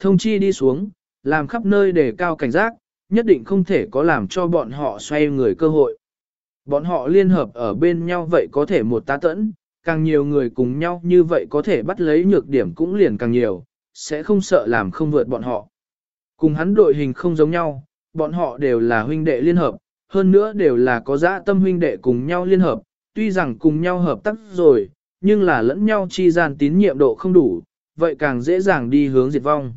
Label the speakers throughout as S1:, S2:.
S1: Thông chi đi xuống, làm khắp nơi để cao cảnh giác, nhất định không thể có làm cho bọn họ xoay người cơ hội. Bọn họ liên hợp ở bên nhau vậy có thể một tá tẫn, càng nhiều người cùng nhau như vậy có thể bắt lấy nhược điểm cũng liền càng nhiều, sẽ không sợ làm không vượt bọn họ. Cùng hắn đội hình không giống nhau, bọn họ đều là huynh đệ liên hợp, hơn nữa đều là có dã tâm huynh đệ cùng nhau liên hợp, tuy rằng cùng nhau hợp tác rồi, nhưng là lẫn nhau chi gian tín nhiệm độ không đủ, vậy càng dễ dàng đi hướng diệt vong.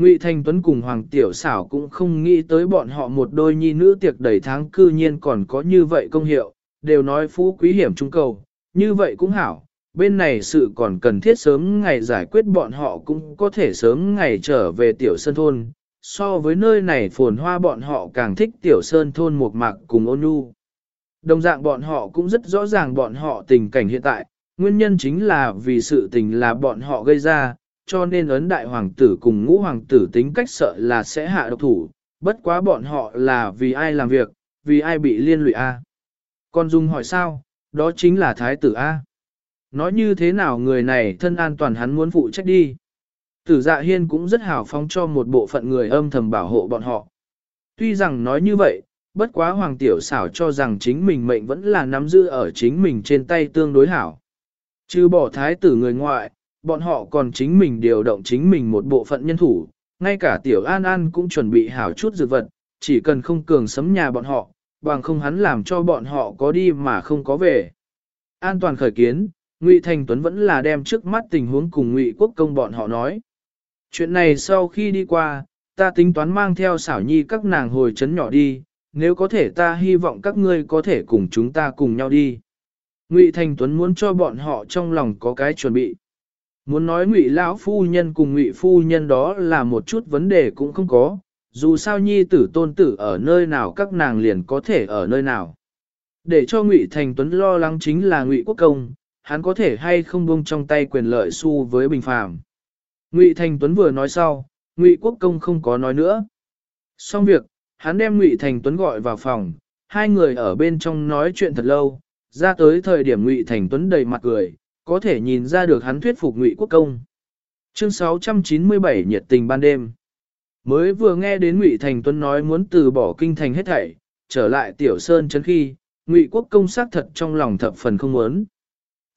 S1: Ngụy Thanh Tuấn cùng Hoàng Tiểu Xảo cũng không nghĩ tới bọn họ một đôi nhi nữ tiệc đầy tháng cư nhiên còn có như vậy công hiệu, đều nói phú quý hiểm trung cầu, như vậy cũng hảo, bên này sự còn cần thiết sớm ngày giải quyết bọn họ cũng có thể sớm ngày trở về Tiểu Sơn Thôn, so với nơi này phồn hoa bọn họ càng thích Tiểu Sơn Thôn một mạc cùng ôn nhu. Đồng dạng bọn họ cũng rất rõ ràng bọn họ tình cảnh hiện tại, nguyên nhân chính là vì sự tình là bọn họ gây ra, cho nên ấn đại hoàng tử cùng ngũ hoàng tử tính cách sợ là sẽ hạ độc thủ, bất quá bọn họ là vì ai làm việc, vì ai bị liên lụy A. Con Dung hỏi sao, đó chính là thái tử A. Nói như thế nào người này thân an toàn hắn muốn phụ trách đi. Tử dạ hiên cũng rất hào phóng cho một bộ phận người âm thầm bảo hộ bọn họ. Tuy rằng nói như vậy, bất quá hoàng tiểu xảo cho rằng chính mình mệnh vẫn là nắm giữ ở chính mình trên tay tương đối hảo. Trừ bỏ thái tử người ngoại, bọn họ còn chính mình điều động chính mình một bộ phận nhân thủ, ngay cả tiểu an an cũng chuẩn bị hảo chút dược vật, chỉ cần không cường sấm nhà bọn họ, bằng không hắn làm cho bọn họ có đi mà không có về. An toàn khởi kiến, Ngụy Thành Tuấn vẫn là đem trước mắt tình huống cùng Ngụy Quốc công bọn họ nói. Chuyện này sau khi đi qua, ta tính toán mang theo xảo nhi các nàng hồi chấn nhỏ đi, nếu có thể ta hy vọng các ngươi có thể cùng chúng ta cùng nhau đi. Ngụy Thành Tuấn muốn cho bọn họ trong lòng có cái chuẩn bị. Muốn nói ngụy lão phu nhân cùng ngụy phu nhân đó là một chút vấn đề cũng không có, dù sao nhi tử tôn tử ở nơi nào các nàng liền có thể ở nơi nào. Để cho ngụy thành tuấn lo lắng chính là ngụy quốc công, hắn có thể hay không buông trong tay quyền lợi su với bình phàm. Ngụy thành tuấn vừa nói sau, ngụy quốc công không có nói nữa. Xong việc, hắn đem ngụy thành tuấn gọi vào phòng, hai người ở bên trong nói chuyện thật lâu, ra tới thời điểm ngụy thành tuấn đầy mặt cười, có thể nhìn ra được hắn thuyết phục ngụy quốc công. Chương 697 nhiệt tình ban đêm. Mới vừa nghe đến Ngụy Thành Tuấn nói muốn từ bỏ kinh thành hết thảy, trở lại Tiểu Sơn chấn khi, Ngụy Quốc công xác thật trong lòng thập phần không muốn.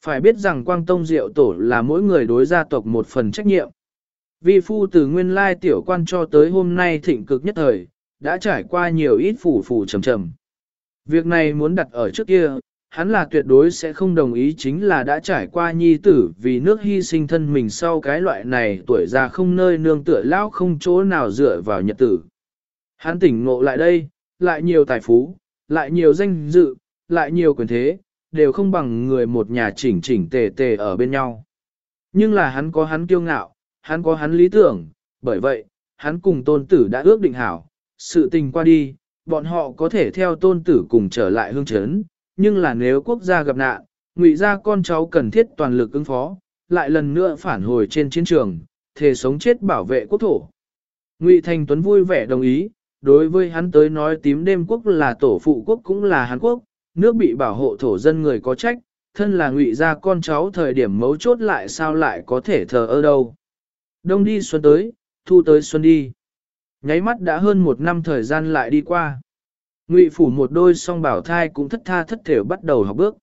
S1: Phải biết rằng Quang Tông Diệu Tổ là mỗi người đối gia tộc một phần trách nhiệm. Vi phu từ nguyên lai tiểu quan cho tới hôm nay thịnh cực nhất thời, đã trải qua nhiều ít phủ phủ trầm trầm. Việc này muốn đặt ở trước kia, hắn là tuyệt đối sẽ không đồng ý chính là đã trải qua nhi tử vì nước hy sinh thân mình sau cái loại này tuổi già không nơi nương tựa lão không chỗ nào dựa vào nhật tử. Hắn tỉnh ngộ lại đây, lại nhiều tài phú, lại nhiều danh dự, lại nhiều quyền thế, đều không bằng người một nhà chỉnh chỉnh tề tề ở bên nhau. Nhưng là hắn có hắn kiêu ngạo, hắn có hắn lý tưởng, bởi vậy, hắn cùng tôn tử đã ước định hảo, sự tình qua đi, bọn họ có thể theo tôn tử cùng trở lại hương chấn, nhưng là nếu quốc gia gặp nạn, ngụy gia con cháu cần thiết toàn lực ứng phó, lại lần nữa phản hồi trên chiến trường, thề sống chết bảo vệ quốc thổ. Ngụy Thành Tuấn vui vẻ đồng ý, đối với hắn tới nói tím đêm quốc là tổ phụ quốc cũng là Hàn Quốc, nước bị bảo hộ thổ dân người có trách, thân là ngụy gia con cháu thời điểm mấu chốt lại sao lại có thể thờ ơ đâu. Đông đi xuân tới, thu tới xuân đi. Nháy mắt đã hơn một năm thời gian lại đi qua. Ngụy phủ một đôi song bảo thai cũng thất tha thất thểu bắt đầu học bước.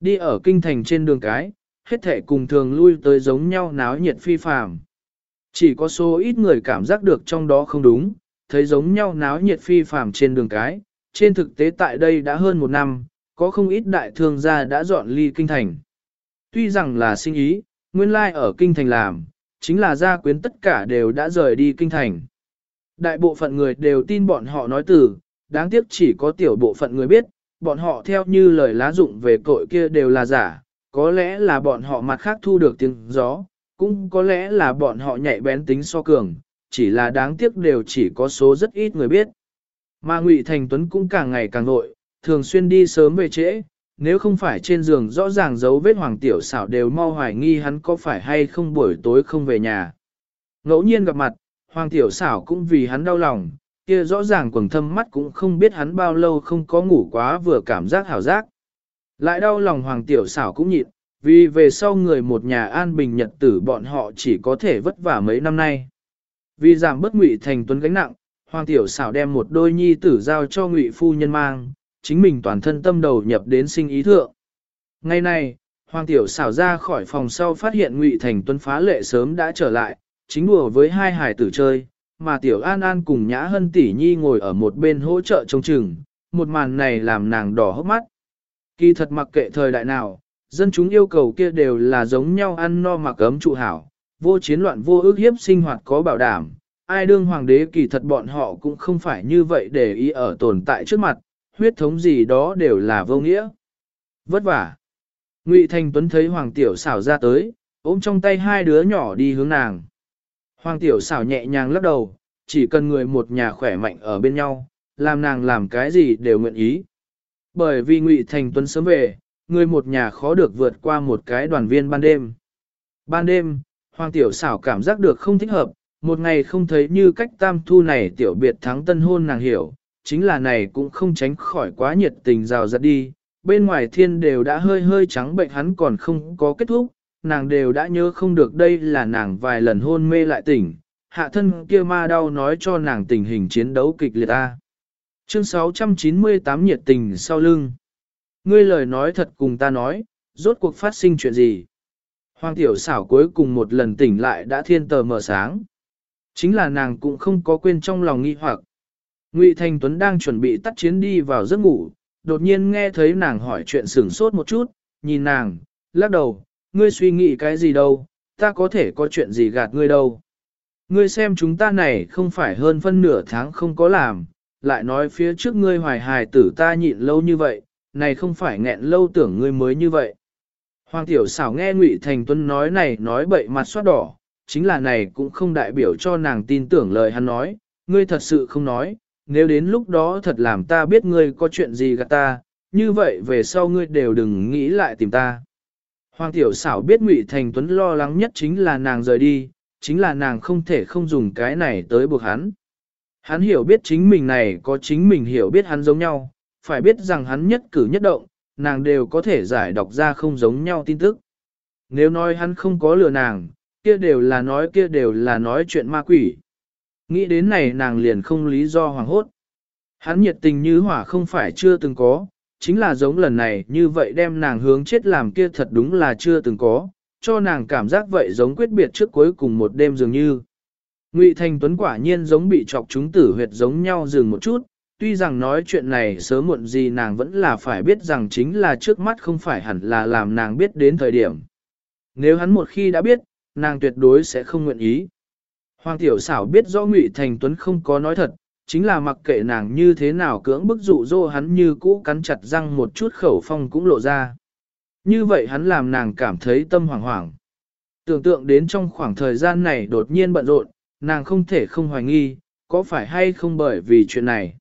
S1: Đi ở kinh thành trên đường cái, hết thể cùng thường lui tới giống nhau náo nhiệt phi phàm. Chỉ có số ít người cảm giác được trong đó không đúng, thấy giống nhau náo nhiệt phi phàm trên đường cái. Trên thực tế tại đây đã hơn một năm, có không ít đại thương gia đã dọn ly kinh thành. Tuy rằng là sinh ý, nguyên lai ở kinh thành làm, chính là gia quyến tất cả đều đã rời đi kinh thành. Đại bộ phận người đều tin bọn họ nói từ, đáng tiếc chỉ có tiểu bộ phận người biết, bọn họ theo như lời lá dụng về cội kia đều là giả, có lẽ là bọn họ mặt khác thu được tiếng gió, cũng có lẽ là bọn họ nhạy bén tính so cường, chỉ là đáng tiếc đều chỉ có số rất ít người biết. Mà Ngụy Thành Tuấn cũng càng ngày càng nội, thường xuyên đi sớm về trễ, nếu không phải trên giường rõ ràng dấu vết hoàng tiểu xảo đều mau hoài nghi hắn có phải hay không buổi tối không về nhà. Ngẫu nhiên gặp mặt, hoàng tiểu xảo cũng vì hắn đau lòng, kia rõ ràng quầng thâm mắt cũng không biết hắn bao lâu không có ngủ quá vừa cảm giác hảo giác. Lại đau lòng hoàng tiểu xảo cũng nhịn, vì về sau người một nhà an bình nhật tử bọn họ chỉ có thể vất vả mấy năm nay. Vì giảm bớt Ngụy Thành Tuấn gánh nặng, Hoàng Tiểu xảo đem một đôi nhi tử giao cho Ngụy Phu Nhân mang, chính mình toàn thân tâm đầu nhập đến sinh ý thượng. Ngày này, Hoàng Tiểu xảo ra khỏi phòng sau phát hiện Ngụy Thành Tuấn phá lệ sớm đã trở lại, chính đùa với hai hải tử chơi, mà Tiểu An An cùng Nhã Hân Tỷ Nhi ngồi ở một bên hỗ trợ trông chừng, một màn này làm nàng đỏ hốc mắt. Kỳ thật mặc kệ thời đại nào, dân chúng yêu cầu kia đều là giống nhau ăn no mặc ấm trụ hảo, vô chiến loạn vô ước hiếp sinh hoạt có bảo đảm. Ai đương hoàng đế kỳ thật bọn họ cũng không phải như vậy để ý ở tồn tại trước mặt, huyết thống gì đó đều là vô nghĩa. Vất vả. Ngụy Thành Tuấn thấy Hoàng Tiểu xảo ra tới, ôm trong tay hai đứa nhỏ đi hướng nàng. Hoàng Tiểu xảo nhẹ nhàng lắc đầu, chỉ cần người một nhà khỏe mạnh ở bên nhau, làm nàng làm cái gì đều nguyện ý. Bởi vì Ngụy Thành Tuấn sớm về, người một nhà khó được vượt qua một cái đoàn viên ban đêm. Ban đêm, Hoàng Tiểu xảo cảm giác được không thích hợp, một ngày không thấy như cách tam thu này tiểu biệt thắng tân hôn nàng hiểu, chính là này cũng không tránh khỏi quá nhiệt tình rào rạt đi, bên ngoài thiên đều đã hơi hơi trắng bệnh hắn còn không có kết thúc, nàng đều đã nhớ không được đây là nàng vài lần hôn mê lại tỉnh, hạ thân kia ma đau nói cho nàng tình hình chiến đấu kịch liệt ta. Chương 698 nhiệt tình sau lưng. Ngươi lời nói thật cùng ta nói, rốt cuộc phát sinh chuyện gì? Hoàng tiểu xảo cuối cùng một lần tỉnh lại đã thiên tờ mở sáng. Chính là nàng cũng không có quên trong lòng nghi hoặc. Ngụy Thành Tuấn đang chuẩn bị tắt chiến đi vào giấc ngủ, đột nhiên nghe thấy nàng hỏi chuyện sửng sốt một chút, nhìn nàng, lắc đầu, ngươi suy nghĩ cái gì đâu, ta có thể có chuyện gì gạt ngươi đâu. Ngươi xem chúng ta này không phải hơn phân nửa tháng không có làm, lại nói phía trước ngươi hoài hài tử ta nhịn lâu như vậy, này không phải nghẹn lâu tưởng ngươi mới như vậy. Hoàng tiểu xảo nghe Ngụy Thành Tuấn nói này nói bậy mặt soát đỏ, chính là này cũng không đại biểu cho nàng tin tưởng lời hắn nói, ngươi thật sự không nói, nếu đến lúc đó thật làm ta biết ngươi có chuyện gì gạt ta, như vậy về sau ngươi đều đừng nghĩ lại tìm ta. Hoàng tiểu xảo biết Ngụy Thành Tuấn lo lắng nhất chính là nàng rời đi, chính là nàng không thể không dùng cái này tới buộc hắn. Hắn hiểu biết chính mình này có chính mình hiểu biết hắn giống nhau, phải biết rằng hắn nhất cử nhất động, nàng đều có thể giải đọc ra không giống nhau tin tức. Nếu nói hắn không có lừa nàng, kia đều là nói kia đều là nói chuyện ma quỷ. Nghĩ đến này nàng liền không lý do hoàng hốt. Hắn nhiệt tình như hỏa không phải chưa từng có, chính là giống lần này như vậy đem nàng hướng chết làm kia thật đúng là chưa từng có, cho nàng cảm giác vậy giống quyết biệt trước cuối cùng một đêm dường như. Ngụy Thành Tuấn quả nhiên giống bị chọc chúng tử huyệt giống nhau dừng một chút, tuy rằng nói chuyện này sớm muộn gì nàng vẫn là phải biết rằng chính là trước mắt không phải hẳn là làm nàng biết đến thời điểm. Nếu hắn một khi đã biết, nàng tuyệt đối sẽ không nguyện ý. Hoàng tiểu xảo biết rõ Ngụy Thành Tuấn không có nói thật, chính là mặc kệ nàng như thế nào cưỡng bức dụ dỗ hắn như cũ cắn chặt răng một chút khẩu phong cũng lộ ra. Như vậy hắn làm nàng cảm thấy tâm hoảng hoảng. Tưởng tượng đến trong khoảng thời gian này đột nhiên bận rộn, nàng không thể không hoài nghi, có phải hay không bởi vì chuyện này.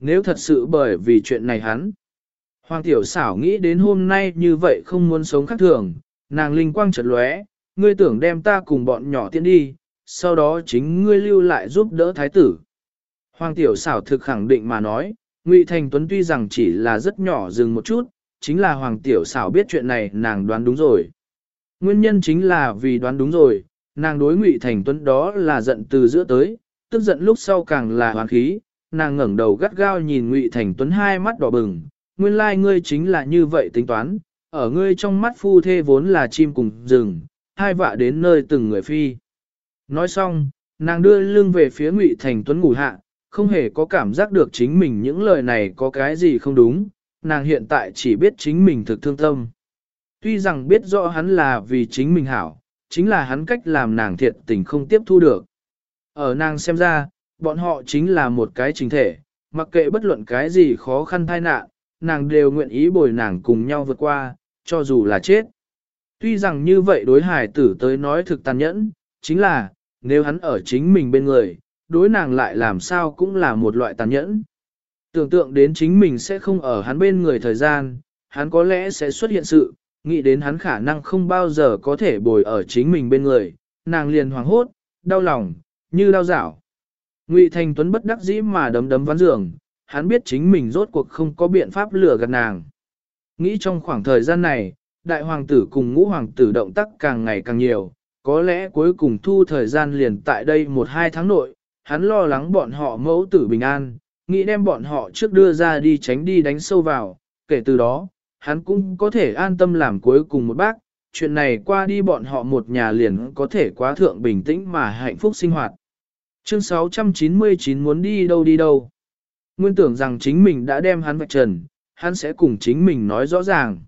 S1: Nếu thật sự bởi vì chuyện này hắn. Hoàng tiểu xảo nghĩ đến hôm nay như vậy không muốn sống khác thường, nàng linh quang chợt lóe, ngươi tưởng đem ta cùng bọn nhỏ tiến đi, sau đó chính ngươi lưu lại giúp đỡ thái tử. Hoàng tiểu xảo thực khẳng định mà nói, Ngụy Thành Tuấn tuy rằng chỉ là rất nhỏ dừng một chút, chính là Hoàng tiểu xảo biết chuyện này nàng đoán đúng rồi. Nguyên nhân chính là vì đoán đúng rồi, nàng đối Ngụy Thành Tuấn đó là giận từ giữa tới, tức giận lúc sau càng là hoàn khí, nàng ngẩng đầu gắt gao nhìn Ngụy Thành Tuấn hai mắt đỏ bừng, nguyên lai ngươi chính là như vậy tính toán, ở ngươi trong mắt phu thê vốn là chim cùng rừng, hai vạ đến nơi từng người phi. Nói xong, nàng đưa lưng về phía Ngụy Thành Tuấn ngủ hạ, không hề có cảm giác được chính mình những lời này có cái gì không đúng, nàng hiện tại chỉ biết chính mình thực thương tâm. Tuy rằng biết rõ hắn là vì chính mình hảo, chính là hắn cách làm nàng thiệt tình không tiếp thu được. Ở nàng xem ra, bọn họ chính là một cái chính thể, mặc kệ bất luận cái gì khó khăn tai nạn, nàng đều nguyện ý bồi nàng cùng nhau vượt qua, cho dù là chết. Tuy rằng như vậy đối hải tử tới nói thực tàn nhẫn, chính là, nếu hắn ở chính mình bên người, đối nàng lại làm sao cũng là một loại tàn nhẫn. Tưởng tượng đến chính mình sẽ không ở hắn bên người thời gian, hắn có lẽ sẽ xuất hiện sự, nghĩ đến hắn khả năng không bao giờ có thể bồi ở chính mình bên người, nàng liền hoảng hốt, đau lòng, như đau dảo. Ngụy Thành Tuấn bất đắc dĩ mà đấm đấm ván giường, hắn biết chính mình rốt cuộc không có biện pháp lừa gạt nàng. Nghĩ trong khoảng thời gian này, đại hoàng tử cùng ngũ hoàng tử động tác càng ngày càng nhiều, có lẽ cuối cùng thu thời gian liền tại đây một hai tháng nội, hắn lo lắng bọn họ mẫu tử bình an, nghĩ đem bọn họ trước đưa ra đi tránh đi đánh sâu vào, kể từ đó, hắn cũng có thể an tâm làm cuối cùng một bác, chuyện này qua đi bọn họ một nhà liền có thể quá thượng bình tĩnh mà hạnh phúc sinh hoạt. Chương 699 muốn đi đâu đi đâu. Nguyên tưởng rằng chính mình đã đem hắn vạch trần, hắn sẽ cùng chính mình nói rõ ràng.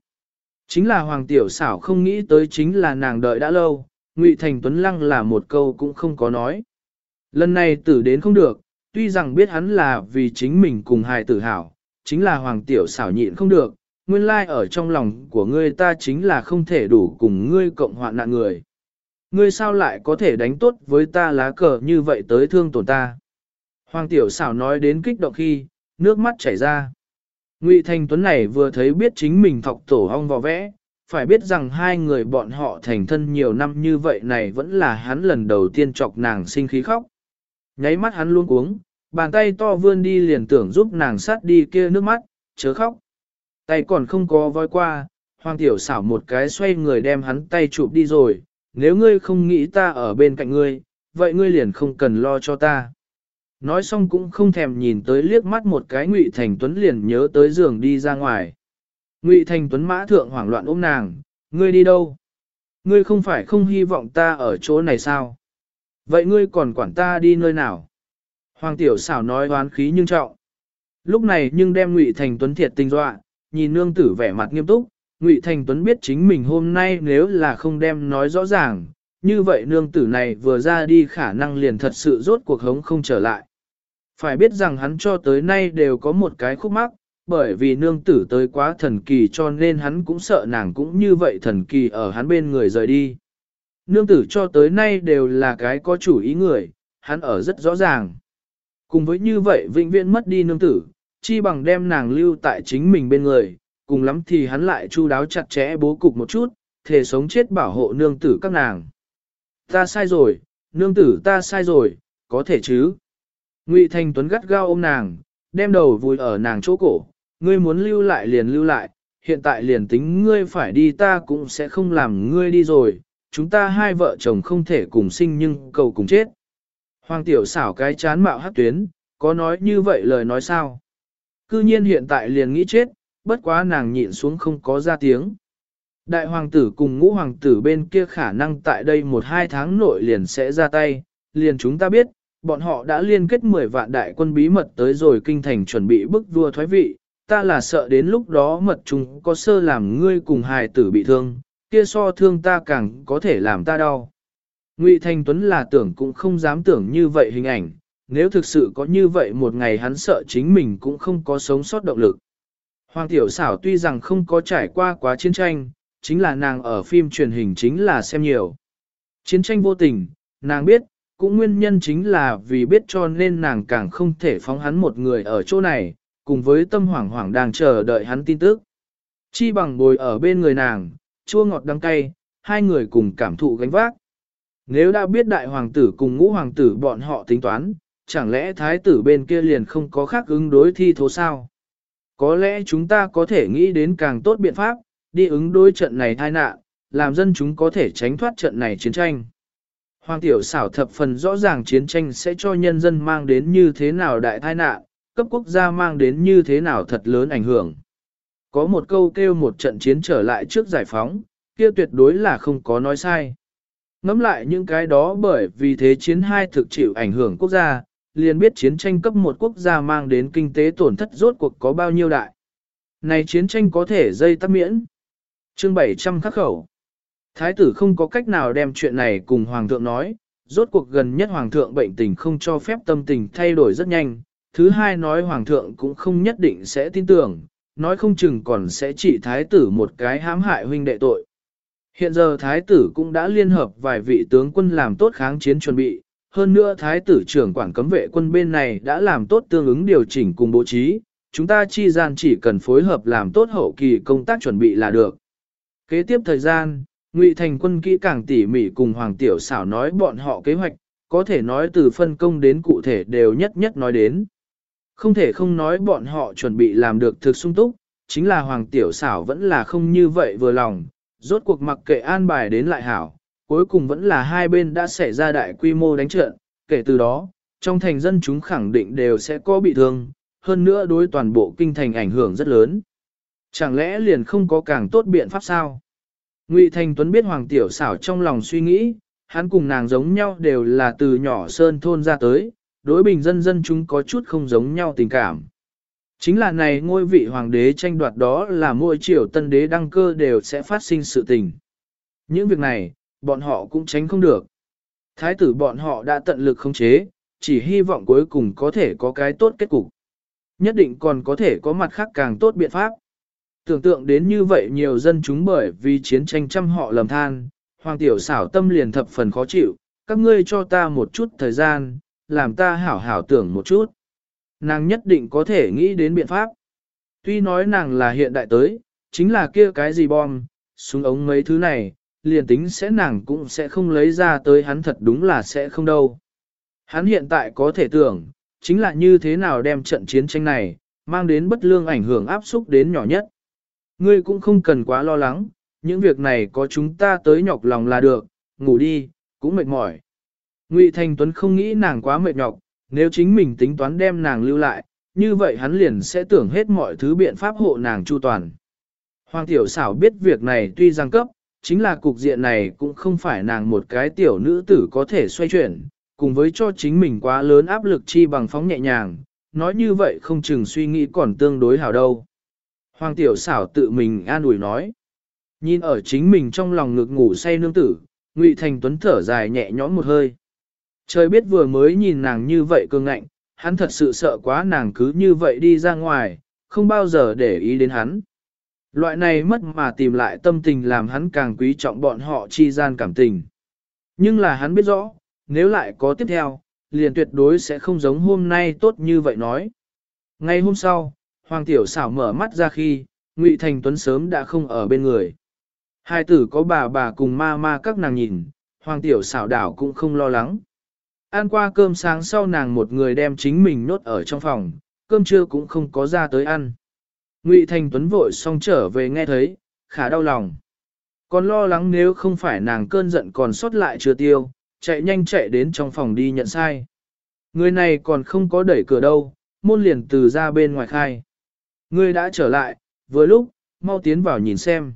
S1: Chính là Hoàng Tiểu xảo không nghĩ tới chính là nàng đợi đã lâu, Ngụy Thành Tuấn Lăng là một câu cũng không có nói. Lần này tử đến không được, tuy rằng biết hắn là vì chính mình cùng hài tử hảo, chính là Hoàng Tiểu xảo nhịn không được, nguyên lai ở trong lòng của ngươi ta chính là không thể đủ cùng ngươi cộng hoạn nạn người. Ngươi sao lại có thể đánh tốt với ta lá cờ như vậy tới thương tổn ta? Hoàng tiểu xảo nói đến kích động khi, nước mắt chảy ra. Ngụy Thành Tuấn này vừa thấy biết chính mình thọc tổ hong vò vẽ, phải biết rằng hai người bọn họ thành thân nhiều năm như vậy này vẫn là hắn lần đầu tiên chọc nàng sinh khí khóc. Nháy mắt hắn luôn cuống, bàn tay to vươn đi liền tưởng giúp nàng sát đi kia nước mắt, chớ khóc. Tay còn không có voi qua, hoàng tiểu xảo một cái xoay người đem hắn tay chụp đi rồi, nếu ngươi không nghĩ ta ở bên cạnh ngươi, vậy ngươi liền không cần lo cho ta. Nói xong cũng không thèm nhìn tới liếc mắt một cái Ngụy Thành Tuấn liền nhớ tới giường đi ra ngoài. Ngụy Thành Tuấn mã thượng hoảng loạn ôm nàng, ngươi đi đâu? Ngươi không phải không hy vọng ta ở chỗ này sao? Vậy ngươi còn quản ta đi nơi nào? Hoàng tiểu xảo nói oán khí nhưng trọng. Lúc này nhưng đem Ngụy Thành Tuấn thiệt tình dọa, nhìn nương tử vẻ mặt nghiêm túc, Ngụy Thành Tuấn biết chính mình hôm nay nếu là không đem nói rõ ràng, như vậy nương tử này vừa ra đi khả năng liền thật sự rốt cuộc hống không trở lại. Phải biết rằng hắn cho tới nay đều có một cái khúc mắc, bởi vì nương tử tới quá thần kỳ cho nên hắn cũng sợ nàng cũng như vậy thần kỳ ở hắn bên người rời đi. Nương tử cho tới nay đều là cái có chủ ý người, hắn ở rất rõ ràng. Cùng với như vậy vĩnh viễn mất đi nương tử, chi bằng đem nàng lưu tại chính mình bên người, cùng lắm thì hắn lại chu đáo chặt chẽ bố cục một chút, thể sống chết bảo hộ nương tử các nàng. Ta sai rồi, nương tử ta sai rồi, có thể chứ. Ngụy Thành Tuấn gắt gao ôm nàng, đem đầu vùi ở nàng chỗ cổ, ngươi muốn lưu lại liền lưu lại, hiện tại liền tính ngươi phải đi ta cũng sẽ không làm ngươi đi rồi, chúng ta hai vợ chồng không thể cùng sinh nhưng cầu cùng chết. Hoàng tiểu xảo cái chán mạo hát tuyến, có nói như vậy lời nói sao? Cư nhiên hiện tại liền nghĩ chết, bất quá nàng nhịn xuống không có ra tiếng. Đại hoàng tử cùng ngũ hoàng tử bên kia khả năng tại đây một hai tháng nội liền sẽ ra tay, liền chúng ta biết, bọn họ đã liên kết 10 vạn đại quân bí mật tới rồi kinh thành chuẩn bị bức vua thoái vị, ta là sợ đến lúc đó mật chúng có sơ làm ngươi cùng hài tử bị thương, kia so thương ta càng có thể làm ta đau. Ngụy Thanh Tuấn là tưởng cũng không dám tưởng như vậy hình ảnh, nếu thực sự có như vậy một ngày hắn sợ chính mình cũng không có sống sót động lực. Hoàng tiểu xảo tuy rằng không có trải qua quá chiến tranh, chính là nàng ở phim truyền hình chính là xem nhiều. Chiến tranh vô tình, nàng biết, cũng nguyên nhân chính là vì biết cho nên nàng càng không thể phóng hắn một người ở chỗ này, cùng với tâm hoảng hoảng đang chờ đợi hắn tin tức. Chi bằng bồi ở bên người nàng, chua ngọt đắng cay, hai người cùng cảm thụ gánh vác. Nếu đã biết đại hoàng tử cùng ngũ hoàng tử bọn họ tính toán, chẳng lẽ thái tử bên kia liền không có khác ứng đối thi thố sao? Có lẽ chúng ta có thể nghĩ đến càng tốt biện pháp, đi ứng đối trận này tai nạn, làm dân chúng có thể tránh thoát trận này chiến tranh. Hoàng tiểu xảo thập phần rõ ràng chiến tranh sẽ cho nhân dân mang đến như thế nào đại tai nạn, cấp quốc gia mang đến như thế nào thật lớn ảnh hưởng. Có một câu kêu một trận chiến trở lại trước giải phóng, kia tuyệt đối là không có nói sai. Ngắm lại những cái đó bởi vì thế chiến hai thực chịu ảnh hưởng quốc gia, liền biết chiến tranh cấp một quốc gia mang đến kinh tế tổn thất rốt cuộc có bao nhiêu đại. Này chiến tranh có thể dây tắt miễn. Chương 700 khắc khẩu. Thái tử không có cách nào đem chuyện này cùng Hoàng thượng nói, rốt cuộc gần nhất Hoàng thượng bệnh tình không cho phép tâm tình thay đổi rất nhanh. Thứ hai nói Hoàng thượng cũng không nhất định sẽ tin tưởng, nói không chừng còn sẽ trị Thái tử một cái hãm hại huynh đệ tội. Hiện giờ Thái tử cũng đã liên hợp vài vị tướng quân làm tốt kháng chiến chuẩn bị, hơn nữa Thái tử trưởng quản cấm vệ quân bên này đã làm tốt tương ứng điều chỉnh cùng bố trí, chúng ta chi gian chỉ cần phối hợp làm tốt hậu kỳ công tác chuẩn bị là được. Kế tiếp thời gian, Ngụy Thành quân kỹ càng tỉ mỉ cùng Hoàng Tiểu xảo nói bọn họ kế hoạch, có thể nói từ phân công đến cụ thể đều nhất nhất nói đến. Không thể không nói bọn họ chuẩn bị làm được thực sung túc, chính là Hoàng Tiểu xảo vẫn là không như vậy vừa lòng, rốt cuộc mặc kệ an bài đến lại hảo, cuối cùng vẫn là hai bên đã xảy ra đại quy mô đánh trận, kể từ đó, trong thành dân chúng khẳng định đều sẽ có bị thương, hơn nữa đối toàn bộ kinh thành ảnh hưởng rất lớn. Chẳng lẽ liền không có càng tốt biện pháp sao? Ngụy Thành Tuấn biết Hoàng Tiểu xảo trong lòng suy nghĩ, hắn cùng nàng giống nhau đều là từ nhỏ sơn thôn ra tới, đối bình dân dân chúng có chút không giống nhau tình cảm. Chính là này ngôi vị hoàng đế tranh đoạt đó là mỗi triều tân đế đăng cơ đều sẽ phát sinh sự tình. Những việc này, bọn họ cũng tránh không được. Thái tử bọn họ đã tận lực khống chế, chỉ hy vọng cuối cùng có thể có cái tốt kết cục. Nhất định còn có thể có mặt khác càng tốt biện pháp. Tưởng tượng đến như vậy nhiều dân chúng bởi vì chiến tranh trăm họ lầm than, hoàng tiểu xảo tâm liền thập phần khó chịu, các ngươi cho ta một chút thời gian, làm ta hảo hảo tưởng một chút. Nàng nhất định có thể nghĩ đến biện pháp. Tuy nói nàng là hiện đại tới, chính là kia cái gì bom, súng ống mấy thứ này, liền tính sẽ nàng cũng sẽ không lấy ra tới hắn thật đúng là sẽ không đâu. Hắn hiện tại có thể tưởng, chính là như thế nào đem trận chiến tranh này, mang đến bất lương ảnh hưởng áp xúc đến nhỏ nhất. Ngươi cũng không cần quá lo lắng, những việc này có chúng ta tới nhọc lòng là được, ngủ đi, cũng mệt mỏi. Ngụy Thành Tuấn không nghĩ nàng quá mệt nhọc, nếu chính mình tính toán đem nàng lưu lại, như vậy hắn liền sẽ tưởng hết mọi thứ biện pháp hộ nàng chu toàn. Hoàng tiểu xảo biết việc này tuy giang cấp, chính là cục diện này cũng không phải nàng một cái tiểu nữ tử có thể xoay chuyển, cùng với cho chính mình quá lớn áp lực chi bằng phóng nhẹ nhàng, nói như vậy không chừng suy nghĩ còn tương đối hảo đâu. Hoàng tiểu xảo tự mình an ủi nói. Nhìn ở chính mình trong lòng ngực ngủ say nương tử, Ngụy Thành Tuấn thở dài nhẹ nhõm một hơi. Trời biết vừa mới nhìn nàng như vậy cương ngạnh, hắn thật sự sợ quá nàng cứ như vậy đi ra ngoài, không bao giờ để ý đến hắn. Loại này mất mà tìm lại tâm tình làm hắn càng quý trọng bọn họ chi gian cảm tình. Nhưng là hắn biết rõ, nếu lại có tiếp theo, liền tuyệt đối sẽ không giống hôm nay tốt như vậy nói. Ngay hôm sau, Hoàng Tiểu xảo mở mắt ra khi, Ngụy Thành Tuấn sớm đã không ở bên người. Hai tử có bà bà cùng ma ma các nàng nhìn, Hoàng Tiểu xảo đảo cũng không lo lắng. Ăn qua cơm sáng sau nàng một người đem chính mình nốt ở trong phòng, cơm trưa cũng không có ra tới ăn. Ngụy Thành Tuấn vội xong trở về nghe thấy, khá đau lòng. Còn lo lắng nếu không phải nàng cơn giận còn sót lại chưa tiêu, chạy nhanh chạy đến trong phòng đi nhận sai. Người này còn không có đẩy cửa đâu, môn liền từ ra bên ngoài khai. Người đã trở lại, vừa lúc, mau tiến vào nhìn xem.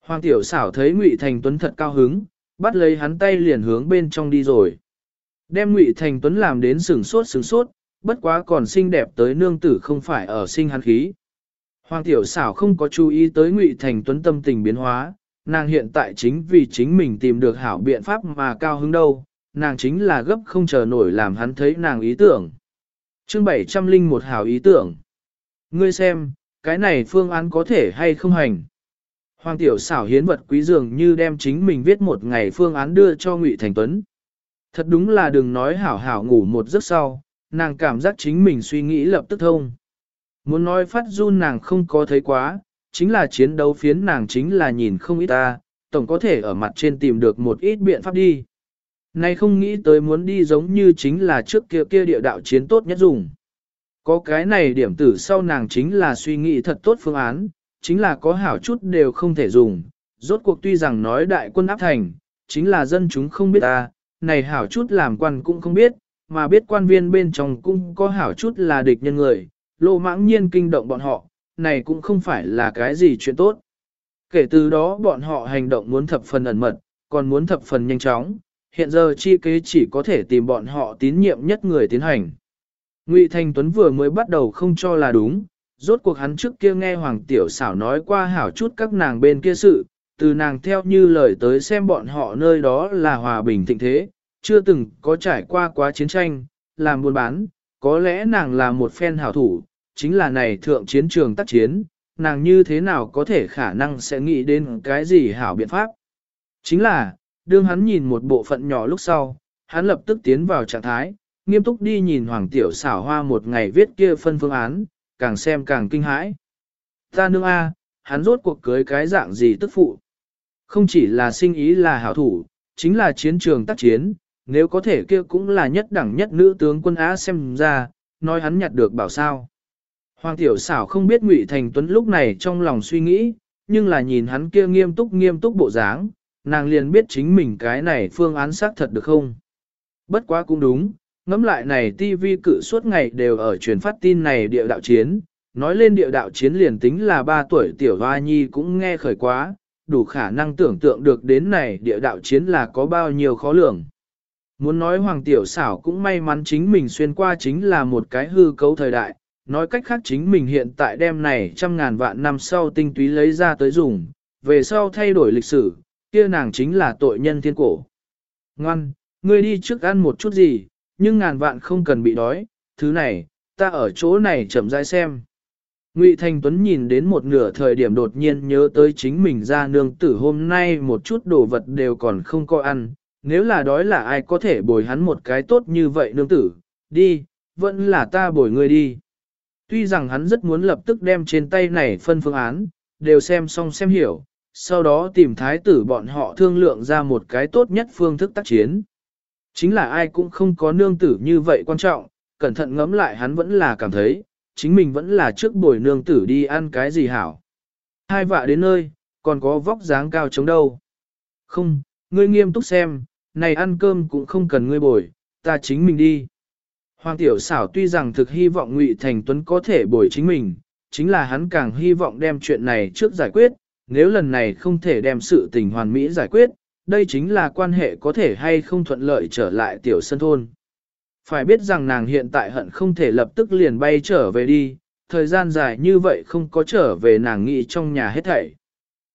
S1: Hoàng tiểu xảo thấy Ngụy Thành Tuấn thật cao hứng, bắt lấy hắn tay liền hướng bên trong đi rồi. Đem Ngụy Thành Tuấn làm đến sừng sốt sừng sốt, bất quá còn xinh đẹp tới nương tử không phải ở sinh hắn khí. Hoàng tiểu xảo không có chú ý tới Ngụy Thành Tuấn tâm tình biến hóa, nàng hiện tại chính vì chính mình tìm được hảo biện pháp mà cao hứng đâu, nàng chính là gấp không chờ nổi làm hắn thấy nàng ý tưởng. Chương 701 hảo ý tưởng. Ngươi xem, cái này phương án có thể hay không hành. Hoàng tiểu xảo hiến vật quý dường như đem chính mình viết một ngày phương án đưa cho Ngụy Thành Tuấn. Thật đúng là đừng nói hảo hảo ngủ một giấc sau, nàng cảm giác chính mình suy nghĩ lập tức thông. Muốn nói phát run nàng không có thấy quá, chính là chiến đấu phiến nàng chính là nhìn không ít ta, tổng có thể ở mặt trên tìm được một ít biện pháp đi. Nay không nghĩ tới muốn đi giống như chính là trước kia kia địa đạo chiến tốt nhất dùng. Có cái này điểm tử sau nàng chính là suy nghĩ thật tốt phương án, chính là có hảo chút đều không thể dùng. Rốt cuộc tuy rằng nói đại quân áp thành, chính là dân chúng không biết ta, này hảo chút làm quan cũng không biết, mà biết quan viên bên trong cũng có hảo chút là địch nhân người, lô mãng nhiên kinh động bọn họ, này cũng không phải là cái gì chuyện tốt. Kể từ đó bọn họ hành động muốn thập phần ẩn mật, còn muốn thập phần nhanh chóng, hiện giờ chi kế chỉ có thể tìm bọn họ tín nhiệm nhất người tiến hành. Ngụy thanh Tuấn vừa mới bắt đầu không cho là đúng, rốt cuộc hắn trước kia nghe Hoàng Tiểu xảo nói qua hảo chút các nàng bên kia sự, từ nàng theo như lời tới xem bọn họ nơi đó là hòa bình thịnh thế, chưa từng có trải qua quá chiến tranh, làm buôn bán, có lẽ nàng là một phen hảo thủ, chính là này thượng chiến trường tác chiến, nàng như thế nào có thể khả năng sẽ nghĩ đến cái gì hảo biện pháp. Chính là, đương hắn nhìn một bộ phận nhỏ lúc sau, hắn lập tức tiến vào trạng thái, nghiêm túc đi nhìn Hoàng Tiểu xảo hoa một ngày viết kia phân phương án, càng xem càng kinh hãi. Ta nương A, hắn rốt cuộc cưới cái dạng gì tức phụ. Không chỉ là sinh ý là hảo thủ, chính là chiến trường tác chiến, nếu có thể kia cũng là nhất đẳng nhất nữ tướng quân Á xem ra, nói hắn nhặt được bảo sao. Hoàng tiểu xảo không biết Ngụy Thành Tuấn lúc này trong lòng suy nghĩ, nhưng là nhìn hắn kia nghiêm túc nghiêm túc bộ dáng, nàng liền biết chính mình cái này phương án xác thật được không. Bất quá cũng đúng, ngẫm lại này TV cự suốt ngày đều ở truyền phát tin này địa đạo chiến, nói lên địa đạo chiến liền tính là 3 tuổi tiểu hoa nhi cũng nghe khởi quá, đủ khả năng tưởng tượng được đến này địa đạo chiến là có bao nhiêu khó lường. Muốn nói hoàng tiểu xảo cũng may mắn chính mình xuyên qua chính là một cái hư cấu thời đại, nói cách khác chính mình hiện tại đem này trăm ngàn vạn năm sau tinh túy lấy ra tới dùng, về sau thay đổi lịch sử, kia nàng chính là tội nhân thiên cổ. Ngoan, ngươi đi trước ăn một chút gì, nhưng ngàn vạn không cần bị đói, thứ này, ta ở chỗ này chậm rãi xem. Ngụy Thành Tuấn nhìn đến một nửa thời điểm đột nhiên nhớ tới chính mình ra nương tử hôm nay một chút đồ vật đều còn không có ăn, nếu là đói là ai có thể bồi hắn một cái tốt như vậy nương tử, đi, vẫn là ta bồi ngươi đi. Tuy rằng hắn rất muốn lập tức đem trên tay này phân phương án, đều xem xong xem hiểu, sau đó tìm thái tử bọn họ thương lượng ra một cái tốt nhất phương thức tác chiến. Chính là ai cũng không có nương tử như vậy quan trọng, cẩn thận ngẫm lại hắn vẫn là cảm thấy, chính mình vẫn là trước bồi nương tử đi ăn cái gì hảo. Hai vạ đến nơi, còn có vóc dáng cao chống đâu. Không, ngươi nghiêm túc xem, này ăn cơm cũng không cần ngươi bồi, ta chính mình đi. Hoàng tiểu xảo tuy rằng thực hy vọng Ngụy Thành Tuấn có thể bồi chính mình, chính là hắn càng hy vọng đem chuyện này trước giải quyết, nếu lần này không thể đem sự tình hoàn mỹ giải quyết, đây chính là quan hệ có thể hay không thuận lợi trở lại tiểu sân thôn. Phải biết rằng nàng hiện tại hận không thể lập tức liền bay trở về đi, thời gian dài như vậy không có trở về nàng nghĩ trong nhà hết thảy.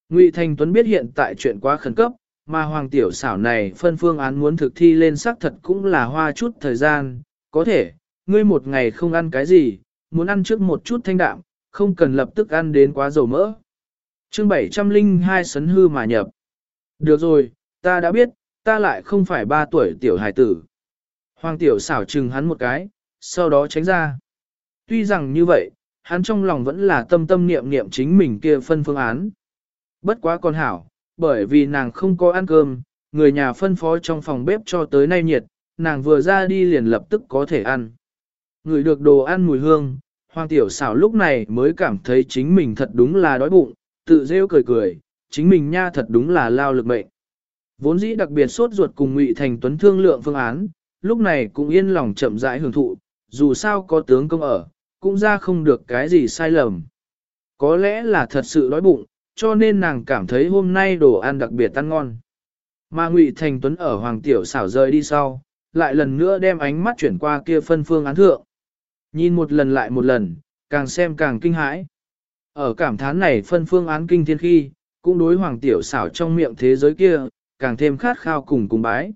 S1: Ngụy Thành Tuấn biết hiện tại chuyện quá khẩn cấp, mà hoàng tiểu xảo này phân phương án muốn thực thi lên xác thật cũng là hoa chút thời gian, có thể, ngươi một ngày không ăn cái gì, muốn ăn trước một chút thanh đạm, không cần lập tức ăn đến quá dầu mỡ. Chương 702 sấn hư mà nhập. Được rồi, ta đã biết, ta lại không phải ba tuổi tiểu hải tử. Hoàng tiểu xảo trừng hắn một cái, sau đó tránh ra. Tuy rằng như vậy, hắn trong lòng vẫn là tâm tâm niệm niệm chính mình kia phân phương án. Bất quá con hảo, bởi vì nàng không có ăn cơm, người nhà phân phó trong phòng bếp cho tới nay nhiệt, nàng vừa ra đi liền lập tức có thể ăn. Người được đồ ăn mùi hương, hoàng tiểu xảo lúc này mới cảm thấy chính mình thật đúng là đói bụng, tự rêu cười cười, chính mình nha thật đúng là lao lực mệnh. Vốn dĩ đặc biệt sốt ruột cùng Ngụy Thành Tuấn thương lượng phương án, lúc này cũng yên lòng chậm rãi hưởng thụ, dù sao có tướng công ở, cũng ra không được cái gì sai lầm. Có lẽ là thật sự đói bụng, cho nên nàng cảm thấy hôm nay đồ ăn đặc biệt ăn ngon. Mà Ngụy Thành Tuấn ở Hoàng Tiểu xảo rơi đi sau, lại lần nữa đem ánh mắt chuyển qua kia phân phương án thượng. Nhìn một lần lại một lần, càng xem càng kinh hãi. Ở cảm thán này phân phương án kinh thiên khi, cũng đối Hoàng Tiểu xảo trong miệng thế giới kia, càng thêm khát khao cùng cùng bái.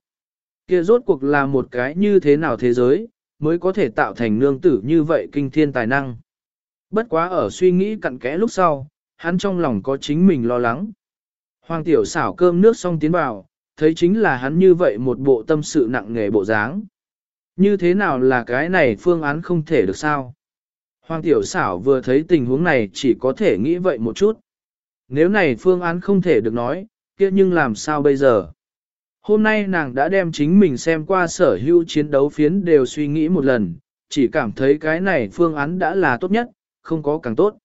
S1: Kia rốt cuộc là một cái như thế nào thế giới, mới có thể tạo thành nương tử như vậy kinh thiên tài năng. Bất quá ở suy nghĩ cặn kẽ lúc sau, hắn trong lòng có chính mình lo lắng. Hoàng tiểu xảo cơm nước xong tiến vào, thấy chính là hắn như vậy một bộ tâm sự nặng nghề bộ dáng. Như thế nào là cái này phương án không thể được sao? Hoàng tiểu xảo vừa thấy tình huống này chỉ có thể nghĩ vậy một chút. Nếu này phương án không thể được nói, kia nhưng làm sao bây giờ? Hôm nay nàng đã đem chính mình xem qua sở hữu chiến đấu phiến đều suy nghĩ một lần, chỉ cảm thấy cái này phương án đã là tốt nhất, không có càng tốt.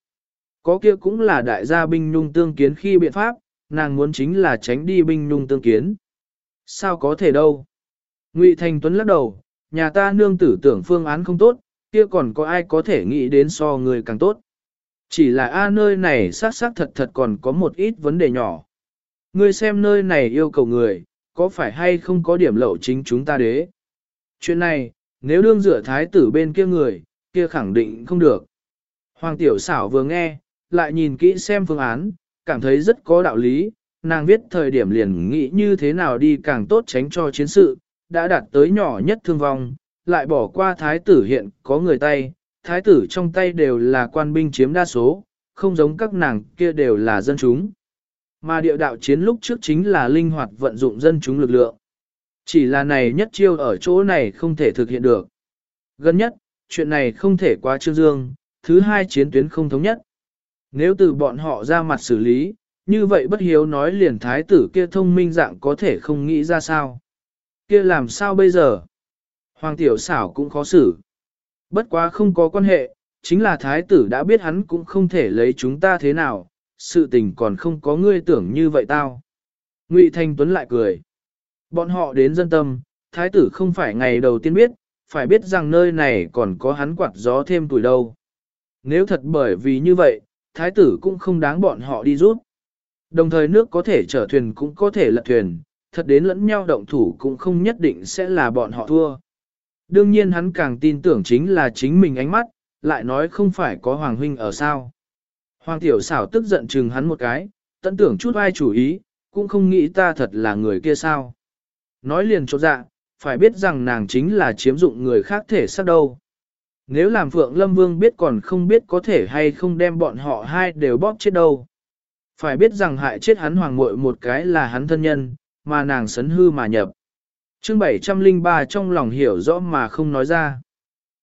S1: Có kia cũng là đại gia binh nhung tương kiến khi biện pháp, nàng muốn chính là tránh đi binh nhung tương kiến. Sao có thể đâu? Ngụy Thành Tuấn lắc đầu, nhà ta nương tử tưởng phương án không tốt, kia còn có ai có thể nghĩ đến so người càng tốt. Chỉ là A nơi này xác xác thật thật còn có một ít vấn đề nhỏ. Ngươi xem nơi này yêu cầu người, có phải hay không có điểm lậu chính chúng ta đế? Chuyện này, nếu đương rửa thái tử bên kia người, kia khẳng định không được. Hoàng tiểu xảo vừa nghe, lại nhìn kỹ xem phương án, cảm thấy rất có đạo lý, nàng viết thời điểm liền nghĩ như thế nào đi càng tốt tránh cho chiến sự, đã đạt tới nhỏ nhất thương vong, lại bỏ qua thái tử hiện có người tay, thái tử trong tay đều là quan binh chiếm đa số, không giống các nàng kia đều là dân chúng. Mà địa đạo chiến lúc trước chính là linh hoạt vận dụng dân chúng lực lượng. Chỉ là này nhất chiêu ở chỗ này không thể thực hiện được. Gần nhất, chuyện này không thể quá trương dương, thứ hai chiến tuyến không thống nhất. Nếu từ bọn họ ra mặt xử lý, như vậy bất hiếu nói liền thái tử kia thông minh dạng có thể không nghĩ ra sao. Kia làm sao bây giờ? Hoàng tiểu xảo cũng khó xử. Bất quá không có quan hệ, chính là thái tử đã biết hắn cũng không thể lấy chúng ta thế nào, sự tình còn không có ngươi tưởng như vậy tao. Ngụy Thanh Tuấn lại cười. Bọn họ đến dân tâm, thái tử không phải ngày đầu tiên biết, phải biết rằng nơi này còn có hắn quạt gió thêm tuổi đâu. Nếu thật bởi vì như vậy, thái tử cũng không đáng bọn họ đi rút. Đồng thời nước có thể chở thuyền cũng có thể lật thuyền, thật đến lẫn nhau động thủ cũng không nhất định sẽ là bọn họ thua. Đương nhiên hắn càng tin tưởng chính là chính mình ánh mắt, lại nói không phải có Hoàng Huynh ở sao. Hoàng Tiểu xảo tức giận chừng hắn một cái, tận tưởng chút ai chủ ý, cũng không nghĩ ta thật là người kia sao. Nói liền cho dạ, phải biết rằng nàng chính là chiếm dụng người khác thể xác đâu. Nếu làm Phượng Lâm Vương biết còn không biết có thể hay không đem bọn họ hai đều bóp chết đâu. Phải biết rằng hại chết hắn hoàng muội một cái là hắn thân nhân, mà nàng sấn hư mà nhập. chương 703 trong lòng hiểu rõ mà không nói ra.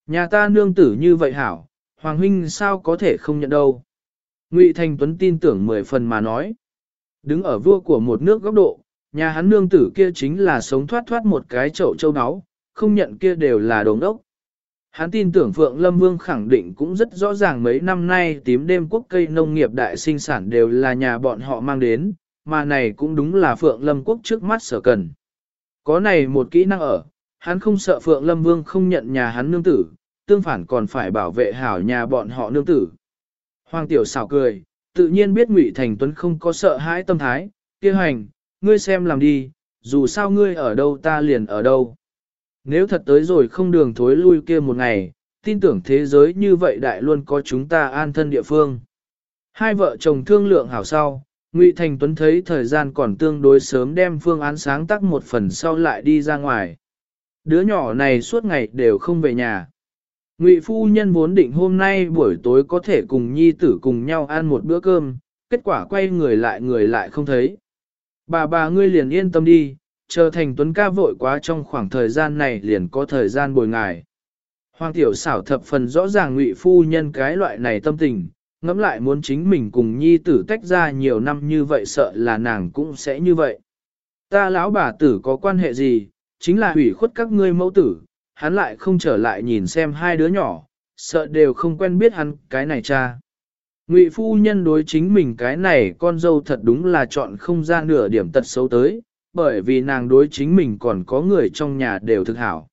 S1: Nhà ta nương tử như vậy hảo, Hoàng huynh sao có thể không nhận đâu. Ngụy Thành Tuấn tin tưởng mười phần mà nói. Đứng ở vua của một nước góc độ, nhà hắn nương tử kia chính là sống thoát thoát một cái chậu châu áo, không nhận kia đều là đồng đốc. Hắn tin tưởng Phượng Lâm Vương khẳng định cũng rất rõ ràng mấy năm nay tím đêm quốc cây nông nghiệp đại sinh sản đều là nhà bọn họ mang đến, mà này cũng đúng là Phượng Lâm quốc trước mắt sở cần. Có này một kỹ năng ở, hắn không sợ Phượng Lâm Vương không nhận nhà hắn nương tử, tương phản còn phải bảo vệ hảo nhà bọn họ nương tử. Hoàng tiểu xảo cười, tự nhiên biết Ngụy Thành Tuấn không có sợ hãi tâm thái, kia hành, ngươi xem làm đi, dù sao ngươi ở đâu ta liền ở đâu. Nếu thật tới rồi không đường thối lui kia một ngày, tin tưởng thế giới như vậy đại luôn có chúng ta an thân địa phương. Hai vợ chồng thương lượng hảo sau, Ngụy Thành Tuấn thấy thời gian còn tương đối sớm đem phương án sáng tác một phần sau lại đi ra ngoài. Đứa nhỏ này suốt ngày đều không về nhà. Ngụy phu nhân vốn định hôm nay buổi tối có thể cùng nhi tử cùng nhau ăn một bữa cơm, kết quả quay người lại người lại không thấy. Bà bà ngươi liền yên tâm đi, chờ thành tuấn ca vội quá trong khoảng thời gian này liền có thời gian bồi ngài. Hoàng tiểu xảo thập phần rõ ràng ngụy phu nhân cái loại này tâm tình, ngẫm lại muốn chính mình cùng nhi tử tách ra nhiều năm như vậy sợ là nàng cũng sẽ như vậy. Ta lão bà tử có quan hệ gì, chính là hủy khuất các ngươi mẫu tử, hắn lại không trở lại nhìn xem hai đứa nhỏ, sợ đều không quen biết hắn cái này cha. Ngụy phu nhân đối chính mình cái này con dâu thật đúng là chọn không ra nửa điểm tật xấu tới, bởi vì nàng đối chính mình còn có người trong nhà đều thực hảo.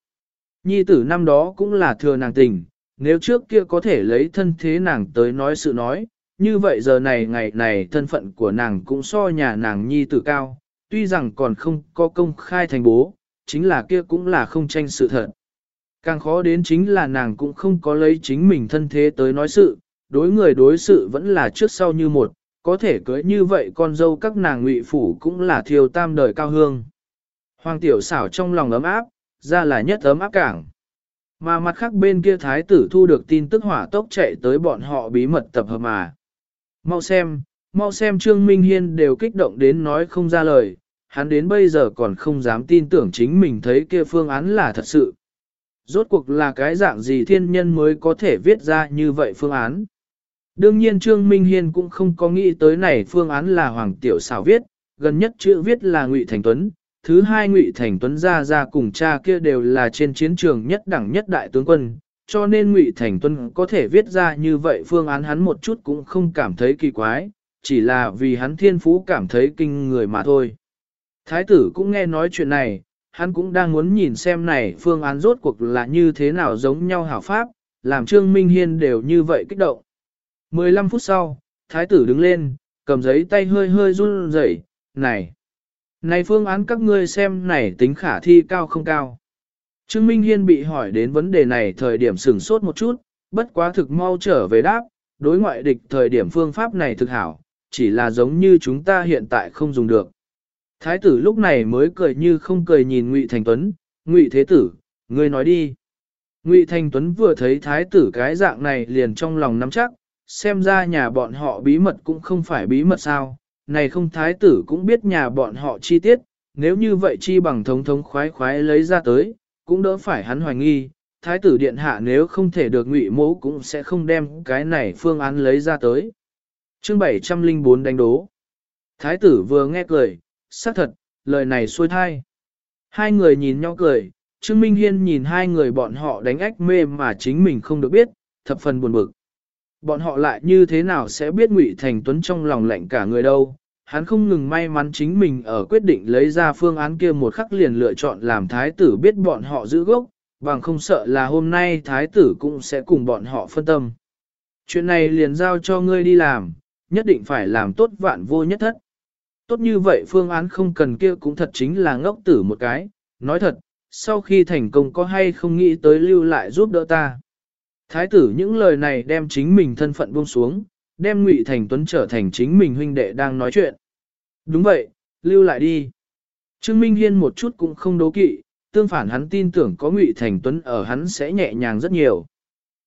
S1: Nhi tử năm đó cũng là thừa nàng tình, nếu trước kia có thể lấy thân thế nàng tới nói sự nói, như vậy giờ này ngày này thân phận của nàng cũng so nhà nàng nhi tử cao, tuy rằng còn không có công khai thành bố, chính là kia cũng là không tranh sự thật. Càng khó đến chính là nàng cũng không có lấy chính mình thân thế tới nói sự, đối người đối sự vẫn là trước sau như một, có thể cưới như vậy con dâu các nàng ngụy phủ cũng là thiêu tam đời cao hương. Hoàng tiểu xảo trong lòng ấm áp, ra là nhất ấm áp cảng. Mà mặt khác bên kia thái tử thu được tin tức hỏa tốc chạy tới bọn họ bí mật tập hợp mà. Mau xem, mau xem Trương Minh Hiên đều kích động đến nói không ra lời, hắn đến bây giờ còn không dám tin tưởng chính mình thấy kia phương án là thật sự. Rốt cuộc là cái dạng gì thiên nhân mới có thể viết ra như vậy phương án. Đương nhiên Trương Minh Hiên cũng không có nghĩ tới này phương án là Hoàng Tiểu xảo viết, gần nhất chữ viết là Ngụy Thành Tuấn, thứ hai Ngụy Thành Tuấn ra ra cùng cha kia đều là trên chiến trường nhất đẳng nhất đại tướng quân, cho nên Ngụy Thành Tuấn có thể viết ra như vậy phương án hắn một chút cũng không cảm thấy kỳ quái, chỉ là vì hắn thiên phú cảm thấy kinh người mà thôi. Thái tử cũng nghe nói chuyện này, hắn cũng đang muốn nhìn xem này phương án rốt cuộc là như thế nào giống nhau hảo pháp, làm Trương Minh Hiên đều như vậy kích động. 15 phút sau, thái tử đứng lên, cầm giấy tay hơi hơi run rẩy, này, này phương án các ngươi xem này tính khả thi cao không cao. Trương Minh Hiên bị hỏi đến vấn đề này thời điểm sửng sốt một chút, bất quá thực mau trở về đáp, đối ngoại địch thời điểm phương pháp này thực hảo, chỉ là giống như chúng ta hiện tại không dùng được. Thái tử lúc này mới cười như không cười nhìn Ngụy Thành Tuấn, Ngụy Thế Tử, ngươi nói đi. Ngụy Thành Tuấn vừa thấy thái tử cái dạng này liền trong lòng nắm chắc, xem ra nhà bọn họ bí mật cũng không phải bí mật sao, này không thái tử cũng biết nhà bọn họ chi tiết, nếu như vậy chi bằng thống thống khoái khoái lấy ra tới, cũng đỡ phải hắn hoài nghi, thái tử điện hạ nếu không thể được ngụy mẫu cũng sẽ không đem cái này phương án lấy ra tới. Chương 704 đánh đố. Thái tử vừa nghe cười, xác thật, lời này xuôi thai. Hai người nhìn nhau cười, Trương Minh Hiên nhìn hai người bọn họ đánh ách mê mà chính mình không được biết, thập phần buồn bực. Bọn họ lại như thế nào sẽ biết Ngụy Thành Tuấn trong lòng lạnh cả người đâu, hắn không ngừng may mắn chính mình ở quyết định lấy ra phương án kia một khắc liền lựa chọn làm thái tử biết bọn họ giữ gốc, bằng không sợ là hôm nay thái tử cũng sẽ cùng bọn họ phân tâm. Chuyện này liền giao cho ngươi đi làm, nhất định phải làm tốt vạn vô nhất thất. Tốt như vậy phương án không cần kia cũng thật chính là ngốc tử một cái, nói thật, sau khi thành công có hay không nghĩ tới lưu lại giúp đỡ ta. Thái tử những lời này đem chính mình thân phận buông xuống, đem Ngụy Thành Tuấn trở thành chính mình huynh đệ đang nói chuyện. Đúng vậy, lưu lại đi. Trương Minh Hiên một chút cũng không đố kỵ, tương phản hắn tin tưởng có Ngụy Thành Tuấn ở hắn sẽ nhẹ nhàng rất nhiều.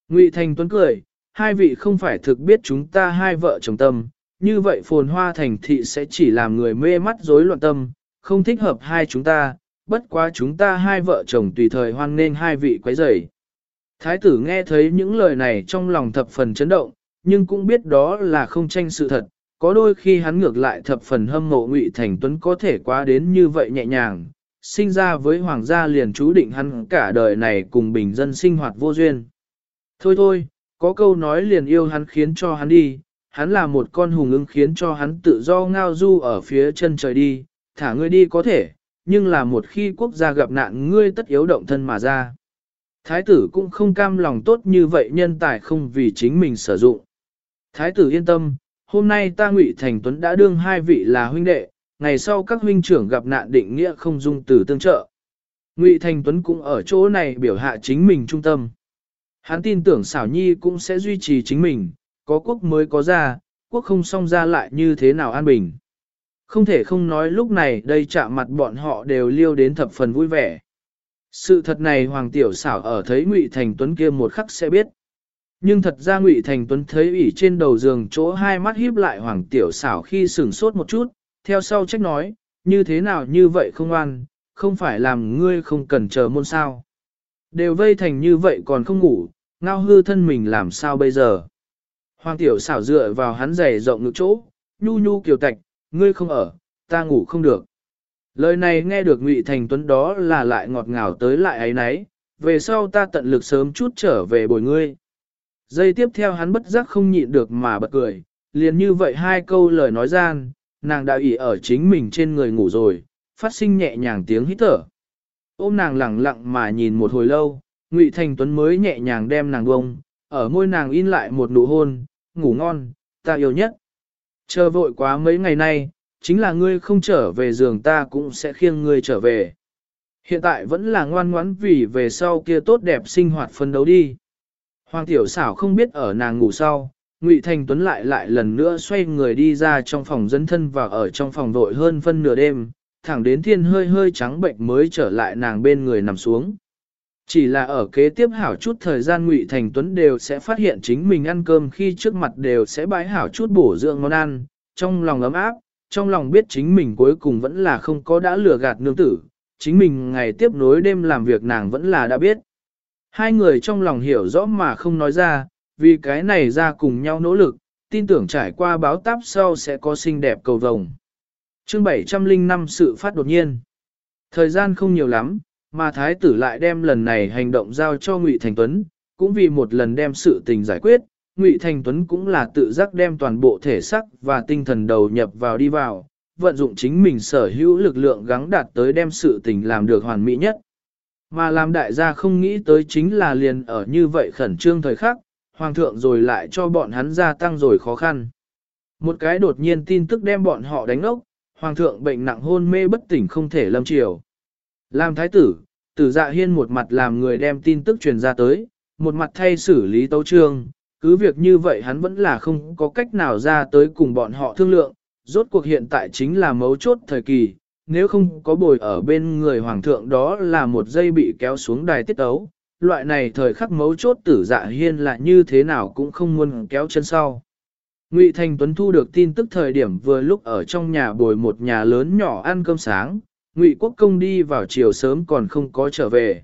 S1: Ngụy Thành Tuấn cười, hai vị không phải thực biết chúng ta hai vợ chồng tâm, như vậy phồn hoa thành thị sẽ chỉ làm người mê mắt rối loạn tâm, không thích hợp hai chúng ta, bất quá chúng ta hai vợ chồng tùy thời hoan nên hai vị quấy rầy. Thái tử nghe thấy những lời này trong lòng thập phần chấn động, nhưng cũng biết đó là không tranh sự thật, có đôi khi hắn ngược lại thập phần hâm mộ Ngụy Thành Tuấn có thể quá đến như vậy nhẹ nhàng, sinh ra với hoàng gia liền chú định hắn cả đời này cùng bình dân sinh hoạt vô duyên. Thôi thôi, có câu nói liền yêu hắn khiến cho hắn đi, hắn là một con hùng ưng khiến cho hắn tự do ngao du ở phía chân trời đi, thả ngươi đi có thể, nhưng là một khi quốc gia gặp nạn ngươi tất yếu động thân mà ra. Thái tử cũng không cam lòng tốt như vậy nhân tài không vì chính mình sử dụng. Thái tử yên tâm, hôm nay ta Ngụy Thành Tuấn đã đương hai vị là huynh đệ, ngày sau các huynh trưởng gặp nạn định nghĩa không dung từ tương trợ. Ngụy Thành Tuấn cũng ở chỗ này biểu hạ chính mình trung tâm. Hắn tin tưởng xảo nhi cũng sẽ duy trì chính mình, có quốc mới có ra, quốc không xong ra lại như thế nào an bình. Không thể không nói lúc này đây chạm mặt bọn họ đều liêu đến thập phần vui vẻ. Sự thật này Hoàng Tiểu xảo ở thấy Ngụy Thành Tuấn kia một khắc sẽ biết. Nhưng thật ra Ngụy Thành Tuấn thấy ủy trên đầu giường chỗ hai mắt híp lại Hoàng Tiểu xảo khi sửng sốt một chút, theo sau trách nói, như thế nào như vậy không an, không phải làm ngươi không cần chờ môn sao. Đều vây thành như vậy còn không ngủ, ngao hư thân mình làm sao bây giờ. Hoàng Tiểu xảo dựa vào hắn giày rộng ngực chỗ, nhu nhu kiều tạch, ngươi không ở, ta ngủ không được. Lời này nghe được Ngụy Thành Tuấn đó là lại ngọt ngào tới lại ấy nấy, về sau ta tận lực sớm chút trở về bồi ngươi. Giây tiếp theo hắn bất giác không nhịn được mà bật cười, liền như vậy hai câu lời nói gian, nàng đã ỉ ở chính mình trên người ngủ rồi, phát sinh nhẹ nhàng tiếng hít thở. Ôm nàng lặng lặng mà nhìn một hồi lâu, Ngụy Thành Tuấn mới nhẹ nhàng đem nàng bông, ở môi nàng in lại một nụ hôn, ngủ ngon, ta yêu nhất. Chờ vội quá mấy ngày nay, chính là ngươi không trở về giường ta cũng sẽ khiêng ngươi trở về. Hiện tại vẫn là ngoan ngoãn vì về sau kia tốt đẹp sinh hoạt phân đấu đi. Hoàng tiểu xảo không biết ở nàng ngủ sau, Ngụy Thành Tuấn lại lại lần nữa xoay người đi ra trong phòng dân thân và ở trong phòng vội hơn phân nửa đêm, thẳng đến thiên hơi hơi trắng bệnh mới trở lại nàng bên người nằm xuống. Chỉ là ở kế tiếp hảo chút thời gian Ngụy Thành Tuấn đều sẽ phát hiện chính mình ăn cơm khi trước mặt đều sẽ bãi hảo chút bổ dưỡng món ăn, trong lòng ấm áp, trong lòng biết chính mình cuối cùng vẫn là không có đã lừa gạt nương tử, chính mình ngày tiếp nối đêm làm việc nàng vẫn là đã biết. Hai người trong lòng hiểu rõ mà không nói ra, vì cái này ra cùng nhau nỗ lực, tin tưởng trải qua báo táp sau sẽ có xinh đẹp cầu vồng. Chương 705 sự phát đột nhiên. Thời gian không nhiều lắm, mà thái tử lại đem lần này hành động giao cho Ngụy Thành Tuấn, cũng vì một lần đem sự tình giải quyết, Ngụy Thành Tuấn cũng là tự giác đem toàn bộ thể sắc và tinh thần đầu nhập vào đi vào, vận dụng chính mình sở hữu lực lượng gắng đạt tới đem sự tình làm được hoàn mỹ nhất. Mà làm đại gia không nghĩ tới chính là liền ở như vậy khẩn trương thời khắc, hoàng thượng rồi lại cho bọn hắn gia tăng rồi khó khăn. Một cái đột nhiên tin tức đem bọn họ đánh ốc, hoàng thượng bệnh nặng hôn mê bất tỉnh không thể lâm chiều. Làm thái tử, tử dạ hiên một mặt làm người đem tin tức truyền ra tới, một mặt thay xử lý tấu trương, cứ việc như vậy hắn vẫn là không có cách nào ra tới cùng bọn họ thương lượng, rốt cuộc hiện tại chính là mấu chốt thời kỳ, nếu không có bồi ở bên người hoàng thượng đó là một dây bị kéo xuống đài tiết ấu, loại này thời khắc mấu chốt tử dạ hiên là như thế nào cũng không muốn kéo chân sau. Ngụy Thành Tuấn thu được tin tức thời điểm vừa lúc ở trong nhà bồi một nhà lớn nhỏ ăn cơm sáng, Ngụy Quốc Công đi vào chiều sớm còn không có trở về.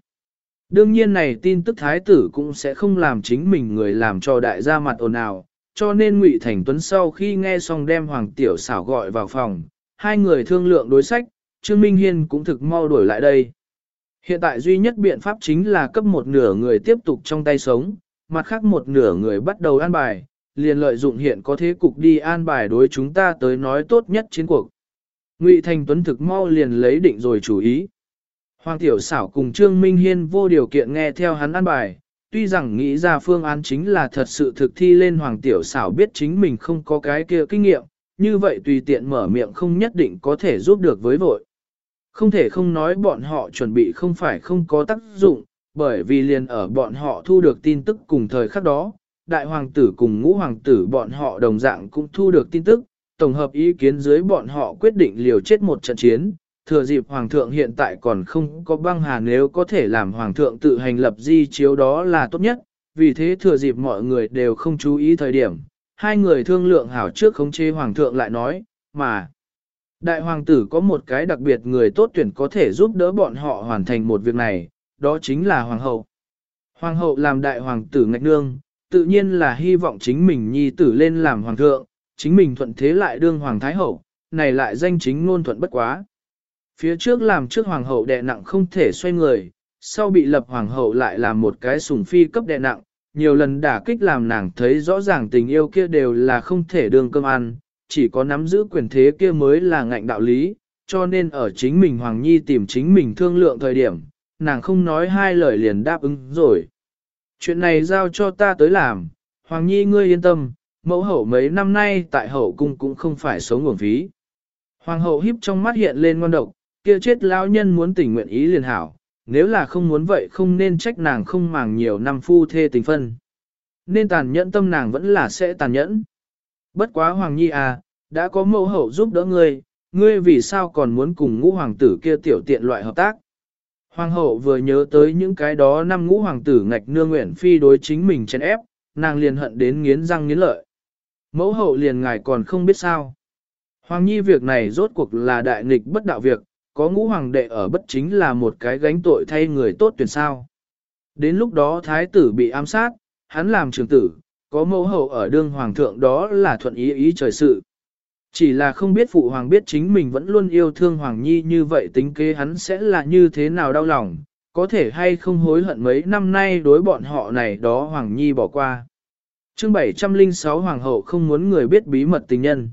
S1: Đương nhiên này tin tức thái tử cũng sẽ không làm chính mình người làm cho đại gia mặt ồn ào, cho nên Ngụy Thành Tuấn sau khi nghe xong đem Hoàng Tiểu xảo gọi vào phòng, hai người thương lượng đối sách, Trương Minh Hiên cũng thực mau đổi lại đây. Hiện tại duy nhất biện pháp chính là cấp một nửa người tiếp tục trong tay sống, mặt khác một nửa người bắt đầu ăn bài, liền lợi dụng hiện có thế cục đi an bài đối chúng ta tới nói tốt nhất chiến cuộc. Ngụy Thành Tuấn thực mau liền lấy định rồi chủ ý. Hoàng Tiểu Xảo cùng Trương Minh Hiên vô điều kiện nghe theo hắn an bài, tuy rằng nghĩ ra phương án chính là thật sự thực thi lên Hoàng Tiểu Xảo biết chính mình không có cái kia kinh nghiệm, như vậy tùy tiện mở miệng không nhất định có thể giúp được với vội. Không thể không nói bọn họ chuẩn bị không phải không có tác dụng, bởi vì liền ở bọn họ thu được tin tức cùng thời khắc đó, đại hoàng tử cùng ngũ hoàng tử bọn họ đồng dạng cũng thu được tin tức, tổng hợp ý kiến dưới bọn họ quyết định liều chết một trận chiến, thừa dịp hoàng thượng hiện tại còn không có băng hà nếu có thể làm hoàng thượng tự hành lập di chiếu đó là tốt nhất, vì thế thừa dịp mọi người đều không chú ý thời điểm, hai người thương lượng hảo trước khống chế hoàng thượng lại nói, mà đại hoàng tử có một cái đặc biệt người tốt tuyển có thể giúp đỡ bọn họ hoàn thành một việc này, đó chính là hoàng hậu. Hoàng hậu làm đại hoàng tử ngạch nương, tự nhiên là hy vọng chính mình nhi tử lên làm hoàng thượng, chính mình thuận thế lại đương hoàng thái hậu, này lại danh chính ngôn thuận bất quá. Phía trước làm trước hoàng hậu đè nặng không thể xoay người, sau bị lập hoàng hậu lại làm một cái sủng phi cấp đè nặng, nhiều lần đả kích làm nàng thấy rõ ràng tình yêu kia đều là không thể đương cơm ăn, chỉ có nắm giữ quyền thế kia mới là ngạnh đạo lý, cho nên ở chính mình Hoàng Nhi tìm chính mình thương lượng thời điểm, nàng không nói hai lời liền đáp ứng rồi. Chuyện này giao cho ta tới làm, Hoàng Nhi ngươi yên tâm, mẫu hậu mấy năm nay tại hậu cung cũng không phải sống nguồn phí. Hoàng hậu híp trong mắt hiện lên ngon độc, kia chết lão nhân muốn tình nguyện ý liền hảo, nếu là không muốn vậy không nên trách nàng không màng nhiều năm phu thê tình phân. Nên tàn nhẫn tâm nàng vẫn là sẽ tàn nhẫn. Bất quá Hoàng Nhi à, đã có mẫu hậu giúp đỡ ngươi, ngươi vì sao còn muốn cùng ngũ hoàng tử kia tiểu tiện loại hợp tác. Hoàng hậu vừa nhớ tới những cái đó năm ngũ hoàng tử ngạch nương nguyện phi đối chính mình chèn ép, nàng liền hận đến nghiến răng nghiến lợi. Mẫu hậu liền ngài còn không biết sao. Hoàng nhi việc này rốt cuộc là đại nghịch bất đạo việc, có ngũ hoàng đệ ở bất chính là một cái gánh tội thay người tốt tuyển sao. Đến lúc đó thái tử bị ám sát, hắn làm trường tử, có mẫu hậu ở đương hoàng thượng đó là thuận ý ý trời sự. Chỉ là không biết phụ hoàng biết chính mình vẫn luôn yêu thương hoàng nhi như vậy tính kế hắn sẽ là như thế nào đau lòng, có thể hay không hối hận mấy năm nay đối bọn họ này đó hoàng nhi bỏ qua chương 706 hoàng hậu không muốn người biết bí mật tình nhân.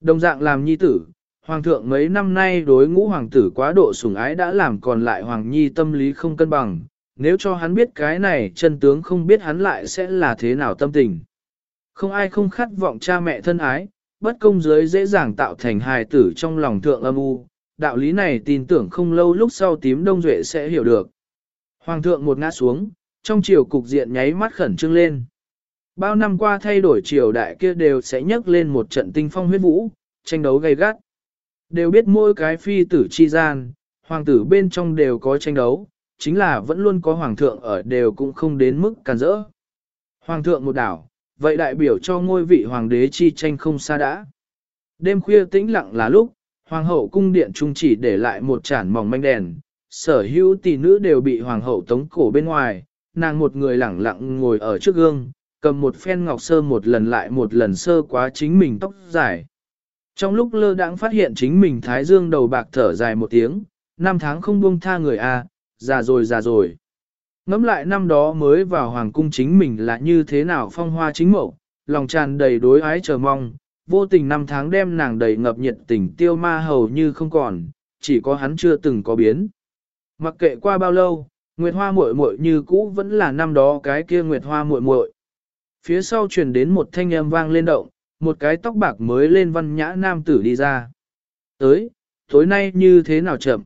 S1: Đồng dạng làm nhi tử, hoàng thượng mấy năm nay đối ngũ hoàng tử quá độ sủng ái đã làm còn lại hoàng nhi tâm lý không cân bằng, nếu cho hắn biết cái này chân tướng không biết hắn lại sẽ là thế nào tâm tình. Không ai không khát vọng cha mẹ thân ái, bất công dưới dễ dàng tạo thành hài tử trong lòng thượng âm u, đạo lý này tin tưởng không lâu lúc sau tím đông duệ sẽ hiểu được. Hoàng thượng một ngã xuống, trong chiều cục diện nháy mắt khẩn trương lên. Bao năm qua thay đổi triều đại kia đều sẽ nhấc lên một trận tinh phong huyết vũ, tranh đấu gay gắt. Đều biết mỗi cái phi tử chi gian, hoàng tử bên trong đều có tranh đấu, chính là vẫn luôn có hoàng thượng ở đều cũng không đến mức càn rỡ. Hoàng thượng một đảo, vậy đại biểu cho ngôi vị hoàng đế chi tranh không xa đã. Đêm khuya tĩnh lặng là lúc, hoàng hậu cung điện trung chỉ để lại một chản mỏng manh đèn, sở hữu tỷ nữ đều bị hoàng hậu tống cổ bên ngoài, nàng một người lẳng lặng ngồi ở trước gương, cầm một phen ngọc sơ một lần lại một lần sơ quá chính mình tóc dài. Trong lúc lơ đãng phát hiện chính mình thái dương đầu bạc thở dài một tiếng, năm tháng không buông tha người a, già rồi già rồi. Ngắm lại năm đó mới vào hoàng cung chính mình là như thế nào phong hoa chính mẫu, lòng tràn đầy đối ái chờ mong, vô tình năm tháng đem nàng đầy ngập nhiệt tình tiêu ma hầu như không còn, chỉ có hắn chưa từng có biến. Mặc kệ qua bao lâu, Nguyệt Hoa muội muội như cũ vẫn là năm đó cái kia Nguyệt Hoa muội muội. Phía sau truyền đến một thanh âm vang lên động, một cái tóc bạc mới lên văn nhã nam tử đi ra. Tới, tối nay như thế nào chậm?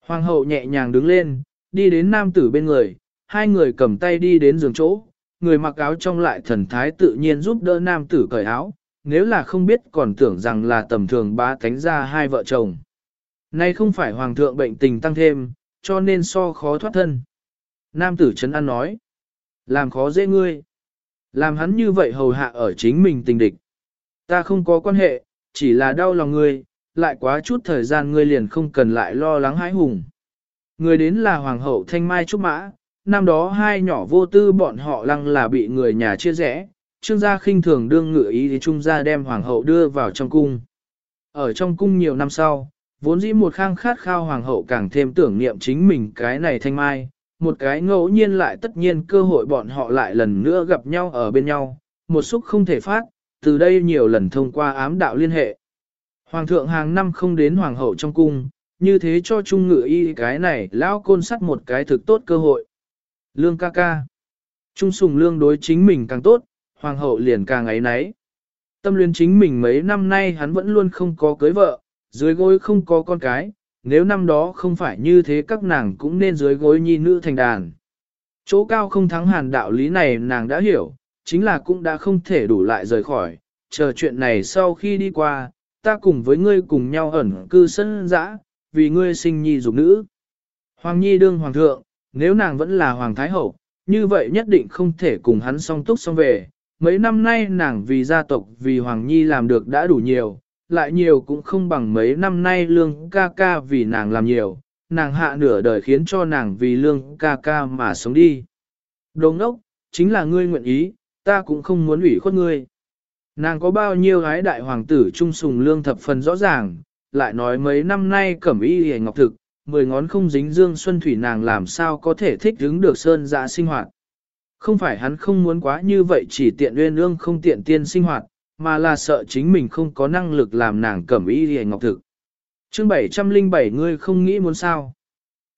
S1: Hoàng hậu nhẹ nhàng đứng lên, đi đến nam tử bên người, hai người cầm tay đi đến giường chỗ, người mặc áo trong lại thần thái tự nhiên giúp đỡ nam tử cởi áo, nếu là không biết còn tưởng rằng là tầm thường bá thánh ra hai vợ chồng. Nay không phải hoàng thượng bệnh tình tăng thêm, cho nên so khó thoát thân. Nam tử chấn an nói, làm khó dễ ngươi. Làm hắn như vậy hầu hạ ở chính mình tình địch. Ta không có quan hệ, chỉ là đau lòng ngươi, lại quá chút thời gian ngươi liền không cần lại lo lắng hãi hùng. Người đến là Hoàng hậu Thanh Mai Trúc Mã, năm đó hai nhỏ vô tư bọn họ lăng là bị người nhà chia rẽ, trương gia khinh thường đương ngự ý thì trung gia đem Hoàng hậu đưa vào trong cung. Ở trong cung nhiều năm sau, vốn dĩ một khang khát khao Hoàng hậu càng thêm tưởng niệm chính mình cái này Thanh Mai, một cái ngẫu nhiên lại tất nhiên cơ hội bọn họ lại lần nữa gặp nhau ở bên nhau, một xúc không thể phát, từ đây nhiều lần thông qua ám đạo liên hệ. Hoàng thượng hàng năm không đến hoàng hậu trong cung, như thế cho trung ngự y cái này lão côn sắt một cái thực tốt cơ hội. Lương ca ca. Trung sùng lương đối chính mình càng tốt, hoàng hậu liền càng ấy nấy. Tâm luyến chính mình mấy năm nay hắn vẫn luôn không có cưới vợ, dưới gối không có con cái, nếu năm đó không phải như thế các nàng cũng nên dưới gối nhi nữ thành đàn. Chỗ cao không thắng hàn đạo lý này nàng đã hiểu, chính là cũng đã không thể đủ lại rời khỏi, chờ chuyện này sau khi đi qua, ta cùng với ngươi cùng nhau ẩn cư sân dã, vì ngươi sinh nhi dục nữ. Hoàng nhi đương hoàng thượng, nếu nàng vẫn là hoàng thái hậu, như vậy nhất định không thể cùng hắn song túc song về. Mấy năm nay nàng vì gia tộc vì hoàng nhi làm được đã đủ nhiều, lại nhiều cũng không bằng mấy năm nay lương ca ca vì nàng làm nhiều, nàng hạ nửa đời khiến cho nàng vì lương ca ca mà sống đi. Đồ ngốc, chính là ngươi nguyện ý, ta cũng không muốn ủy khuất ngươi. Nàng có bao nhiêu gái đại hoàng tử trung sùng lương thập phần rõ ràng, lại nói mấy năm nay cẩm y hề ngọc thực, mười ngón không dính dương xuân thủy nàng làm sao có thể thích hứng được sơn dạ sinh hoạt. Không phải hắn không muốn quá như vậy chỉ tiện uyên ương không tiện tiên sinh hoạt, mà là sợ chính mình không có năng lực làm nàng cẩm y hề ngọc thực. chương 707 ngươi không nghĩ muốn sao.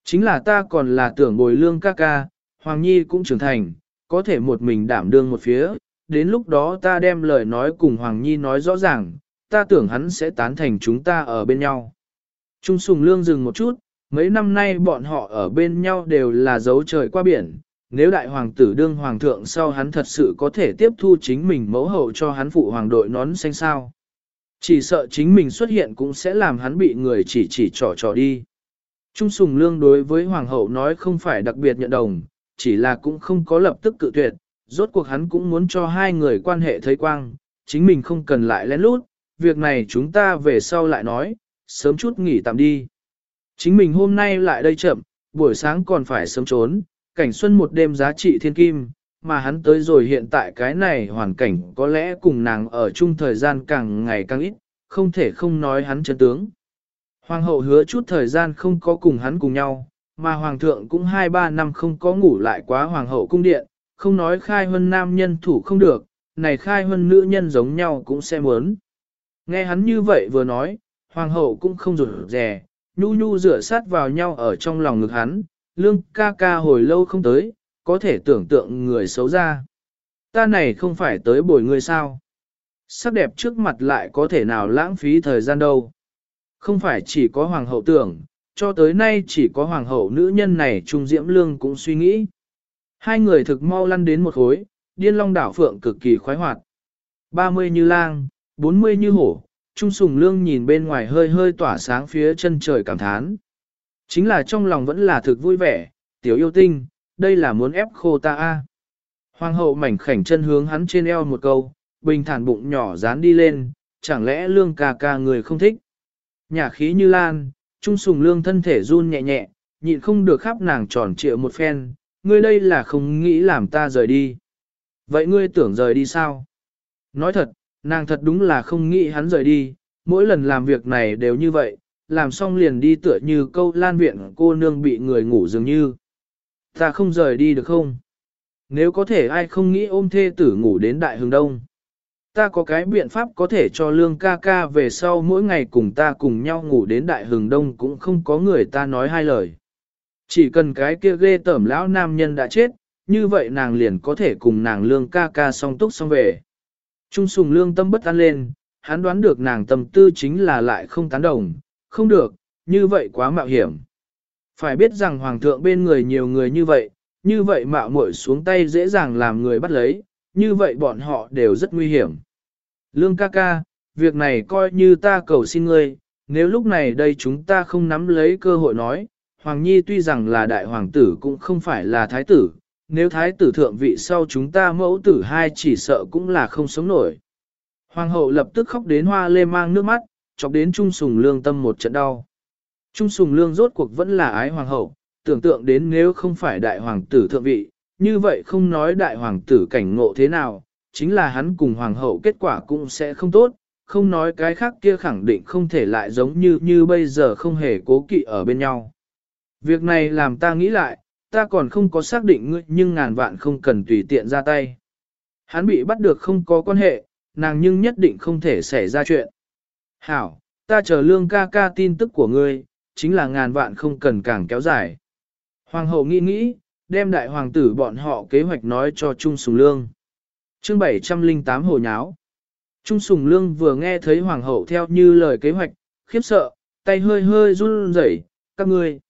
S1: Chính là ta còn là tưởng bồi lương ca ca, Hoàng Nhi cũng trưởng thành, có thể một mình đảm đương một phía, đến lúc đó ta đem lời nói cùng Hoàng Nhi nói rõ ràng, ta tưởng hắn sẽ tán thành chúng ta ở bên nhau. Trung Sùng Lương dừng một chút, mấy năm nay bọn họ ở bên nhau đều là dấu trời qua biển, nếu đại hoàng tử đương hoàng thượng sau hắn thật sự có thể tiếp thu chính mình mẫu hậu cho hắn phụ hoàng đội nón xanh sao. Chỉ sợ chính mình xuất hiện cũng sẽ làm hắn bị người chỉ chỉ trò trò đi. Trung Sùng Lương đối với hoàng hậu nói không phải đặc biệt nhận đồng, chỉ là cũng không có lập tức cự tuyệt, rốt cuộc hắn cũng muốn cho hai người quan hệ thấy quang, chính mình không cần lại lén lút, việc này chúng ta về sau lại nói, sớm chút nghỉ tạm đi. Chính mình hôm nay lại đây chậm, buổi sáng còn phải sớm trốn, cảnh xuân một đêm giá trị thiên kim, mà hắn tới rồi hiện tại cái này hoàn cảnh có lẽ cùng nàng ở chung thời gian càng ngày càng ít, không thể không nói hắn chân tướng. Hoàng hậu hứa chút thời gian không có cùng hắn cùng nhau, mà hoàng thượng cũng 2-3 năm không có ngủ lại quá hoàng hậu cung điện, không nói khai huân nam nhân thủ không được, này khai huân nữ nhân giống nhau cũng sẽ muốn. Nghe hắn như vậy vừa nói, hoàng hậu cũng không rụt rè, nhu nhu rửa sát vào nhau ở trong lòng ngực hắn, lương ca ca hồi lâu không tới, có thể tưởng tượng người xấu ra. Ta này không phải tới bồi người sao. Sắc đẹp trước mặt lại có thể nào lãng phí thời gian đâu. Không phải chỉ có hoàng hậu tưởng, cho tới nay chỉ có hoàng hậu nữ nhân này Trung Diễm Lương cũng suy nghĩ. Hai người thực mau lăn đến một khối, điên long đảo phượng cực kỳ khoái hoạt. 30 như lang, 40 như hổ, Trung Sùng Lương nhìn bên ngoài hơi hơi tỏa sáng phía chân trời cảm thán. Chính là trong lòng vẫn là thực vui vẻ, tiểu yêu tinh, đây là muốn ép khô ta a. Hoàng hậu mảnh khảnh chân hướng hắn trên eo một câu, bình thản bụng nhỏ dán đi lên, chẳng lẽ lương ca ca người không thích. Nhà khí như lan, Trung Sùng Lương thân thể run nhẹ nhẹ, nhịn không được khắp nàng tròn trịa một phen, ngươi đây là không nghĩ làm ta rời đi. Vậy ngươi tưởng rời đi sao? Nói thật, nàng thật đúng là không nghĩ hắn rời đi, mỗi lần làm việc này đều như vậy, làm xong liền đi tựa như câu lan viện cô nương bị người ngủ dường như. Ta không rời đi được không? Nếu có thể ai không nghĩ ôm thê tử ngủ đến đại hướng đông. Ta có cái biện pháp có thể cho lương ca ca về sau mỗi ngày cùng ta cùng nhau ngủ đến đại hừng đông cũng không có người ta nói hai lời. Chỉ cần cái kia ghê tởm lão nam nhân đã chết, như vậy nàng liền có thể cùng nàng lương ca ca song túc song về. Trung sùng lương tâm bất an lên, hắn đoán được nàng tâm tư chính là lại không tán đồng, không được, như vậy quá mạo hiểm. Phải biết rằng hoàng thượng bên người nhiều người như vậy, như vậy mạo muội xuống tay dễ dàng làm người bắt lấy, như vậy bọn họ đều rất nguy hiểm. Lương ca ca, việc này coi như ta cầu xin ngươi, nếu lúc này đây chúng ta không nắm lấy cơ hội nói, Hoàng Nhi tuy rằng là đại hoàng tử cũng không phải là thái tử, nếu thái tử thượng vị sau chúng ta mẫu tử hai chỉ sợ cũng là không sống nổi. Hoàng hậu lập tức khóc đến hoa lê mang nước mắt, chọc đến Trung Sùng Lương tâm một trận đau. Trung Sùng Lương rốt cuộc vẫn là ái hoàng hậu, tưởng tượng đến nếu không phải đại hoàng tử thượng vị, như vậy không nói đại hoàng tử cảnh ngộ thế nào, chính là hắn cùng hoàng hậu kết quả cũng sẽ không tốt, không nói cái khác kia khẳng định không thể lại giống như như bây giờ không hề cố kỵ ở bên nhau. Việc này làm ta nghĩ lại, ta còn không có xác định ngươi nhưng ngàn vạn không cần tùy tiện ra tay. Hắn bị bắt được không có quan hệ, nàng nhưng nhất định không thể xảy ra chuyện. Hảo, ta chờ lương ca ca tin tức của ngươi, chính là ngàn vạn không cần càng kéo dài. Hoàng hậu nghĩ nghĩ, đem đại hoàng tử bọn họ kế hoạch nói cho Trung Sùng Lương. chương 708 hồ nháo. Trung Sùng Lương vừa nghe thấy hoàng hậu theo như lời kế hoạch, khiếp sợ, tay hơi hơi run rẩy, các ngươi.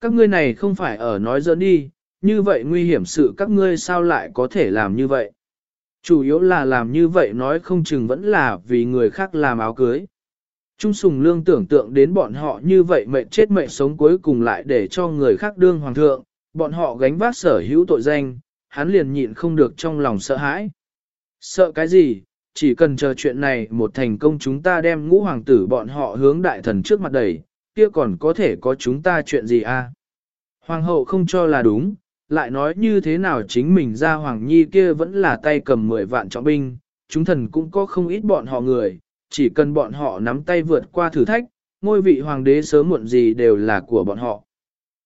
S1: Các ngươi này không phải ở nói giỡn đi, như vậy nguy hiểm sự các ngươi sao lại có thể làm như vậy. Chủ yếu là làm như vậy nói không chừng vẫn là vì người khác làm áo cưới. Trung sùng lương tưởng tượng đến bọn họ như vậy mệnh chết mệnh sống cuối cùng lại để cho người khác đương hoàng thượng, bọn họ gánh vác sở hữu tội danh, hắn liền nhịn không được trong lòng sợ hãi. Sợ cái gì, chỉ cần chờ chuyện này một thành công chúng ta đem ngũ hoàng tử bọn họ hướng đại thần trước mặt đẩy, kia còn có thể có chúng ta chuyện gì à? Hoàng hậu không cho là đúng, lại nói như thế nào chính mình ra hoàng nhi kia vẫn là tay cầm 10 vạn trọng binh, chúng thần cũng có không ít bọn họ người, chỉ cần bọn họ nắm tay vượt qua thử thách, ngôi vị hoàng đế sớm muộn gì đều là của bọn họ.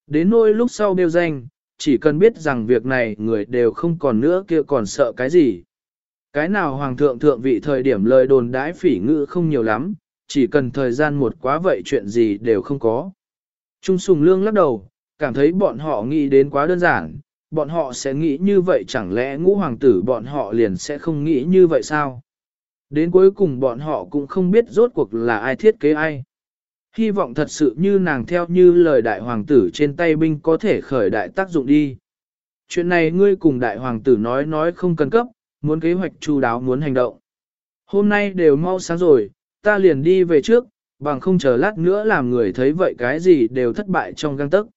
S1: Đến nỗi lúc sau đeo danh, chỉ cần biết rằng việc này người đều không còn nữa kia còn sợ cái gì. Cái nào hoàng thượng thượng vị thời điểm lời đồn đãi phỉ ngữ không nhiều lắm, chỉ cần thời gian một quá vậy chuyện gì đều không có. Trung sùng lương lắc đầu, cảm thấy bọn họ nghĩ đến quá đơn giản, bọn họ sẽ nghĩ như vậy chẳng lẽ ngũ hoàng tử bọn họ liền sẽ không nghĩ như vậy sao? Đến cuối cùng bọn họ cũng không biết rốt cuộc là ai thiết kế ai. Hy vọng thật sự như nàng theo như lời đại hoàng tử trên tay binh có thể khởi đại tác dụng đi. Chuyện này ngươi cùng đại hoàng tử nói nói không cần cấp, muốn kế hoạch chu đáo muốn hành động. Hôm nay đều mau sáng rồi, ta liền đi về trước, bằng không chờ lát nữa làm người thấy vậy cái gì đều thất bại trong găng tức.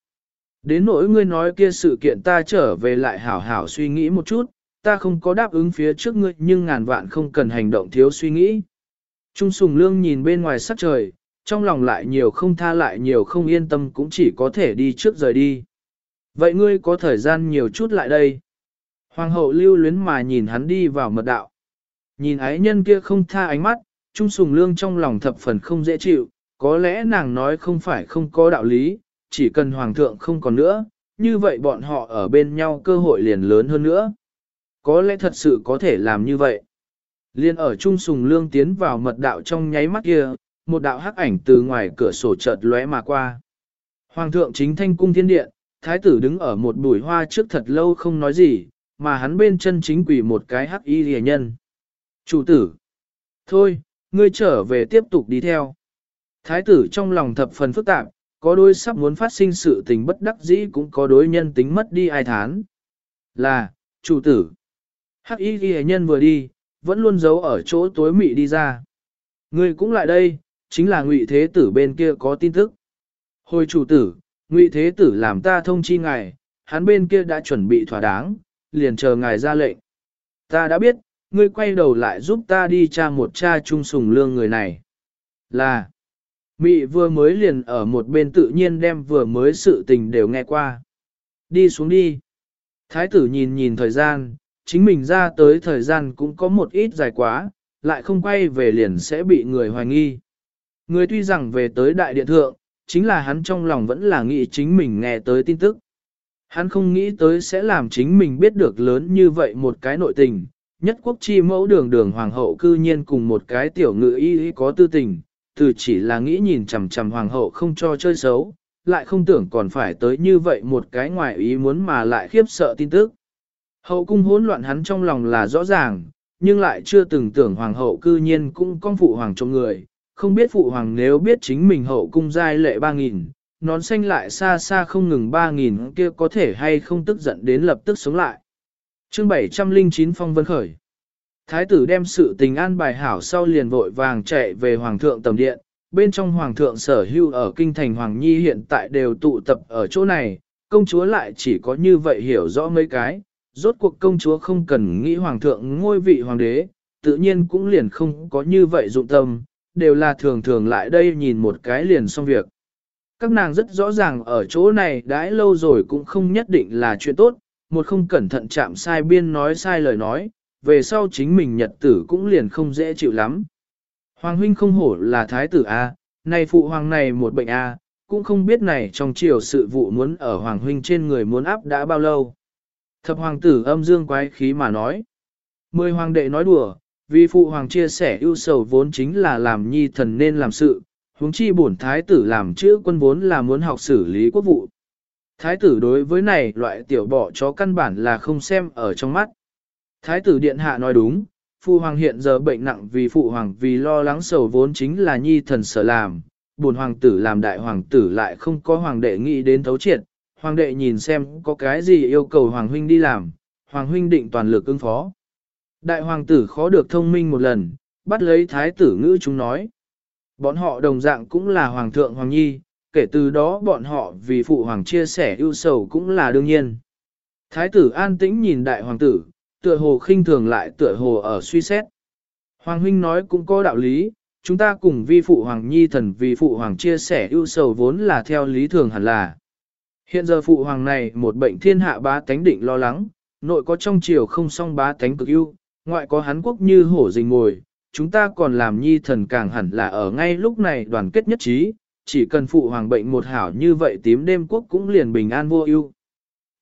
S1: Đến nỗi ngươi nói kia sự kiện ta trở về lại hảo hảo suy nghĩ một chút, ta không có đáp ứng phía trước ngươi nhưng ngàn vạn không cần hành động thiếu suy nghĩ. Trung sùng lương nhìn bên ngoài sắc trời, trong lòng lại nhiều không tha lại nhiều không yên tâm cũng chỉ có thể đi trước rời đi. Vậy ngươi có thời gian nhiều chút lại đây. Hoàng hậu lưu luyến mà nhìn hắn đi vào mật đạo. Nhìn ái nhân kia không tha ánh mắt, Trung Sùng Lương trong lòng thập phần không dễ chịu, có lẽ nàng nói không phải không có đạo lý, chỉ cần Hoàng thượng không còn nữa, như vậy bọn họ ở bên nhau cơ hội liền lớn hơn nữa. Có lẽ thật sự có thể làm như vậy. Liên ở Trung Sùng Lương tiến vào mật đạo trong nháy mắt kia, một đạo hắc ảnh từ ngoài cửa sổ chợt lóe mà qua. Hoàng thượng chính thanh cung thiên điện, thái tử đứng ở một bụi hoa trước thật lâu không nói gì, mà hắn bên chân chính quỷ một cái hắc y rìa nhân. Chủ tử! Thôi, ngươi trở về tiếp tục đi theo. Thái tử trong lòng thập phần phức tạp, có đôi sắp muốn phát sinh sự tình bất đắc dĩ cũng có đối nhân tính mất đi ai thán. Là, chủ tử. Hắc y ghi nhân vừa đi, vẫn luôn giấu ở chỗ tối mị đi ra. Ngươi cũng lại đây, chính là ngụy thế tử bên kia có tin tức. Hồi chủ tử, ngụy thế tử làm ta thông chi ngài, hắn bên kia đã chuẩn bị thỏa đáng, liền chờ ngài ra lệnh. Ta đã biết, ngươi quay đầu lại giúp ta đi tra một cha trung sùng lương người này. Là, Mị vừa mới liền ở một bên tự nhiên đem vừa mới sự tình đều nghe qua. Đi xuống đi. Thái tử nhìn nhìn thời gian, chính mình ra tới thời gian cũng có một ít dài quá, lại không quay về liền sẽ bị người hoài nghi. Người tuy rằng về tới đại điện thượng, chính là hắn trong lòng vẫn là nghĩ chính mình nghe tới tin tức. Hắn không nghĩ tới sẽ làm chính mình biết được lớn như vậy một cái nội tình, nhất quốc chi mẫu đường đường hoàng hậu cư nhiên cùng một cái tiểu ngự y có tư tình, từ chỉ là nghĩ nhìn chằm chằm hoàng hậu không cho chơi xấu, lại không tưởng còn phải tới như vậy một cái ngoài ý muốn mà lại khiếp sợ tin tức. Hậu cung hỗn loạn hắn trong lòng là rõ ràng, nhưng lại chưa từng tưởng hoàng hậu cư nhiên cũng con phụ hoàng trong người, không biết phụ hoàng nếu biết chính mình hậu cung giai lệ ba nghìn, nón xanh lại xa xa không ngừng ba nghìn kia có thể hay không tức giận đến lập tức sống lại. Chương 709 Phong Vân Khởi. Thái tử đem sự tình an bài hảo sau liền vội vàng chạy về Hoàng thượng tầm điện, bên trong Hoàng thượng sở hưu ở kinh thành Hoàng Nhi hiện tại đều tụ tập ở chỗ này, công chúa lại chỉ có như vậy hiểu rõ mấy cái, rốt cuộc công chúa không cần nghĩ Hoàng thượng ngôi vị Hoàng đế, tự nhiên cũng liền không có như vậy dụng tâm, đều là thường thường lại đây nhìn một cái liền xong việc. Các nàng rất rõ ràng ở chỗ này đãi lâu rồi cũng không nhất định là chuyện tốt, một không cẩn thận chạm sai biên nói sai lời nói, về sau chính mình nhật tử cũng liền không dễ chịu lắm. Hoàng huynh không hổ là thái tử A, này phụ hoàng này một bệnh A, cũng không biết này trong chiều sự vụ muốn ở hoàng huynh trên người muốn áp đã bao lâu. Thập hoàng tử âm dương quái khí mà nói. Mười hoàng đệ nói đùa, vì phụ hoàng chia sẻ ưu sầu vốn chính là làm nhi thần nên làm sự, huống chi bổn thái tử làm chữ quân vốn là muốn học xử lý quốc vụ. Thái tử đối với này loại tiểu bỏ chó căn bản là không xem ở trong mắt. Thái tử điện hạ nói đúng, phụ hoàng hiện giờ bệnh nặng vì phụ hoàng vì lo lắng sầu vốn chính là nhi thần sở làm, bổn hoàng tử làm đại hoàng tử lại không có hoàng đệ nghĩ đến thấu triệt, hoàng đệ nhìn xem có cái gì yêu cầu hoàng huynh đi làm, hoàng huynh định toàn lực ứng phó. Đại hoàng tử khó được thông minh một lần, bắt lấy thái tử ngữ chúng nói. Bọn họ đồng dạng cũng là hoàng thượng hoàng nhi, kể từ đó bọn họ vì phụ hoàng chia sẻ ưu sầu cũng là đương nhiên. Thái tử an tĩnh nhìn đại hoàng tử, tựa hồ khinh thường lại tựa hồ ở suy xét. Hoàng huynh nói cũng có đạo lý, chúng ta cùng vi phụ hoàng nhi thần vì phụ hoàng chia sẻ ưu sầu vốn là theo lý thường hẳn là. Hiện giờ phụ hoàng này một bệnh thiên hạ bá tánh định lo lắng, nội có trong triều không song bá tánh cực ưu, ngoại có hán quốc như hổ rình ngồi, chúng ta còn làm nhi thần càng hẳn là ở ngay lúc này đoàn kết nhất trí, chỉ cần phụ hoàng bệnh một hảo như vậy tím đêm quốc cũng liền bình an vô ưu.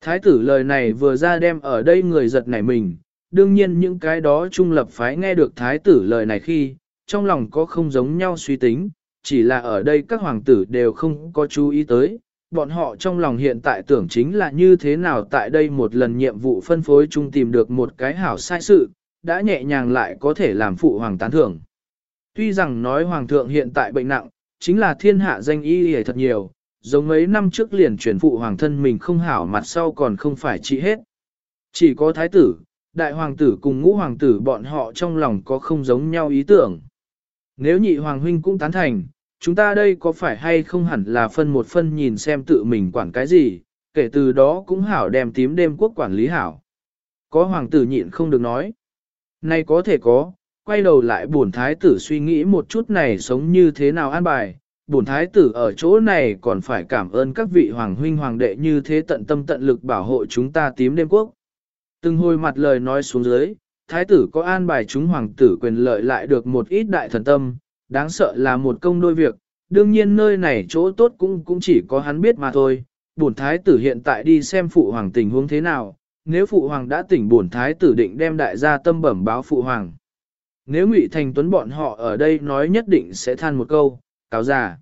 S1: Thái tử lời này vừa ra đem ở đây người giật nảy mình, đương nhiên những cái đó trung lập phái nghe được thái tử lời này khi, trong lòng có không giống nhau suy tính, chỉ là ở đây các hoàng tử đều không có chú ý tới, bọn họ trong lòng hiện tại tưởng chính là như thế nào tại đây một lần nhiệm vụ phân phối chung tìm được một cái hảo sai sự, đã nhẹ nhàng lại có thể làm phụ hoàng tán thưởng. Tuy rằng nói hoàng thượng hiện tại bệnh nặng, chính là thiên hạ danh y hề thật nhiều, giống mấy năm trước liền chuyển phụ hoàng thân mình không hảo mặt sau còn không phải trị hết. Chỉ có thái tử, đại hoàng tử cùng ngũ hoàng tử bọn họ trong lòng có không giống nhau ý tưởng. Nếu nhị hoàng huynh cũng tán thành, chúng ta đây có phải hay không hẳn là phân một phân nhìn xem tự mình quản cái gì, kể từ đó cũng hảo đem tím đêm quốc quản lý hảo. Có hoàng tử nhịn không được nói. Này có thể có, quay đầu lại bổn thái tử suy nghĩ một chút này sống như thế nào an bài, bổn thái tử ở chỗ này còn phải cảm ơn các vị hoàng huynh hoàng đệ như thế tận tâm tận lực bảo hộ chúng ta tím đêm quốc. Từng hồi mặt lời nói xuống dưới, thái tử có an bài chúng hoàng tử quyền lợi lại được một ít đại thần tâm, đáng sợ là một công đôi việc, đương nhiên nơi này chỗ tốt cũng cũng chỉ có hắn biết mà thôi. Bổn thái tử hiện tại đi xem phụ hoàng tình huống thế nào, nếu phụ hoàng đã tỉnh bổn thái tử định đem đại gia tâm bẩm báo phụ hoàng. Nếu Ngụy Thành Tuấn bọn họ ở đây nói nhất định sẽ than một câu, cáo già.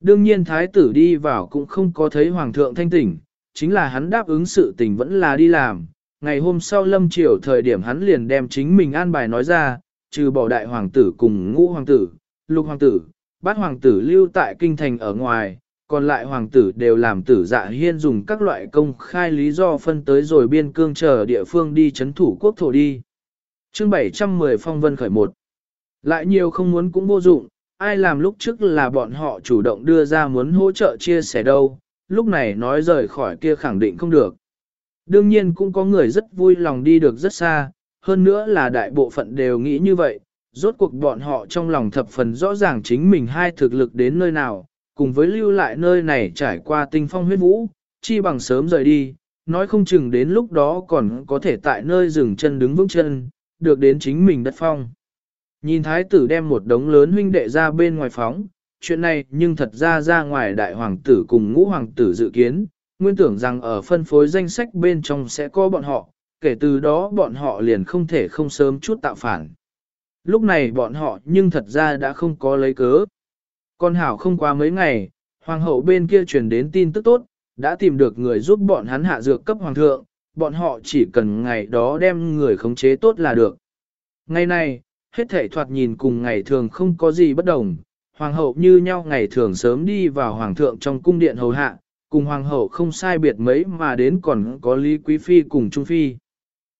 S1: Đương nhiên thái tử đi vào cũng không có thấy hoàng thượng thanh tỉnh, chính là hắn đáp ứng sự tình vẫn là đi làm. Ngày hôm sau lâm triều thời điểm hắn liền đem chính mình an bài nói ra, trừ bỏ đại hoàng tử cùng ngũ hoàng tử, lục hoàng tử, bát hoàng tử lưu tại kinh thành ở ngoài, còn lại hoàng tử đều làm tử dạ hiên dùng các loại công khai lý do phân tới rồi biên cương chờ địa phương đi chấn thủ quốc thổ đi. Chương 710 Phong Vân khởi một. Lại nhiều không muốn cũng vô dụng, ai làm lúc trước là bọn họ chủ động đưa ra muốn hỗ trợ chia sẻ đâu, lúc này nói rời khỏi kia khẳng định không được. Đương nhiên cũng có người rất vui lòng đi được rất xa, hơn nữa là đại bộ phận đều nghĩ như vậy, rốt cuộc bọn họ trong lòng thập phần rõ ràng chính mình hai thực lực đến nơi nào, cùng với lưu lại nơi này trải qua tinh phong huyết vũ, chi bằng sớm rời đi, nói không chừng đến lúc đó còn có thể tại nơi dừng chân đứng vững chân, được đến chính mình đất phong. Nhìn thái tử đem một đống lớn huynh đệ ra bên ngoài phóng, chuyện này nhưng thật ra ra ngoài đại hoàng tử cùng ngũ hoàng tử dự kiến, nguyên tưởng rằng ở phân phối danh sách bên trong sẽ có bọn họ, kể từ đó bọn họ liền không thể không sớm chút tạo phản. Lúc này bọn họ nhưng thật ra đã không có lấy cớ. Con hảo không qua mấy ngày, hoàng hậu bên kia truyền đến tin tức tốt, đã tìm được người giúp bọn hắn hạ dược cấp hoàng thượng, bọn họ chỉ cần ngày đó đem người khống chế tốt là được. Ngày này, hết thể thoạt nhìn cùng ngày thường không có gì bất đồng, hoàng hậu như nhau ngày thường sớm đi vào hoàng thượng trong cung điện hầu hạ, cùng hoàng hậu không sai biệt mấy mà đến còn có Lý Quý Phi cùng Trung Phi.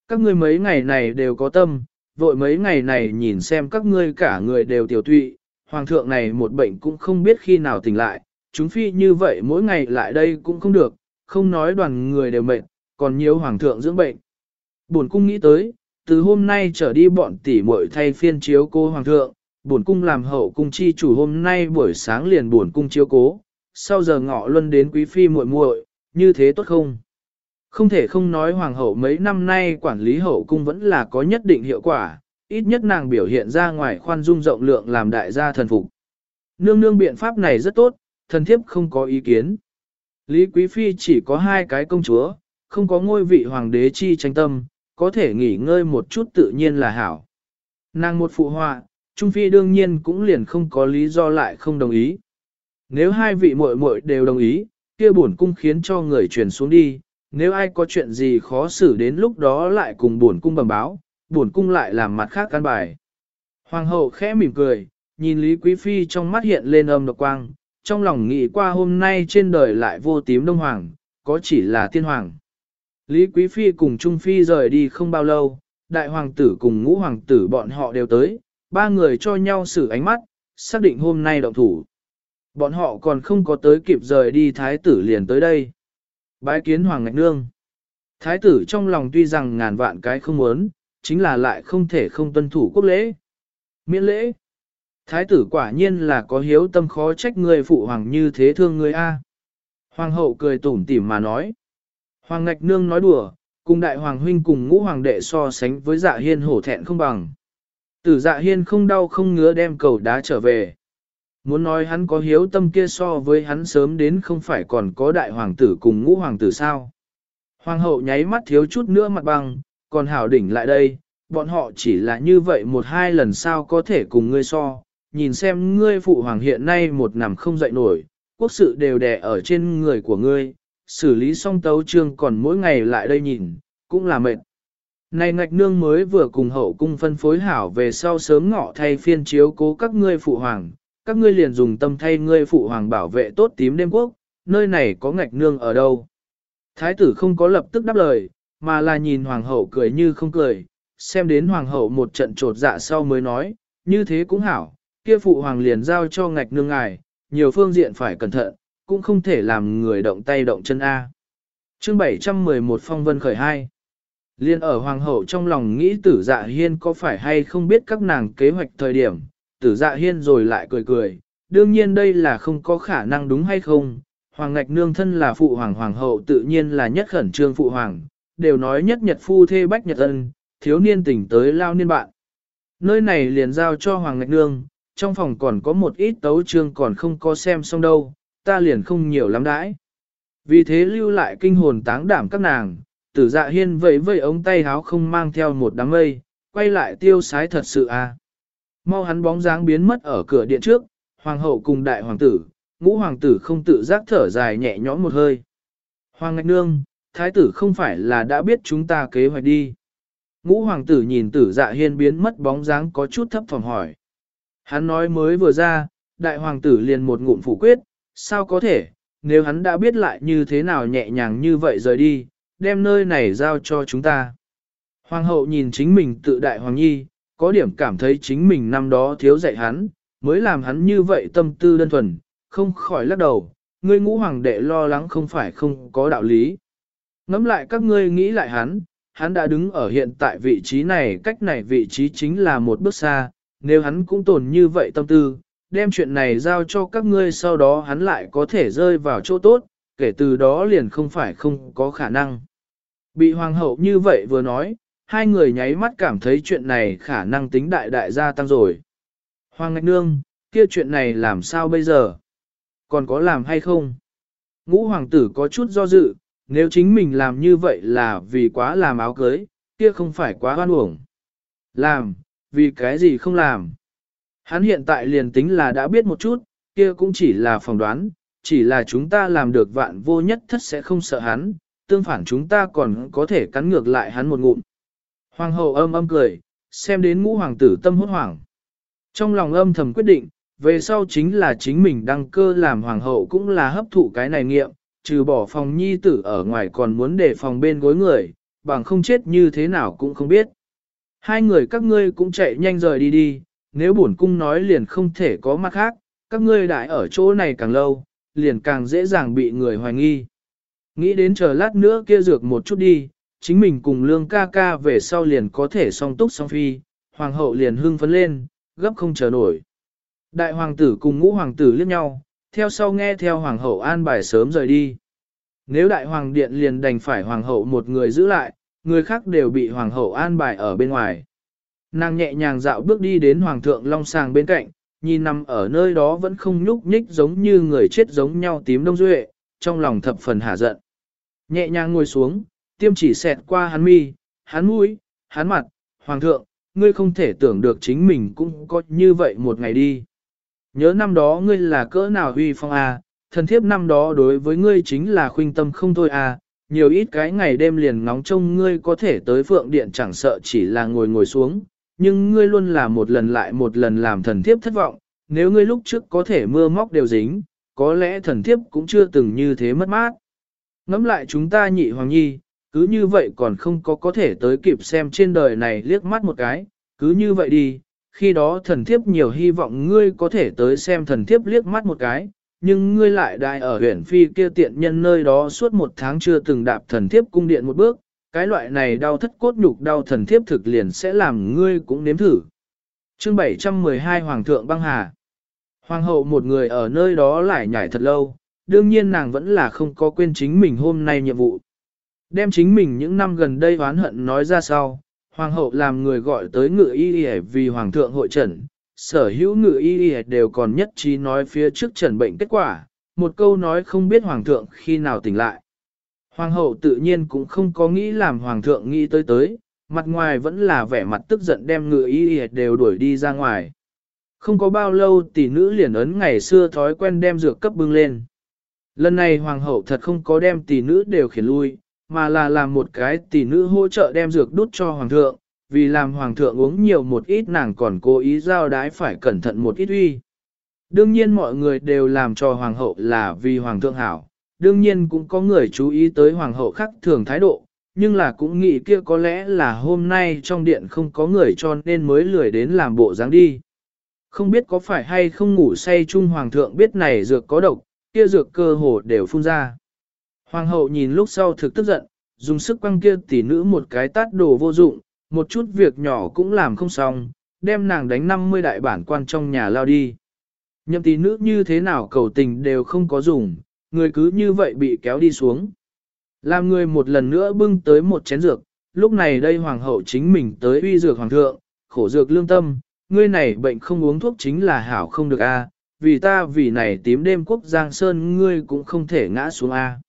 S1: Các ngươi mấy ngày này đều có tâm, vội mấy ngày này nhìn xem các ngươi cả người đều tiểu tụy, hoàng thượng này một bệnh cũng không biết khi nào tỉnh lại, chúng phi như vậy mỗi ngày lại đây cũng không được, không nói đoàn người đều mệt, còn nhiều hoàng thượng dưỡng bệnh. Bổn cung nghĩ tới, từ hôm nay trở đi bọn tỷ muội thay phiên chiếu cô hoàng thượng, bổn cung làm hậu cung chi chủ hôm nay buổi sáng liền bổn cung chiếu cố, sau giờ ngọ luân đến quý phi muội muội, như thế tốt không? Không thể không nói hoàng hậu mấy năm nay quản lý hậu cung vẫn là có nhất định hiệu quả, ít nhất nàng biểu hiện ra ngoài khoan dung rộng lượng làm đại gia thần phục. Nương nương biện pháp này rất tốt, thần thiếp không có ý kiến. Lý Quý Phi chỉ có hai cái công chúa, không có ngôi vị hoàng đế chi tranh tâm, có thể nghỉ ngơi một chút tự nhiên là hảo. Nàng một phụ họa, Trung Phi đương nhiên cũng liền không có lý do lại không đồng ý. Nếu hai vị muội muội đều đồng ý, kia bổn cung khiến cho người truyền xuống đi, nếu ai có chuyện gì khó xử đến lúc đó lại cùng buồn cung bẩm báo, buồn cung lại làm mặt khác căn bài. Hoàng hậu khẽ mỉm cười, nhìn Lý Quý Phi trong mắt hiện lên âm độc quang, trong lòng nghĩ qua hôm nay trên đời lại vô tím đông hoàng, có chỉ là tiên hoàng. Lý Quý Phi cùng Trung Phi rời đi không bao lâu, đại hoàng tử cùng ngũ hoàng tử bọn họ đều tới, ba người cho nhau xử ánh mắt, xác định hôm nay động thủ. Bọn họ còn không có tới kịp rời đi thái tử liền tới đây. Bái kiến hoàng ngạch nương. Thái tử trong lòng tuy rằng ngàn vạn cái không muốn, chính là lại không thể không tuân thủ quốc lễ. Miễn lễ. Thái tử quả nhiên là có hiếu tâm khó trách người phụ hoàng như thế thương người A. Hoàng hậu cười tủm tỉm mà nói. Hoàng ngạch nương nói đùa, cùng đại hoàng huynh cùng ngũ hoàng đệ so sánh với dạ hiên hổ thẹn không bằng. Tử dạ hiên không đau không ngứa đem cầu đá trở về. Muốn nói hắn có hiếu tâm kia so với hắn sớm đến không phải còn có đại hoàng tử cùng ngũ hoàng tử sao. Hoàng hậu nháy mắt thiếu chút nữa mặt bằng, còn hảo đỉnh lại đây, bọn họ chỉ là như vậy một hai lần sao có thể cùng ngươi so, nhìn xem ngươi phụ hoàng hiện nay một nằm không dậy nổi, quốc sự đều đè ở trên người của ngươi, xử lý xong tấu trương còn mỗi ngày lại đây nhìn, cũng là mệt. Này ngạch nương mới vừa cùng hậu cung phân phối hảo về sau sớm ngọ thay phiên chiếu cố các ngươi phụ hoàng, các ngươi liền dùng tâm thay ngươi phụ hoàng bảo vệ tốt tím đêm quốc, nơi này có ngạch nương ở đâu. Thái tử không có lập tức đáp lời, mà là nhìn hoàng hậu cười như không cười, xem đến hoàng hậu một trận trột dạ sau mới nói, như thế cũng hảo, kia phụ hoàng liền giao cho ngạch nương ngài, nhiều phương diện phải cẩn thận, cũng không thể làm người động tay động chân A. Chương 711 Phong Vân Khởi 2 Liên ở hoàng hậu trong lòng nghĩ tử dạ hiên có phải hay không biết các nàng kế hoạch thời điểm, tử dạ hiên rồi lại cười cười, đương nhiên đây là không có khả năng đúng hay không, hoàng ngạch nương thân là phụ hoàng hoàng hậu tự nhiên là nhất khẩn trương phụ hoàng, đều nói nhất nhật phu thê bách nhật ân, thiếu niên tỉnh tới lao niên bạn. Nơi này liền giao cho hoàng ngạch nương, trong phòng còn có một ít tấu chương còn không có xem xong đâu, ta liền không nhiều lắm đãi. Vì thế lưu lại kinh hồn táng đảm các nàng, tử dạ hiên vẫy vẫy ống tay háo không mang theo một đám mây, quay lại tiêu sái thật sự à. Mau hắn bóng dáng biến mất ở cửa điện trước, hoàng hậu cùng đại hoàng tử, ngũ hoàng tử không tự giác thở dài nhẹ nhõm một hơi. Hoàng ngạch nương, thái tử không phải là đã biết chúng ta kế hoạch đi. Ngũ hoàng tử nhìn tử dạ hiên biến mất bóng dáng có chút thấp phòng hỏi. Hắn nói mới vừa ra, đại hoàng tử liền một ngụm phủ quyết, sao có thể, nếu hắn đã biết lại như thế nào nhẹ nhàng như vậy rời đi, đem nơi này giao cho chúng ta. Hoàng hậu nhìn chính mình tự đại hoàng nhi, có điểm cảm thấy chính mình năm đó thiếu dạy hắn, mới làm hắn như vậy tâm tư đơn thuần, không khỏi lắc đầu, ngươi ngũ hoàng đệ lo lắng không phải không có đạo lý. Ngắm lại các ngươi nghĩ lại hắn, hắn đã đứng ở hiện tại vị trí này, cách này vị trí chính là một bước xa, nếu hắn cũng tồn như vậy tâm tư, đem chuyện này giao cho các ngươi sau đó hắn lại có thể rơi vào chỗ tốt, kể từ đó liền không phải không có khả năng. Bị hoàng hậu như vậy vừa nói, hai người nháy mắt cảm thấy chuyện này khả năng tính đại đại gia tăng rồi. Hoàng ngạch nương, kia chuyện này làm sao bây giờ? Còn có làm hay không? Ngũ hoàng tử có chút do dự, nếu chính mình làm như vậy là vì quá làm áo cưới, kia không phải quá hoan uổng. Làm, vì cái gì không làm? Hắn hiện tại liền tính là đã biết một chút, kia cũng chỉ là phỏng đoán, chỉ là chúng ta làm được vạn vô nhất thất sẽ không sợ hắn, tương phản chúng ta còn có thể cắn ngược lại hắn một ngụm. Hoàng hậu âm âm cười, xem đến ngũ hoàng tử tâm hốt hoảng. Trong lòng âm thầm quyết định, về sau chính là chính mình đăng cơ làm hoàng hậu cũng là hấp thụ cái này nghiệm, trừ bỏ phòng nhi tử ở ngoài còn muốn để phòng bên gối người, bằng không chết như thế nào cũng không biết. Hai người các ngươi cũng chạy nhanh rời đi đi, nếu bổn cung nói liền không thể có mặt khác, các ngươi đại ở chỗ này càng lâu, liền càng dễ dàng bị người hoài nghi. Nghĩ đến chờ lát nữa kia dược một chút đi, chính mình cùng lương ca ca về sau liền có thể song túc song phi, hoàng hậu liền hưng phấn lên, gấp không chờ nổi. Đại hoàng tử cùng ngũ hoàng tử liếc nhau, theo sau nghe theo hoàng hậu an bài sớm rời đi. Nếu đại hoàng điện liền đành phải hoàng hậu một người giữ lại, người khác đều bị hoàng hậu an bài ở bên ngoài. Nàng nhẹ nhàng dạo bước đi đến hoàng thượng long sàng bên cạnh, nhìn nằm ở nơi đó vẫn không nhúc nhích giống như người chết giống nhau tím đông duệ, trong lòng thập phần hả giận. Nhẹ nhàng ngồi xuống, tiêm chỉ xẹt qua hắn mi, hắn mũi, hắn mặt, hoàng thượng, ngươi không thể tưởng được chính mình cũng có như vậy một ngày đi. Nhớ năm đó ngươi là cỡ nào huy phong à, thần thiếp năm đó đối với ngươi chính là khuynh tâm không thôi à, nhiều ít cái ngày đêm liền ngóng trông ngươi có thể tới phượng điện chẳng sợ chỉ là ngồi ngồi xuống, nhưng ngươi luôn là một lần lại một lần làm thần thiếp thất vọng, nếu ngươi lúc trước có thể mưa móc đều dính, có lẽ thần thiếp cũng chưa từng như thế mất mát. Ngắm lại chúng ta nhị hoàng nhi, cứ như vậy còn không có có thể tới kịp xem trên đời này liếc mắt một cái, cứ như vậy đi, khi đó thần thiếp nhiều hy vọng ngươi có thể tới xem thần thiếp liếc mắt một cái, nhưng ngươi lại đại ở huyện phi kia tiện nhân nơi đó suốt một tháng chưa từng đạp thần thiếp cung điện một bước, cái loại này đau thất cốt nhục đau thần thiếp thực liền sẽ làm ngươi cũng nếm thử. Chương 712 Hoàng thượng băng hà Hoàng hậu một người ở nơi đó lại nhảy thật lâu, đương nhiên nàng vẫn là không có quên chính mình hôm nay nhiệm vụ. Đem chính mình những năm gần đây oán hận nói ra sau, hoàng hậu làm người gọi tới ngự y y vì hoàng thượng hội trần, sở hữu ngự y y đều còn nhất trí nói phía trước trần bệnh kết quả, một câu nói không biết hoàng thượng khi nào tỉnh lại. Hoàng hậu tự nhiên cũng không có nghĩ làm hoàng thượng nghĩ tới tới, mặt ngoài vẫn là vẻ mặt tức giận đem ngự y y đều đuổi đi ra ngoài. Không có bao lâu tỷ nữ liền ấn ngày xưa thói quen đem dược cấp bưng lên. Lần này hoàng hậu thật không có đem tỷ nữ đều khiển lui, mà là làm một cái tỷ nữ hỗ trợ đem dược đút cho hoàng thượng, vì làm hoàng thượng uống nhiều một ít nàng còn cố ý giao đái phải cẩn thận một ít uy. Đương nhiên mọi người đều làm cho hoàng hậu là vì hoàng thượng hảo, đương nhiên cũng có người chú ý tới hoàng hậu khác thường thái độ, nhưng là cũng nghĩ kia có lẽ là hôm nay trong điện không có người cho nên mới lười đến làm bộ dáng đi. Không biết có phải hay không ngủ say chung hoàng thượng biết này dược có độc, kia dược cơ hồ đều phun ra. Hoàng hậu nhìn lúc sau thực tức giận, dùng sức quăng kia tỷ nữ một cái tát đồ vô dụng, một chút việc nhỏ cũng làm không xong, đem nàng đánh 50 đại bản quan trong nhà lao đi. Nhậm tỷ nữ như thế nào cầu tình đều không có dùng, người cứ như vậy bị kéo đi xuống. Làm người một lần nữa bưng tới một chén dược, lúc này đây hoàng hậu chính mình tới uy dược hoàng thượng, khổ dược lương tâm, ngươi này bệnh không uống thuốc chính là hảo không được a, vì ta vì này tím đêm quốc giang sơn ngươi cũng không thể ngã xuống a.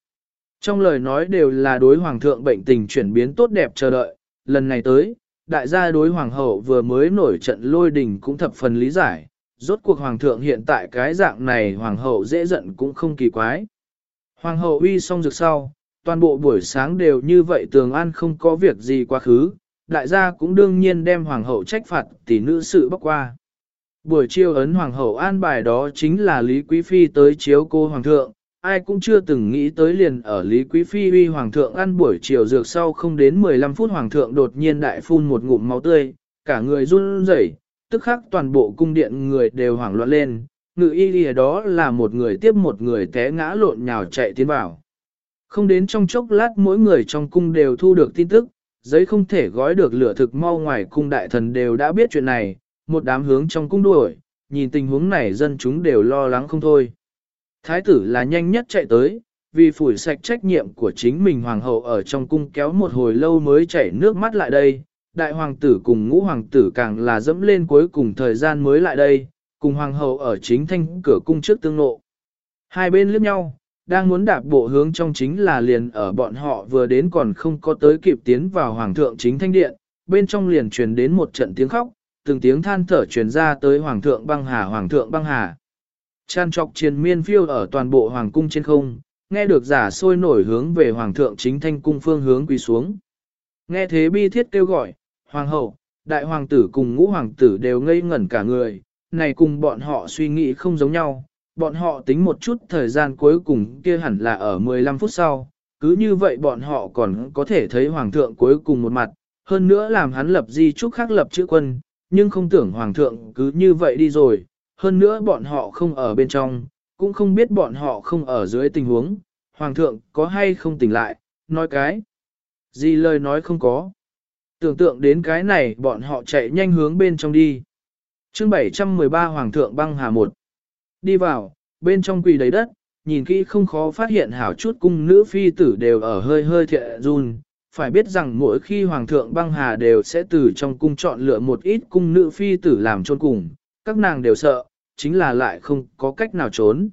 S1: Trong lời nói đều là đối hoàng thượng bệnh tình chuyển biến tốt đẹp chờ đợi, lần này tới, đại gia đối hoàng hậu vừa mới nổi trận lôi đình cũng thập phần lý giải, rốt cuộc hoàng thượng hiện tại cái dạng này hoàng hậu dễ giận cũng không kỳ quái. Hoàng hậu uy xong rực sau, toàn bộ buổi sáng đều như vậy tường an không có việc gì quá khứ, đại gia cũng đương nhiên đem hoàng hậu trách phạt tỷ nữ sự bắc qua. Buổi chiều ấn hoàng hậu an bài đó chính là Lý Quý Phi tới chiếu cô hoàng thượng, ai cũng chưa từng nghĩ tới liền ở Lý Quý Phi uy hoàng thượng ăn buổi chiều dược sau không đến 15 phút hoàng thượng đột nhiên đại phun một ngụm máu tươi, cả người run rẩy, tức khắc toàn bộ cung điện người đều hoảng loạn lên, ngự y lìa đó là một người tiếp một người té ngã lộn nhào chạy tiến vào. Không đến trong chốc lát mỗi người trong cung đều thu được tin tức, giấy không thể gói được lửa thực mau ngoài cung đại thần đều đã biết chuyện này, một đám hướng trong cung đuổi, nhìn tình huống này dân chúng đều lo lắng không thôi. Thái tử là nhanh nhất chạy tới, vì phủi sạch trách nhiệm của chính mình hoàng hậu ở trong cung kéo một hồi lâu mới chảy nước mắt lại đây, đại hoàng tử cùng ngũ hoàng tử càng là dẫm lên cuối cùng thời gian mới lại đây, cùng hoàng hậu ở chính thanh cửa cung trước tương nộ. Hai bên liếc nhau, đang muốn đạp bộ hướng trong chính là liền ở bọn họ vừa đến còn không có tới kịp tiến vào hoàng thượng chính thanh điện, bên trong liền truyền đến một trận tiếng khóc, từng tiếng than thở truyền ra tới hoàng thượng băng hà hoàng thượng băng hà. Chan trọc triền miên phiêu ở toàn bộ hoàng cung trên không, nghe được giả sôi nổi hướng về hoàng thượng chính thanh cung phương hướng quỳ xuống. Nghe thế bi thiết kêu gọi, hoàng hậu, đại hoàng tử cùng ngũ hoàng tử đều ngây ngẩn cả người, này cùng bọn họ suy nghĩ không giống nhau, bọn họ tính một chút thời gian cuối cùng kia hẳn là ở 15 phút sau, cứ như vậy bọn họ còn có thể thấy hoàng thượng cuối cùng một mặt, hơn nữa làm hắn lập di trúc khác lập chữ quân, nhưng không tưởng hoàng thượng cứ như vậy đi rồi, hơn nữa bọn họ không ở bên trong, cũng không biết bọn họ không ở dưới tình huống, hoàng thượng có hay không tỉnh lại, nói cái. Gì lời nói không có. Tưởng tượng đến cái này bọn họ chạy nhanh hướng bên trong đi. chương 713 Hoàng thượng băng hà một. Đi vào, bên trong quỳ đầy đất, nhìn kỹ không khó phát hiện hảo chút cung nữ phi tử đều ở hơi hơi thiện run. Phải biết rằng mỗi khi Hoàng thượng băng hà đều sẽ từ trong cung chọn lựa một ít cung nữ phi tử làm chôn cùng, các nàng đều sợ, chính là lại không có cách nào trốn.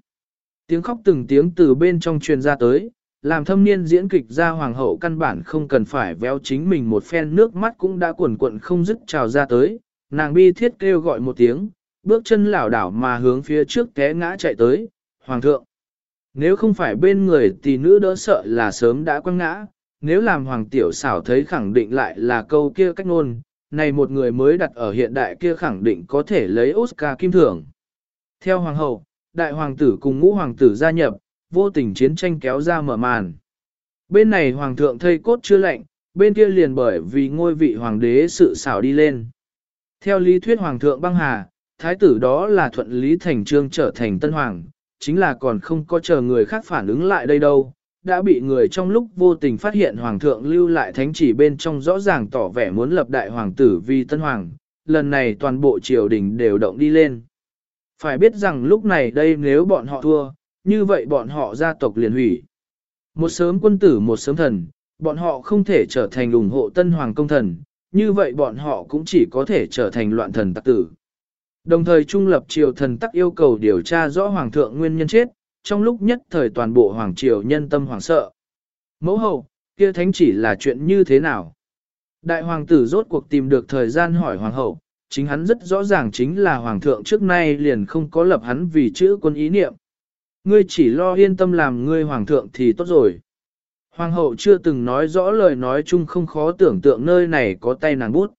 S1: Tiếng khóc từng tiếng từ bên trong truyền ra tới, làm thâm niên diễn kịch ra hoàng hậu căn bản không cần phải véo chính mình một phen nước mắt cũng đã cuồn cuộn không dứt trào ra tới, nàng bi thiết kêu gọi một tiếng, bước chân lảo đảo mà hướng phía trước té ngã chạy tới, hoàng thượng. Nếu không phải bên người tỷ nữ đỡ sợ là sớm đã quăng ngã, nếu làm hoàng tiểu xảo thấy khẳng định lại là câu kia cách ngôn, này một người mới đặt ở hiện đại kia khẳng định có thể lấy Oscar kim thưởng. Theo hoàng hậu, đại hoàng tử cùng ngũ hoàng tử gia nhập, vô tình chiến tranh kéo ra mở màn. Bên này hoàng thượng thây cốt chưa lạnh, bên kia liền bởi vì ngôi vị hoàng đế sự xảo đi lên. Theo lý thuyết hoàng thượng băng hà, thái tử đó là thuận lý thành trương trở thành tân hoàng, chính là còn không có chờ người khác phản ứng lại đây đâu. Đã bị người trong lúc vô tình phát hiện hoàng thượng lưu lại thánh chỉ bên trong rõ ràng tỏ vẻ muốn lập đại hoàng tử vì tân hoàng, lần này toàn bộ triều đình đều động đi lên. Phải biết rằng lúc này đây nếu bọn họ thua, như vậy bọn họ gia tộc liền hủy. Một sớm quân tử một sớm thần, bọn họ không thể trở thành ủng hộ tân hoàng công thần, như vậy bọn họ cũng chỉ có thể trở thành loạn thần tặc tử. Đồng thời trung lập triều thần tắc yêu cầu điều tra rõ hoàng thượng nguyên nhân chết, trong lúc nhất thời toàn bộ hoàng triều nhân tâm hoàng sợ. Mẫu hậu, kia thánh chỉ là chuyện như thế nào? Đại hoàng tử rốt cuộc tìm được thời gian hỏi hoàng hậu, chính hắn rất rõ ràng chính là hoàng thượng trước nay liền không có lập hắn vì chữ quân ý niệm. Ngươi chỉ lo yên tâm làm ngươi hoàng thượng thì tốt rồi. Hoàng hậu chưa từng nói rõ lời nói chung không khó tưởng tượng nơi này có tay nàng bút.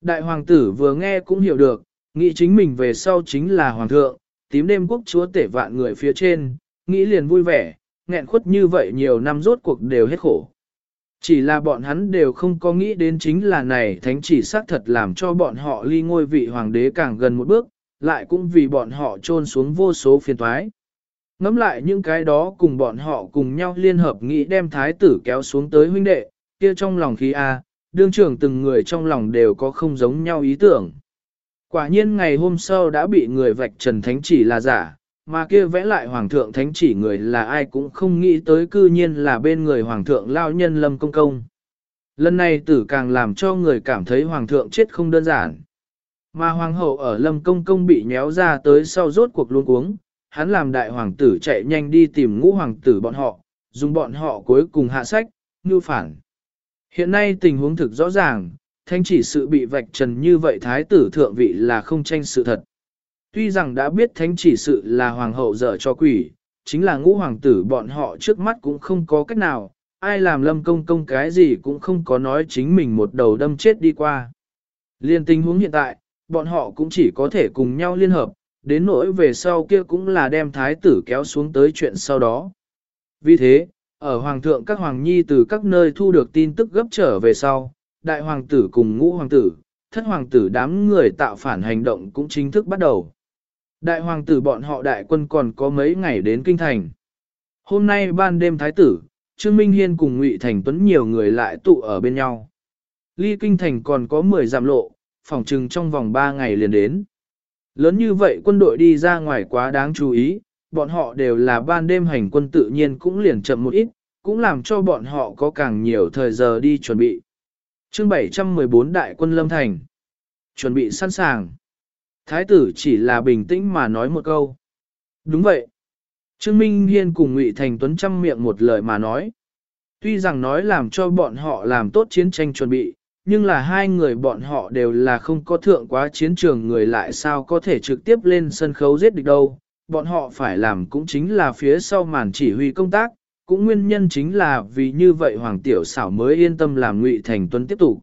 S1: Đại hoàng tử vừa nghe cũng hiểu được, nghĩ chính mình về sau chính là hoàng thượng, tím đêm quốc chúa tể vạn người phía trên, nghĩ liền vui vẻ, nghẹn khuất như vậy nhiều năm rốt cuộc đều hết khổ. Chỉ là bọn hắn đều không có nghĩ đến chính là này thánh chỉ xác thật làm cho bọn họ ly ngôi vị hoàng đế càng gần một bước, lại cũng vì bọn họ trôn xuống vô số phiền toái. Ngắm lại những cái đó cùng bọn họ cùng nhau liên hợp nghĩ đem thái tử kéo xuống tới huynh đệ, kia trong lòng khí A, đương trưởng từng người trong lòng đều có không giống nhau ý tưởng. Quả nhiên ngày hôm sau đã bị người vạch trần thánh chỉ là giả, mà kia vẽ lại hoàng thượng thánh chỉ người là ai cũng không nghĩ tới cư nhiên là bên người hoàng thượng lao nhân lâm công công. Lần này tử càng làm cho người cảm thấy hoàng thượng chết không đơn giản. Mà hoàng hậu ở lâm công công bị nhéo ra tới sau rốt cuộc luôn uống, hắn làm đại hoàng tử chạy nhanh đi tìm ngũ hoàng tử bọn họ, dùng bọn họ cuối cùng hạ sách, như phản. Hiện nay tình huống thực rõ ràng, Thánh chỉ sự bị vạch trần như vậy thái tử thượng vị là không tranh sự thật. Tuy rằng đã biết thánh chỉ sự là hoàng hậu dở cho quỷ, chính là ngũ hoàng tử bọn họ trước mắt cũng không có cách nào, ai làm lâm công công cái gì cũng không có nói chính mình một đầu đâm chết đi qua. Liên tình huống hiện tại, bọn họ cũng chỉ có thể cùng nhau liên hợp, đến nỗi về sau kia cũng là đem thái tử kéo xuống tới chuyện sau đó. Vì thế, ở hoàng thượng các hoàng nhi từ các nơi thu được tin tức gấp trở về sau, đại hoàng tử cùng ngũ hoàng tử, thất hoàng tử đám người tạo phản hành động cũng chính thức bắt đầu. Đại hoàng tử bọn họ đại quân còn có mấy ngày đến kinh thành. Hôm nay ban đêm thái tử, Trương Minh Hiên cùng Ngụy Thành Tuấn nhiều người lại tụ ở bên nhau. Ly kinh thành còn có 10 giảm lộ, phòng trừng trong vòng 3 ngày liền đến. Lớn như vậy quân đội đi ra ngoài quá đáng chú ý, bọn họ đều là ban đêm hành quân tự nhiên cũng liền chậm một ít, cũng làm cho bọn họ có càng nhiều thời giờ đi chuẩn bị chương 714 Đại quân Lâm Thành Chuẩn bị sẵn sàng. Thái tử chỉ là bình tĩnh mà nói một câu. Đúng vậy. Trương Minh Hiên cùng Ngụy Thành Tuấn chăm miệng một lời mà nói. Tuy rằng nói làm cho bọn họ làm tốt chiến tranh chuẩn bị, nhưng là hai người bọn họ đều là không có thượng quá chiến trường người lại sao có thể trực tiếp lên sân khấu giết địch đâu. Bọn họ phải làm cũng chính là phía sau màn chỉ huy công tác, cũng nguyên nhân chính là vì như vậy Hoàng Tiểu xảo mới yên tâm làm Ngụy Thành Tuấn tiếp tục.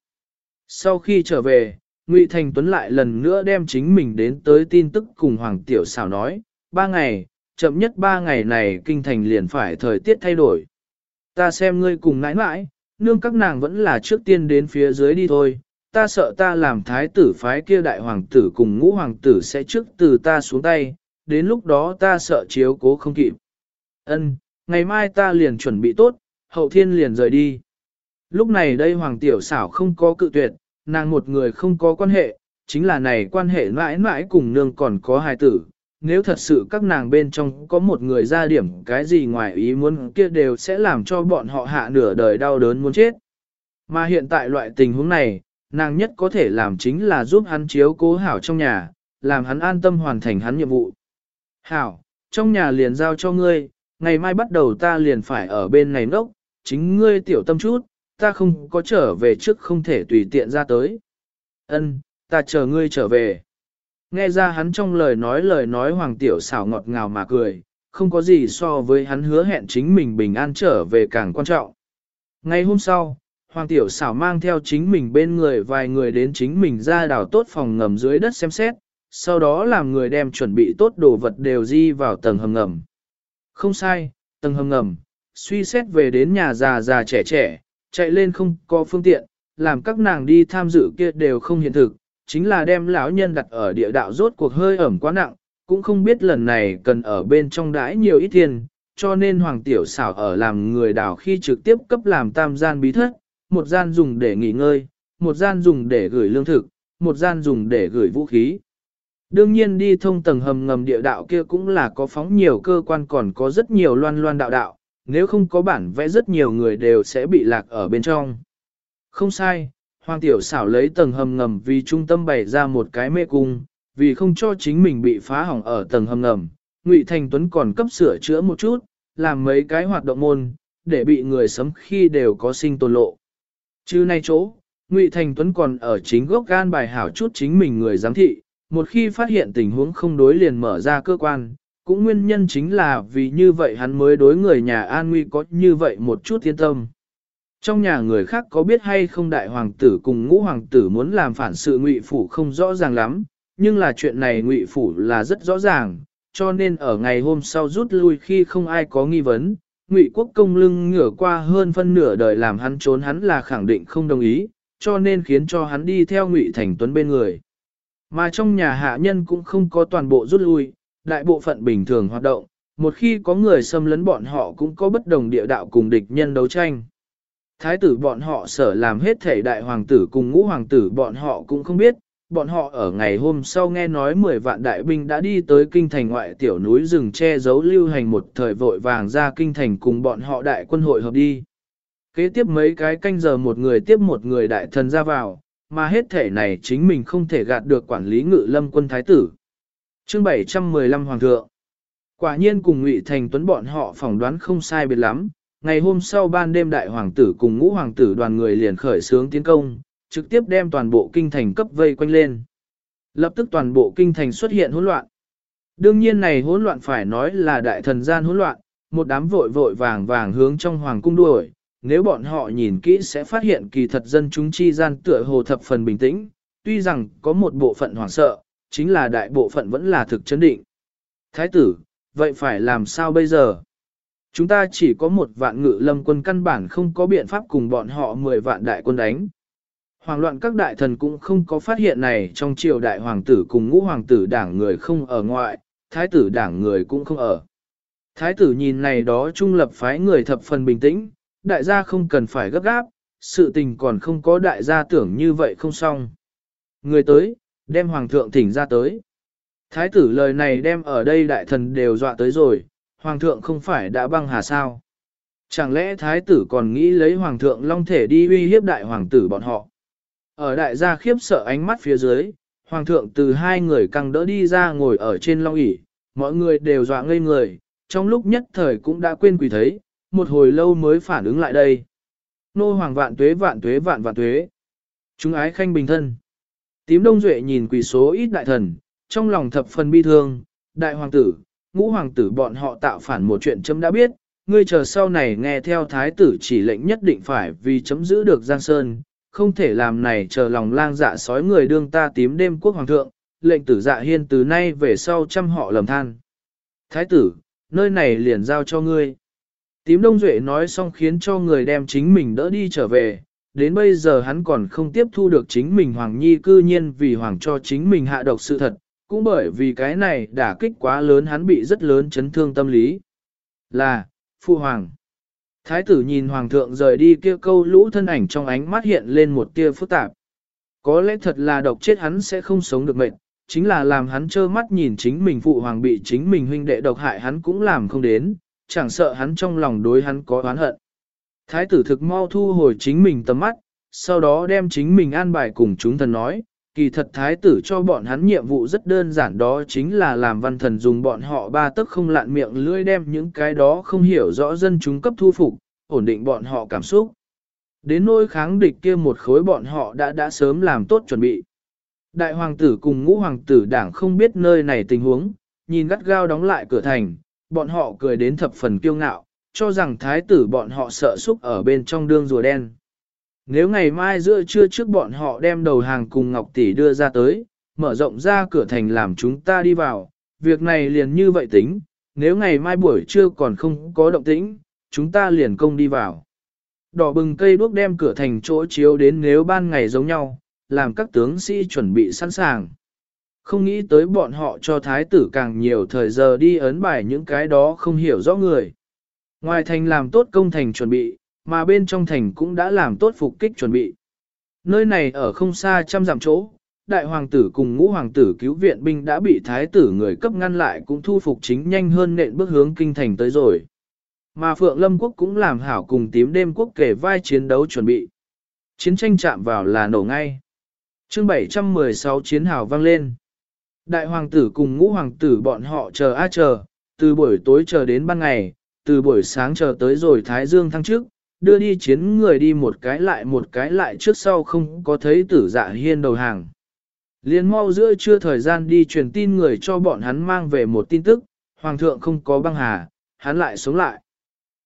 S1: Sau khi trở về, Ngụy Thành Tuấn lại lần nữa đem chính mình đến tới tin tức cùng Hoàng Tiểu xảo nói, ba ngày, chậm nhất ba ngày này kinh thành liền phải thời tiết thay đổi. Ta xem ngươi cùng nãi nãi, nương các nàng vẫn là trước tiên đến phía dưới đi thôi, ta sợ ta làm thái tử phái kia đại hoàng tử cùng ngũ hoàng tử sẽ trước từ ta xuống tay, đến lúc đó ta sợ chiếu cố không kịp. Ân, ngày mai ta liền chuẩn bị tốt, hậu thiên liền rời đi. Lúc này đây hoàng tiểu xảo không có cự tuyệt, nàng một người không có quan hệ, chính là này quan hệ mãi mãi cùng nương còn có hài tử, nếu thật sự các nàng bên trong có một người ra điểm cái gì ngoài ý muốn kia đều sẽ làm cho bọn họ hạ nửa đời đau đớn muốn chết. Mà hiện tại loại tình huống này, nàng nhất có thể làm chính là giúp hắn chiếu cố hảo trong nhà, làm hắn an tâm hoàn thành hắn nhiệm vụ. Hảo, trong nhà liền giao cho ngươi, ngày mai bắt đầu ta liền phải ở bên này nốc, chính ngươi tiểu tâm chút, ta không có trở về trước không thể tùy tiện ra tới. Ân, ta chờ ngươi trở về. Nghe ra hắn trong lời nói lời nói hoàng tiểu xảo ngọt ngào mà cười, không có gì so với hắn hứa hẹn chính mình bình an trở về càng quan trọng. Ngày hôm sau, hoàng tiểu xảo mang theo chính mình bên người vài người đến chính mình ra đảo tốt phòng ngầm dưới đất xem xét, sau đó làm người đem chuẩn bị tốt đồ vật đều di vào tầng hầm ngầm. Không sai, tầng hầm ngầm, suy xét về đến nhà già già trẻ trẻ, chạy lên không có phương tiện, làm các nàng đi tham dự kia đều không hiện thực, chính là đem lão nhân đặt ở địa đạo rốt cuộc hơi ẩm quá nặng, cũng không biết lần này cần ở bên trong đãi nhiều ít tiền, cho nên Hoàng Tiểu xảo ở làm người đảo khi trực tiếp cấp làm tam gian bí thất, một gian dùng để nghỉ ngơi, một gian dùng để gửi lương thực, một gian dùng để gửi vũ khí. Đương nhiên đi thông tầng hầm ngầm địa đạo kia cũng là có phóng nhiều cơ quan còn có rất nhiều loan loan đạo đạo, nếu không có bản vẽ rất nhiều người đều sẽ bị lạc ở bên trong. Không sai, Hoàng Tiểu xảo lấy tầng hầm ngầm vì trung tâm bày ra một cái mê cung, vì không cho chính mình bị phá hỏng ở tầng hầm ngầm, Ngụy Thành Tuấn còn cấp sửa chữa một chút, làm mấy cái hoạt động môn, để bị người sấm khi đều có sinh tồn lộ. Chứ nay chỗ, Ngụy Thành Tuấn còn ở chính gốc gan bài hảo chút chính mình người giám thị, một khi phát hiện tình huống không đối liền mở ra cơ quan, cũng nguyên nhân chính là vì như vậy hắn mới đối người nhà an nguy có như vậy một chút yên tâm. Trong nhà người khác có biết hay không đại hoàng tử cùng ngũ hoàng tử muốn làm phản sự ngụy phủ không rõ ràng lắm, nhưng là chuyện này ngụy phủ là rất rõ ràng, cho nên ở ngày hôm sau rút lui khi không ai có nghi vấn, ngụy quốc công lưng ngửa qua hơn phân nửa đời làm hắn trốn hắn là khẳng định không đồng ý, cho nên khiến cho hắn đi theo ngụy thành tuấn bên người. Mà trong nhà hạ nhân cũng không có toàn bộ rút lui, đại bộ phận bình thường hoạt động, một khi có người xâm lấn bọn họ cũng có bất đồng địa đạo cùng địch nhân đấu tranh. Thái tử bọn họ sở làm hết thể đại hoàng tử cùng ngũ hoàng tử bọn họ cũng không biết, bọn họ ở ngày hôm sau nghe nói 10 vạn đại binh đã đi tới kinh thành ngoại tiểu núi rừng che giấu lưu hành một thời vội vàng ra kinh thành cùng bọn họ đại quân hội hợp đi. Kế tiếp mấy cái canh giờ một người tiếp một người đại thần ra vào, mà hết thể này chính mình không thể gạt được quản lý ngự lâm quân thái tử. Chương 715 Hoàng thượng Quả nhiên cùng Ngụy Thành Tuấn bọn họ phỏng đoán không sai biệt lắm, ngày hôm sau ban đêm đại hoàng tử cùng ngũ hoàng tử đoàn người liền khởi xướng tiến công, trực tiếp đem toàn bộ kinh thành cấp vây quanh lên. Lập tức toàn bộ kinh thành xuất hiện hỗn loạn. Đương nhiên này hỗn loạn phải nói là đại thần gian hỗn loạn, một đám vội vội vàng vàng hướng trong hoàng cung đuổi, nếu bọn họ nhìn kỹ sẽ phát hiện kỳ thật dân chúng chi gian tựa hồ thập phần bình tĩnh, tuy rằng có một bộ phận hoảng sợ, chính là đại bộ phận vẫn là thực chấn định. Thái tử, vậy phải làm sao bây giờ? Chúng ta chỉ có một vạn ngự lâm quân căn bản không có biện pháp cùng bọn họ 10 vạn đại quân đánh. Hoàng loạn các đại thần cũng không có phát hiện này trong triều đại hoàng tử cùng ngũ hoàng tử đảng người không ở ngoại, thái tử đảng người cũng không ở. Thái tử nhìn này đó trung lập phái người thập phần bình tĩnh, đại gia không cần phải gấp gáp, sự tình còn không có đại gia tưởng như vậy không xong. Người tới, đem hoàng thượng thỉnh ra tới. Thái tử lời này đem ở đây đại thần đều dọa tới rồi, hoàng thượng không phải đã băng hà sao. Chẳng lẽ thái tử còn nghĩ lấy hoàng thượng long thể đi uy hiếp đại hoàng tử bọn họ. Ở đại gia khiếp sợ ánh mắt phía dưới, hoàng thượng từ hai người căng đỡ đi ra ngồi ở trên long ỷ mọi người đều dọa ngây người, trong lúc nhất thời cũng đã quên quỷ thấy, một hồi lâu mới phản ứng lại đây. Nô hoàng vạn tuế vạn tuế vạn vạn tuế. Chúng ái khanh bình thân. Tím đông duệ nhìn quỷ số ít đại thần, trong lòng thập phần bi thương, đại hoàng tử, ngũ hoàng tử bọn họ tạo phản một chuyện chấm đã biết, ngươi chờ sau này nghe theo thái tử chỉ lệnh nhất định phải vì chấm giữ được Giang Sơn, không thể làm này chờ lòng lang dạ sói người đương ta tím đêm quốc hoàng thượng, lệnh tử dạ hiên từ nay về sau chăm họ lầm than. Thái tử, nơi này liền giao cho ngươi. Tím Đông Duệ nói xong khiến cho người đem chính mình đỡ đi trở về, đến bây giờ hắn còn không tiếp thu được chính mình Hoàng Nhi cư nhiên vì Hoàng cho chính mình hạ độc sự thật, cũng bởi vì cái này đả kích quá lớn hắn bị rất lớn chấn thương tâm lý. Là, Phu Hoàng. Thái tử nhìn Hoàng thượng rời đi kia câu lũ thân ảnh trong ánh mắt hiện lên một tia phức tạp. Có lẽ thật là độc chết hắn sẽ không sống được mệnh, chính là làm hắn trơ mắt nhìn chính mình Phụ Hoàng bị chính mình huynh đệ độc hại hắn cũng làm không đến, chẳng sợ hắn trong lòng đối hắn có oán hận. Thái tử thực mau thu hồi chính mình tầm mắt, sau đó đem chính mình an bài cùng chúng thần nói, kỳ thật thái tử cho bọn hắn nhiệm vụ rất đơn giản đó chính là làm văn thần dùng bọn họ ba tức không lạn miệng lưỡi đem những cái đó không hiểu rõ dân chúng cấp thu phục, ổn định bọn họ cảm xúc. Đến nỗi kháng địch kia một khối bọn họ đã đã sớm làm tốt chuẩn bị. Đại hoàng tử cùng ngũ hoàng tử đảng không biết nơi này tình huống, nhìn gắt gao đóng lại cửa thành, bọn họ cười đến thập phần kiêu ngạo, cho rằng thái tử bọn họ sợ xúc ở bên trong đương rùa đen. Nếu ngày mai giữa trưa trước bọn họ đem đầu hàng cùng Ngọc Tỷ đưa ra tới, mở rộng ra cửa thành làm chúng ta đi vào, việc này liền như vậy tính, nếu ngày mai buổi trưa còn không có động tĩnh, chúng ta liền công đi vào. Đỏ bừng cây đuốc đem cửa thành chỗ chiếu đến nếu ban ngày giống nhau, làm các tướng sĩ chuẩn bị sẵn sàng. Không nghĩ tới bọn họ cho thái tử càng nhiều thời giờ đi ấn bài những cái đó không hiểu rõ người. Ngoài thành làm tốt công thành chuẩn bị, mà bên trong thành cũng đã làm tốt phục kích chuẩn bị. Nơi này ở không xa trăm dặm chỗ, đại hoàng tử cùng ngũ hoàng tử cứu viện binh đã bị thái tử người cấp ngăn lại cũng thu phục chính nhanh hơn nện bước hướng kinh thành tới rồi. Mà Phượng Lâm Quốc cũng làm hảo cùng tím đêm quốc kể vai chiến đấu chuẩn bị. Chiến tranh chạm vào là nổ ngay. chương 716 chiến hào vang lên. Đại hoàng tử cùng ngũ hoàng tử bọn họ chờ a chờ, từ buổi tối chờ đến ban ngày, từ buổi sáng chờ tới rồi Thái Dương thăng trước, đưa đi chiến người đi một cái lại một cái lại trước sau không có thấy tử dạ hiên đầu hàng. Liên mau giữa chưa thời gian đi truyền tin người cho bọn hắn mang về một tin tức, Hoàng thượng không có băng hà, hắn lại sống lại.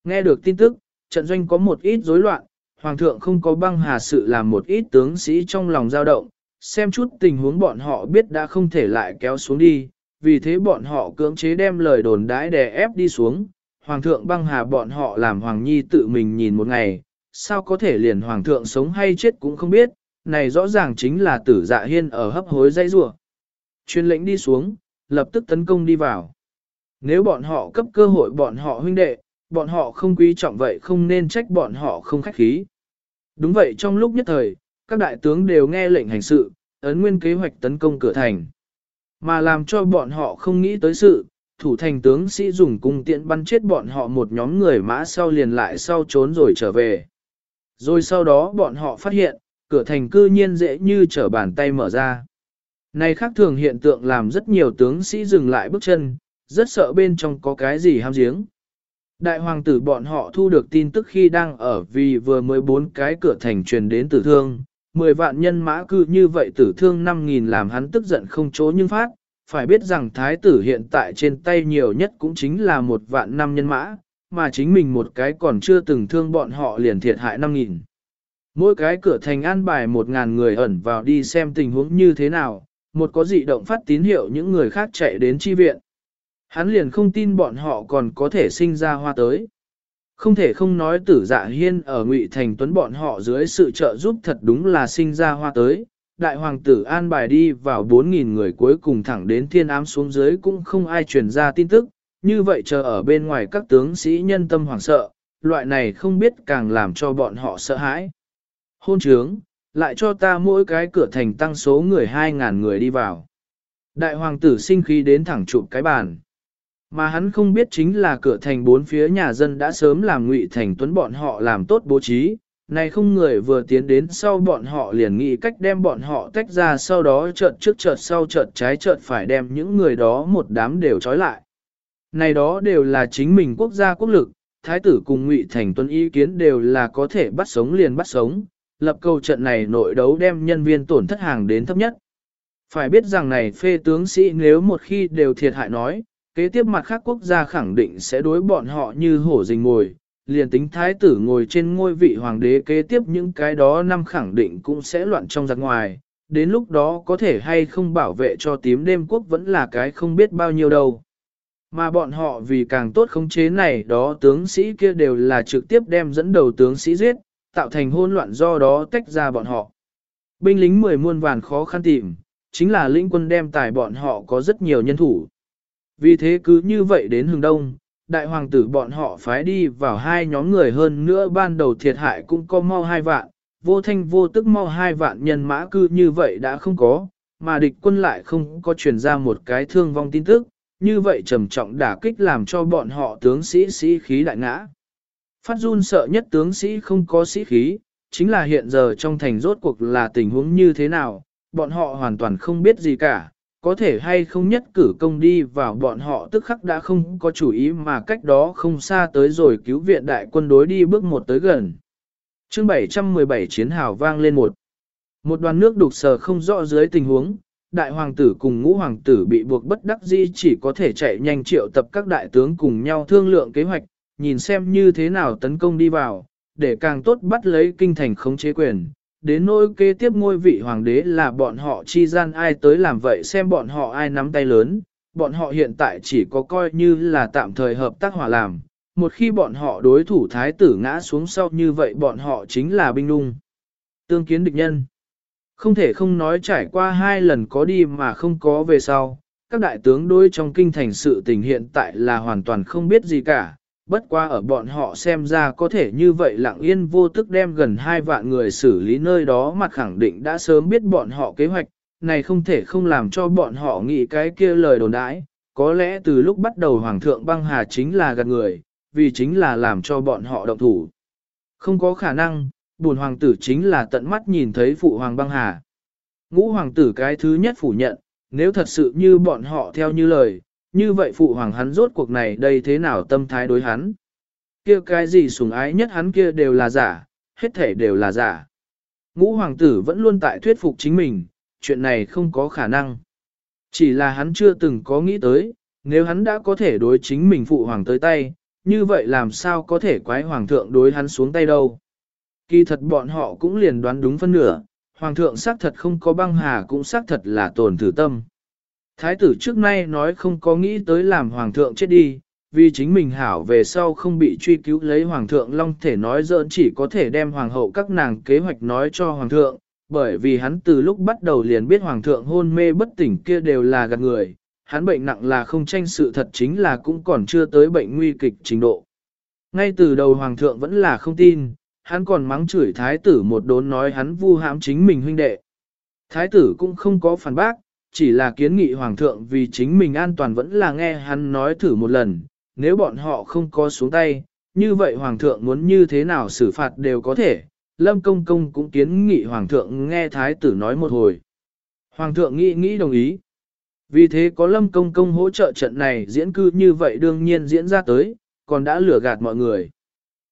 S1: Nghe được tin tức, trận doanh có một ít rối loạn, Hoàng thượng không có băng hà sự làm một ít tướng sĩ trong lòng dao động, xem chút tình huống bọn họ biết đã không thể lại kéo xuống đi, vì thế bọn họ cưỡng chế đem lời đồn đãi đè ép đi xuống, hoàng thượng băng hà bọn họ làm hoàng nhi tự mình nhìn một ngày, sao có thể liền hoàng thượng sống hay chết cũng không biết, này rõ ràng chính là tử dạ hiên ở hấp hối dây rủa Chuyên lệnh đi xuống, lập tức tấn công đi vào. Nếu bọn họ cấp cơ hội bọn họ huynh đệ, bọn họ không quý trọng vậy không nên trách bọn họ không khách khí. Đúng vậy trong lúc nhất thời, các đại tướng đều nghe lệnh hành sự, ấn nguyên kế hoạch tấn công cửa thành. Mà làm cho bọn họ không nghĩ tới sự, thủ thành tướng sĩ dùng cung tiện bắn chết bọn họ một nhóm người mã sau liền lại sau trốn rồi trở về. Rồi sau đó bọn họ phát hiện, cửa thành cư nhiên dễ như trở bàn tay mở ra. Này khác thường hiện tượng làm rất nhiều tướng sĩ dừng lại bước chân, rất sợ bên trong có cái gì ham giếng. Đại hoàng tử bọn họ thu được tin tức khi đang ở vì vừa mới bốn cái cửa thành truyền đến tử thương, 10 vạn nhân mã cư như vậy tử thương 5.000 làm hắn tức giận không chố nhưng phát, phải biết rằng thái tử hiện tại trên tay nhiều nhất cũng chính là một vạn năm nhân mã, mà chính mình một cái còn chưa từng thương bọn họ liền thiệt hại 5.000. Mỗi cái cửa thành an bài 1.000 người ẩn vào đi xem tình huống như thế nào, một có dị động phát tín hiệu những người khác chạy đến chi viện. Hắn liền không tin bọn họ còn có thể sinh ra hoa tới. Không thể không nói tử dạ hiên ở ngụy thành tuấn bọn họ dưới sự trợ giúp thật đúng là sinh ra hoa tới, đại hoàng tử an bài đi vào 4.000 người cuối cùng thẳng đến thiên ám xuống dưới cũng không ai truyền ra tin tức, như vậy chờ ở bên ngoài các tướng sĩ nhân tâm hoảng sợ, loại này không biết càng làm cho bọn họ sợ hãi. Hôn trướng, lại cho ta mỗi cái cửa thành tăng số người 2.000 người đi vào. Đại hoàng tử sinh khí đến thẳng chụp cái bàn. Mà hắn không biết chính là cửa thành bốn phía nhà dân đã sớm làm ngụy thành tuấn bọn họ làm tốt bố trí, này không người vừa tiến đến sau bọn họ liền nghĩ cách đem bọn họ tách ra sau đó chợt trước chợt sau chợt trái chợt phải đem những người đó một đám đều trói lại. Này đó đều là chính mình quốc gia quốc lực, thái tử cùng ngụy thành tuân ý kiến đều là có thể bắt sống liền bắt sống, lập câu trận này nội đấu đem nhân viên tổn thất hàng đến thấp nhất. Phải biết rằng này phê tướng sĩ nếu một khi đều thiệt hại nói, kế tiếp mặt khác quốc gia khẳng định sẽ đối bọn họ như hổ rình ngồi, liền tính thái tử ngồi trên ngôi vị hoàng đế kế tiếp những cái đó năm khẳng định cũng sẽ loạn trong giặc ngoài, đến lúc đó có thể hay không bảo vệ cho tím đêm quốc vẫn là cái không biết bao nhiêu đâu. Mà bọn họ vì càng tốt khống chế này đó tướng sĩ kia đều là trực tiếp đem dẫn đầu tướng sĩ giết, tạo thành hỗn loạn do đó tách ra bọn họ. Binh lính mười muôn vàn khó khăn tìm, chính là lĩnh quân đem tài bọn họ có rất nhiều nhân thủ. Vì thế cứ như vậy đến hướng đông, đại hoàng tử bọn họ phái đi vào hai nhóm người hơn nữa ban đầu thiệt hại cũng có mau hai vạn, vô thanh vô tức mau hai vạn nhân mã cư như vậy đã không có, mà địch quân lại không có truyền ra một cái thương vong tin tức, như vậy trầm trọng đả kích làm cho bọn họ tướng sĩ sĩ khí đại ngã. Phát run sợ nhất tướng sĩ không có sĩ khí, chính là hiện giờ trong thành rốt cuộc là tình huống như thế nào, bọn họ hoàn toàn không biết gì cả, có thể hay không nhất cử công đi vào bọn họ tức khắc đã không có chủ ý mà cách đó không xa tới rồi cứu viện đại quân đối đi bước một tới gần. chương 717 chiến hào vang lên một. Một đoàn nước đục sờ không rõ dưới tình huống, đại hoàng tử cùng ngũ hoàng tử bị buộc bất đắc dĩ chỉ có thể chạy nhanh triệu tập các đại tướng cùng nhau thương lượng kế hoạch, nhìn xem như thế nào tấn công đi vào, để càng tốt bắt lấy kinh thành khống chế quyền. Đến nỗi kế tiếp ngôi vị hoàng đế là bọn họ chi gian ai tới làm vậy xem bọn họ ai nắm tay lớn, bọn họ hiện tại chỉ có coi như là tạm thời hợp tác hòa làm, một khi bọn họ đối thủ thái tử ngã xuống sau như vậy bọn họ chính là binh đung. Tương kiến địch nhân. Không thể không nói trải qua hai lần có đi mà không có về sau, các đại tướng đối trong kinh thành sự tình hiện tại là hoàn toàn không biết gì cả, bất qua ở bọn họ xem ra có thể như vậy lặng yên vô tức đem gần hai vạn người xử lý nơi đó mặt khẳng định đã sớm biết bọn họ kế hoạch, này không thể không làm cho bọn họ nghĩ cái kia lời đồn đãi, có lẽ từ lúc bắt đầu Hoàng thượng băng hà chính là gạt người, vì chính là làm cho bọn họ động thủ. Không có khả năng, buồn hoàng tử chính là tận mắt nhìn thấy phụ hoàng băng hà. Ngũ hoàng tử cái thứ nhất phủ nhận, nếu thật sự như bọn họ theo như lời, như vậy phụ hoàng hắn rốt cuộc này đây thế nào tâm thái đối hắn. kia cái gì sủng ái nhất hắn kia đều là giả, hết thể đều là giả. Ngũ hoàng tử vẫn luôn tại thuyết phục chính mình, chuyện này không có khả năng. Chỉ là hắn chưa từng có nghĩ tới, nếu hắn đã có thể đối chính mình phụ hoàng tới tay, như vậy làm sao có thể quái hoàng thượng đối hắn xuống tay đâu. Kỳ thật bọn họ cũng liền đoán đúng phân nửa, hoàng thượng xác thật không có băng hà cũng xác thật là tổn thử tâm. Thái tử trước nay nói không có nghĩ tới làm hoàng thượng chết đi, vì chính mình hảo về sau không bị truy cứu lấy hoàng thượng long thể nói dỡn chỉ có thể đem hoàng hậu các nàng kế hoạch nói cho hoàng thượng, bởi vì hắn từ lúc bắt đầu liền biết hoàng thượng hôn mê bất tỉnh kia đều là gạt người, hắn bệnh nặng là không tranh sự thật chính là cũng còn chưa tới bệnh nguy kịch trình độ. Ngay từ đầu hoàng thượng vẫn là không tin, hắn còn mắng chửi thái tử một đốn nói hắn vu hãm chính mình huynh đệ. Thái tử cũng không có phản bác, chỉ là kiến nghị hoàng thượng vì chính mình an toàn vẫn là nghe hắn nói thử một lần, nếu bọn họ không có xuống tay, như vậy hoàng thượng muốn như thế nào xử phạt đều có thể. Lâm Công Công cũng kiến nghị hoàng thượng nghe thái tử nói một hồi. Hoàng thượng nghĩ nghĩ đồng ý. Vì thế có Lâm Công Công hỗ trợ trận này diễn cư như vậy đương nhiên diễn ra tới, còn đã lừa gạt mọi người.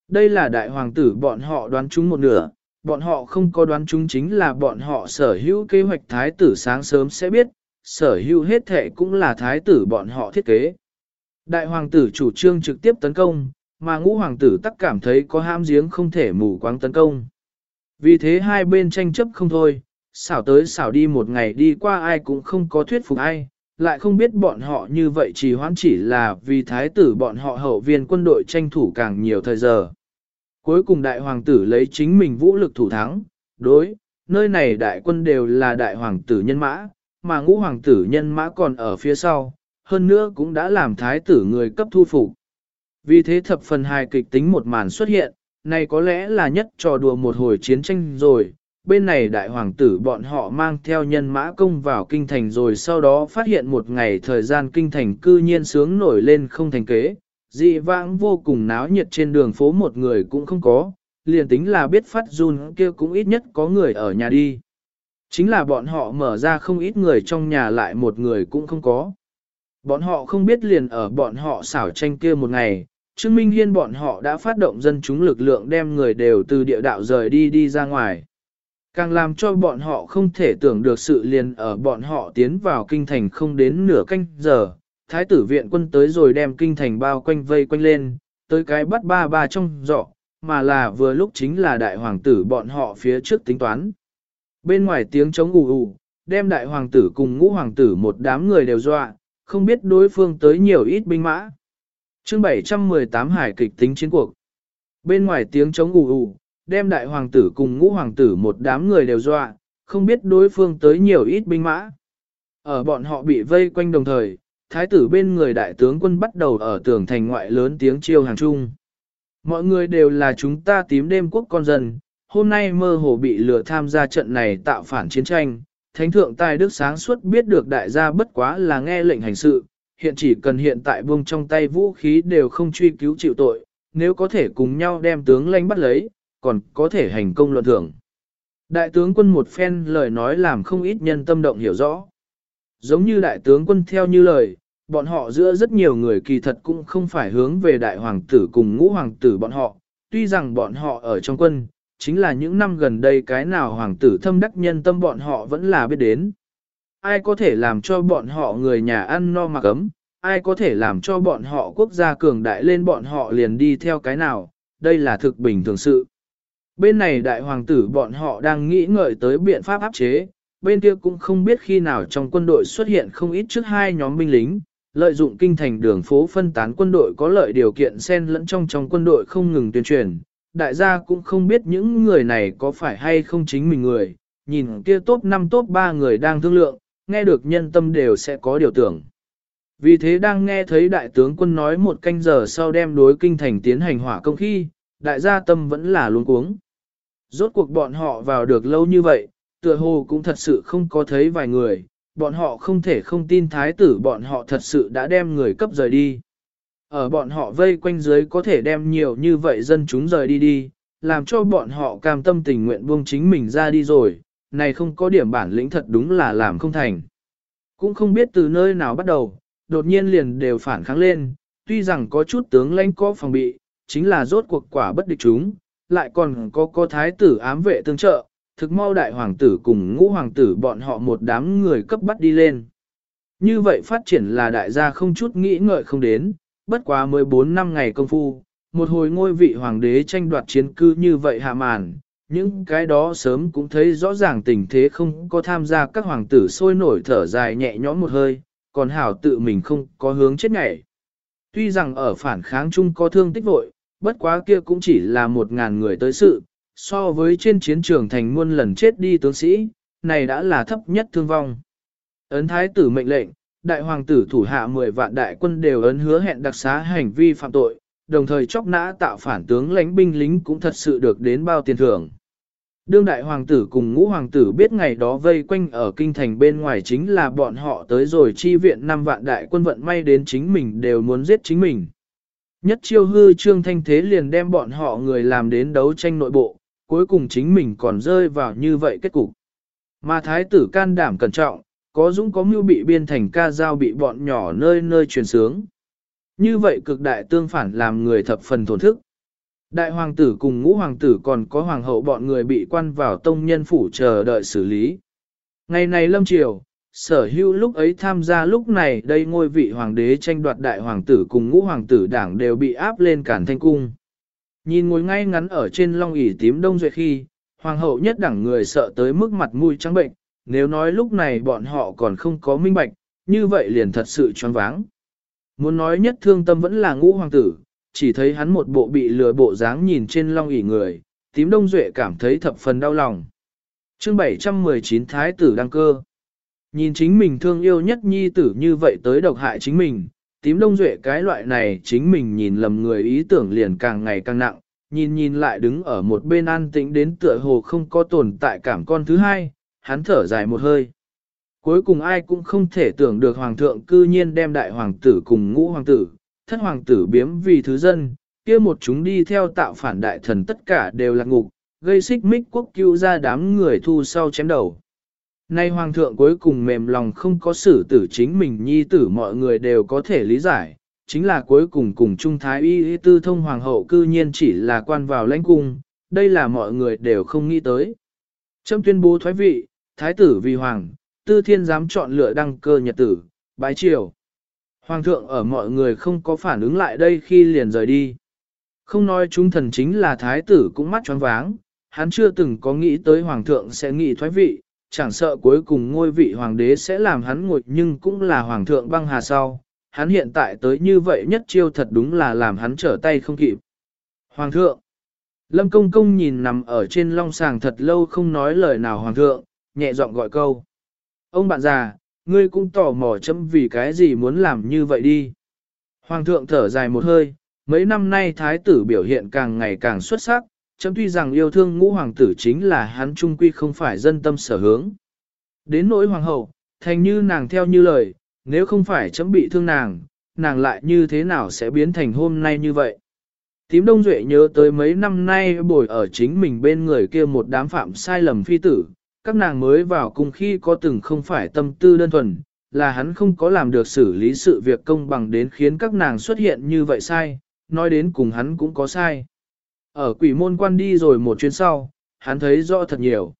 S1: Đây là đại hoàng tử bọn họ đoán chúng một nửa, bọn họ không có đoán chúng chính là bọn họ sở hữu kế hoạch thái tử sáng sớm sẽ biết, sở hữu hết thệ cũng là thái tử bọn họ thiết kế. Đại hoàng tử chủ trương trực tiếp tấn công, mà ngũ hoàng tử tắc cảm thấy có ham giếng không thể mù quáng tấn công. Vì thế hai bên tranh chấp không thôi, xảo tới xảo đi một ngày đi qua ai cũng không có thuyết phục ai, lại không biết bọn họ như vậy chỉ hoãn chỉ là vì thái tử bọn họ hậu viên quân đội tranh thủ càng nhiều thời giờ. Cuối cùng đại hoàng tử lấy chính mình vũ lực thủ thắng, đối, nơi này đại quân đều là đại hoàng tử nhân mã, mà ngũ hoàng tử nhân mã còn ở phía sau, hơn nữa cũng đã làm thái tử người cấp thu phục. Vì thế thập phần hài kịch tính một màn xuất hiện, này có lẽ là nhất trò đùa một hồi chiến tranh rồi. Bên này đại hoàng tử bọn họ mang theo nhân mã công vào kinh thành rồi sau đó phát hiện một ngày thời gian kinh thành cư nhiên sướng nổi lên không thành kế, dị vãng vô cùng náo nhiệt trên đường phố một người cũng không có, liền tính là biết phát run kia cũng ít nhất có người ở nhà đi. Chính là bọn họ mở ra không ít người trong nhà lại một người cũng không có. Bọn họ không biết liền ở bọn họ xảo tranh kia một ngày, Trương Minh Hiên bọn họ đã phát động dân chúng lực lượng đem người đều từ địa đạo rời đi đi ra ngoài. Càng làm cho bọn họ không thể tưởng được sự liền ở bọn họ tiến vào kinh thành không đến nửa canh giờ, thái tử viện quân tới rồi đem kinh thành bao quanh vây quanh lên, tới cái bắt ba ba trong dọ, mà là vừa lúc chính là đại hoàng tử bọn họ phía trước tính toán. Bên ngoài tiếng chống ù ù, đem đại hoàng tử cùng ngũ hoàng tử một đám người đều dọa, không biết đối phương tới nhiều ít binh mã. chương 718 hải kịch tính chiến cuộc. Bên ngoài tiếng chống ù ù, đem đại hoàng tử cùng ngũ hoàng tử một đám người đều dọa, không biết đối phương tới nhiều ít binh mã. Ở bọn họ bị vây quanh đồng thời, thái tử bên người đại tướng quân bắt đầu ở tường thành ngoại lớn tiếng chiêu hàng chung. Mọi người đều là chúng ta tím đêm quốc con dân, hôm nay mơ hồ bị lừa tham gia trận này tạo phản chiến tranh. Thánh thượng tài đức sáng suốt biết được đại gia bất quá là nghe lệnh hành sự, hiện chỉ cần hiện tại buông trong tay vũ khí đều không truy cứu chịu tội, nếu có thể cùng nhau đem tướng lãnh bắt lấy, còn có thể hành công luận thưởng. Đại tướng quân một phen lời nói làm không ít nhân tâm động hiểu rõ. Giống như đại tướng quân theo như lời, bọn họ giữa rất nhiều người kỳ thật cũng không phải hướng về đại hoàng tử cùng ngũ hoàng tử bọn họ, tuy rằng bọn họ ở trong quân, chính là những năm gần đây cái nào hoàng tử thâm đắc nhân tâm bọn họ vẫn là biết đến. Ai có thể làm cho bọn họ người nhà ăn no mặc ấm, ai có thể làm cho bọn họ quốc gia cường đại lên bọn họ liền đi theo cái nào, đây là thực bình thường sự. Bên này đại hoàng tử bọn họ đang nghĩ ngợi tới biện pháp áp chế, bên kia cũng không biết khi nào trong quân đội xuất hiện không ít trước hai nhóm binh lính, lợi dụng kinh thành đường phố phân tán quân đội có lợi điều kiện xen lẫn trong trong quân đội không ngừng tuyên truyền. Đại gia cũng không biết những người này có phải hay không chính mình người, nhìn kia top 5 top 3 người đang thương lượng, nghe được nhân tâm đều sẽ có điều tưởng. Vì thế đang nghe thấy đại tướng quân nói một canh giờ sau đem đối kinh thành tiến hành hỏa công khi, đại gia tâm vẫn là luống cuống. Rốt cuộc bọn họ vào được lâu như vậy, tựa hồ cũng thật sự không có thấy vài người, bọn họ không thể không tin thái tử bọn họ thật sự đã đem người cấp rời đi. Ở bọn họ vây quanh dưới có thể đem nhiều như vậy dân chúng rời đi đi, làm cho bọn họ cam tâm tình nguyện buông chính mình ra đi rồi, này không có điểm bản lĩnh thật đúng là làm không thành. Cũng không biết từ nơi nào bắt đầu, đột nhiên liền đều phản kháng lên, tuy rằng có chút tướng lãnh có phòng bị, chính là rốt cuộc quả bất địch chúng, lại còn có có thái tử ám vệ tương trợ, thực mau đại hoàng tử cùng ngũ hoàng tử bọn họ một đám người cấp bắt đi lên. Như vậy phát triển là đại gia không chút nghĩ ngợi không đến, bất quá 14 năm ngày công phu, một hồi ngôi vị hoàng đế tranh đoạt chiến cư như vậy hạ màn, những cái đó sớm cũng thấy rõ ràng tình thế không có tham gia các hoàng tử sôi nổi thở dài nhẹ nhõm một hơi, còn hảo tự mình không có hướng chết nhảy. Tuy rằng ở phản kháng chung có thương tích vội, bất quá kia cũng chỉ là một ngàn người tới sự, so với trên chiến trường thành muôn lần chết đi tướng sĩ, này đã là thấp nhất thương vong. Ấn thái tử mệnh lệnh, đại hoàng tử thủ hạ 10 vạn đại quân đều ấn hứa hẹn đặc xá hành vi phạm tội, đồng thời chóc nã tạo phản tướng lãnh binh lính cũng thật sự được đến bao tiền thưởng. Đương đại hoàng tử cùng ngũ hoàng tử biết ngày đó vây quanh ở kinh thành bên ngoài chính là bọn họ tới rồi chi viện năm vạn đại quân vận may đến chính mình đều muốn giết chính mình. Nhất chiêu hư trương thanh thế liền đem bọn họ người làm đến đấu tranh nội bộ, cuối cùng chính mình còn rơi vào như vậy kết cục. Mà thái tử can đảm cẩn trọng, có dũng có mưu bị biên thành ca giao bị bọn nhỏ nơi nơi truyền sướng. Như vậy cực đại tương phản làm người thập phần thổn thức. Đại hoàng tử cùng ngũ hoàng tử còn có hoàng hậu bọn người bị quan vào tông nhân phủ chờ đợi xử lý. Ngày này lâm triều, sở hữu lúc ấy tham gia lúc này đây ngôi vị hoàng đế tranh đoạt đại hoàng tử cùng ngũ hoàng tử đảng đều bị áp lên cản thanh cung. Nhìn ngồi ngay ngắn ở trên long ỷ tím đông duyệt khi, hoàng hậu nhất đẳng người sợ tới mức mặt mũi trắng bệnh, nếu nói lúc này bọn họ còn không có minh bạch, như vậy liền thật sự choáng váng. Muốn nói nhất thương tâm vẫn là ngũ hoàng tử, chỉ thấy hắn một bộ bị lừa bộ dáng nhìn trên long ỷ người, tím đông duệ cảm thấy thập phần đau lòng. chương 719 Thái tử đăng cơ. Nhìn chính mình thương yêu nhất nhi tử như vậy tới độc hại chính mình, tím đông duệ cái loại này chính mình nhìn lầm người ý tưởng liền càng ngày càng nặng, nhìn nhìn lại đứng ở một bên an tĩnh đến tựa hồ không có tồn tại cảm con thứ hai, hắn thở dài một hơi. Cuối cùng ai cũng không thể tưởng được hoàng thượng cư nhiên đem đại hoàng tử cùng ngũ hoàng tử, thất hoàng tử biếm vì thứ dân, kia một chúng đi theo tạo phản đại thần tất cả đều là ngục, gây xích mích quốc cứu ra đám người thu sau chém đầu. Nay hoàng thượng cuối cùng mềm lòng không có xử tử chính mình nhi tử mọi người đều có thể lý giải, chính là cuối cùng cùng Trung Thái Y tư thông hoàng hậu cư nhiên chỉ là quan vào lãnh cung, đây là mọi người đều không nghĩ tới. Trâm tuyên bố thoái vị, thái tử vì hoàng, tư thiên dám chọn lựa đăng cơ nhật tử, bái triều. Hoàng thượng ở mọi người không có phản ứng lại đây khi liền rời đi. Không nói chúng thần chính là thái tử cũng mắt choáng váng, hắn chưa từng có nghĩ tới hoàng thượng sẽ nghĩ thoái vị, chẳng sợ cuối cùng ngôi vị hoàng đế sẽ làm hắn ngồi nhưng cũng là hoàng thượng băng hà sau. Hắn hiện tại tới như vậy nhất chiêu thật đúng là làm hắn trở tay không kịp. Hoàng thượng! Lâm công công nhìn nằm ở trên long sàng thật lâu không nói lời nào hoàng thượng, nhẹ giọng gọi câu. Ông bạn già, ngươi cũng tò mò chấm vì cái gì muốn làm như vậy đi. Hoàng thượng thở dài một hơi, mấy năm nay thái tử biểu hiện càng ngày càng xuất sắc, chấm tuy rằng yêu thương ngũ hoàng tử chính là hắn trung quy không phải dân tâm sở hướng. Đến nỗi hoàng hậu, thành như nàng theo như lời, nếu không phải chấm bị thương nàng, nàng lại như thế nào sẽ biến thành hôm nay như vậy. Tím Đông Duệ nhớ tới mấy năm nay bồi ở chính mình bên người kia một đám phạm sai lầm phi tử, các nàng mới vào cùng khi có từng không phải tâm tư đơn thuần, là hắn không có làm được xử lý sự việc công bằng đến khiến các nàng xuất hiện như vậy sai, nói đến cùng hắn cũng có sai. Ở quỷ môn quan đi rồi một chuyến sau, hắn thấy rõ thật nhiều.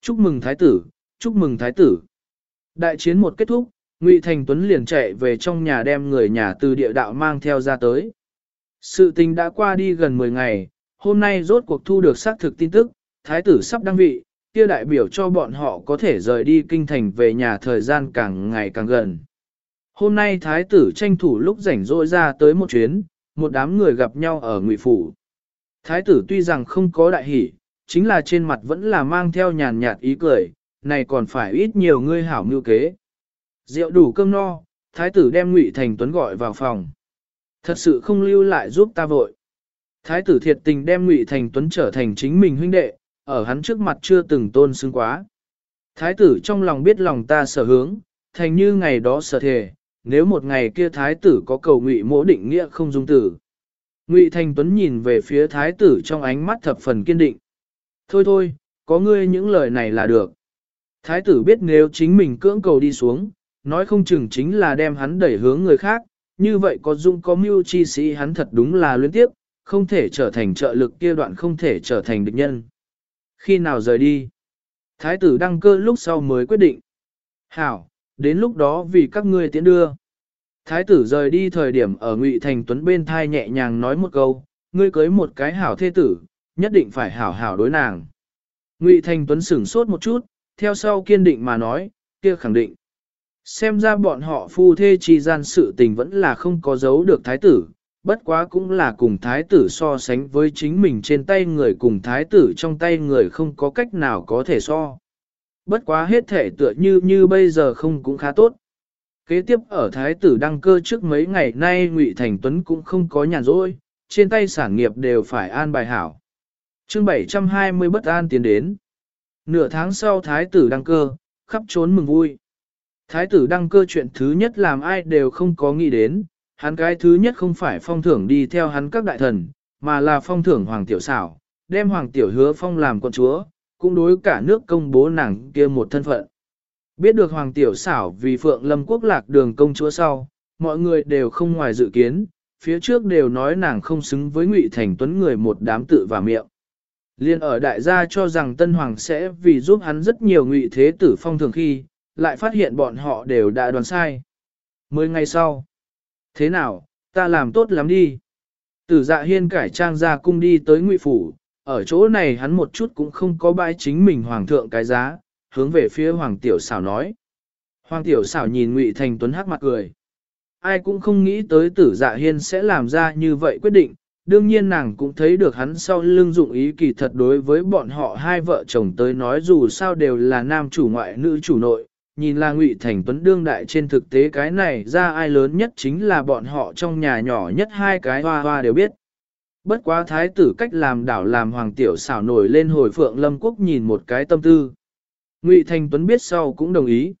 S1: Chúc mừng thái tử, chúc mừng thái tử. Đại chiến một kết thúc, Ngụy Thành Tuấn liền chạy về trong nhà đem người nhà từ địa đạo mang theo ra tới. Sự tình đã qua đi gần 10 ngày, hôm nay rốt cuộc thu được xác thực tin tức, thái tử sắp đăng vị, kia đại biểu cho bọn họ có thể rời đi kinh thành về nhà thời gian càng ngày càng gần. Hôm nay thái tử tranh thủ lúc rảnh rỗi ra tới một chuyến, một đám người gặp nhau ở ngụy phủ. Thái tử tuy rằng không có đại hỷ, chính là trên mặt vẫn là mang theo nhàn nhạt ý cười, này còn phải ít nhiều ngươi hảo mưu kế. Rượu đủ cơm no, thái tử đem ngụy thành tuấn gọi vào phòng. Thật sự không lưu lại giúp ta vội. Thái tử thiệt tình đem ngụy thành tuấn trở thành chính mình huynh đệ, ở hắn trước mặt chưa từng tôn xưng quá. Thái tử trong lòng biết lòng ta sở hướng, thành như ngày đó sở thề, nếu một ngày kia thái tử có cầu ngụy mỗ định nghĩa không dung tử. Ngụy Thành Tuấn nhìn về phía thái tử trong ánh mắt thập phần kiên định. Thôi thôi, có ngươi những lời này là được. Thái tử biết nếu chính mình cưỡng cầu đi xuống, nói không chừng chính là đem hắn đẩy hướng người khác, như vậy có dung có mưu chi sĩ hắn thật đúng là luyến tiếp, không thể trở thành trợ lực kia đoạn không thể trở thành địch nhân. Khi nào rời đi? Thái tử đăng cơ lúc sau mới quyết định. Hảo, đến lúc đó vì các ngươi tiến đưa. Thái tử rời đi thời điểm ở Ngụy Thành Tuấn bên thai nhẹ nhàng nói một câu, ngươi cưới một cái hảo thê tử, nhất định phải hảo hảo đối nàng. Ngụy Thành Tuấn sửng sốt một chút, theo sau kiên định mà nói, kia khẳng định. Xem ra bọn họ phu thê chi gian sự tình vẫn là không có giấu được thái tử, bất quá cũng là cùng thái tử so sánh với chính mình trên tay người cùng thái tử trong tay người không có cách nào có thể so. Bất quá hết thể tựa như như bây giờ không cũng khá tốt. Kế tiếp ở thái tử đăng cơ trước mấy ngày nay ngụy Thành Tuấn cũng không có nhàn rỗi, trên tay sản nghiệp đều phải an bài hảo. chương 720 bất an tiến đến. Nửa tháng sau thái tử đăng cơ, khắp trốn mừng vui. Thái tử đăng cơ chuyện thứ nhất làm ai đều không có nghĩ đến, hắn cái thứ nhất không phải phong thưởng đi theo hắn các đại thần, mà là phong thưởng hoàng tiểu xảo, đem hoàng tiểu hứa phong làm con chúa, cũng đối cả nước công bố nàng kia một thân phận. Biết được hoàng tiểu xảo vì phượng lâm quốc lạc đường công chúa sau, mọi người đều không ngoài dự kiến, phía trước đều nói nàng không xứng với ngụy thành tuấn người một đám tự và miệng. Liên ở đại gia cho rằng Tân Hoàng sẽ vì giúp hắn rất nhiều ngụy thế tử phong thường khi, lại phát hiện bọn họ đều đã đoán sai. Mười ngày sau, thế nào, ta làm tốt lắm đi. Tử dạ hiên cải trang ra cung đi tới ngụy phủ, ở chỗ này hắn một chút cũng không có bãi chính mình hoàng thượng cái giá, hướng về phía hoàng tiểu xảo nói. Hoàng tiểu xảo nhìn ngụy thành tuấn hắc mặt cười. Ai cũng không nghĩ tới tử dạ hiên sẽ làm ra như vậy quyết định, đương nhiên nàng cũng thấy được hắn sau lưng dụng ý kỳ thật đối với bọn họ hai vợ chồng tới nói dù sao đều là nam chủ ngoại nữ chủ nội, nhìn là ngụy thành tuấn đương đại trên thực tế cái này ra ai lớn nhất chính là bọn họ trong nhà nhỏ nhất hai cái hoa hoa đều biết. Bất quá thái tử cách làm đảo làm hoàng tiểu xảo nổi lên hồi phượng lâm quốc nhìn một cái tâm tư. Ngụy thành tuấn biết sau cũng đồng ý.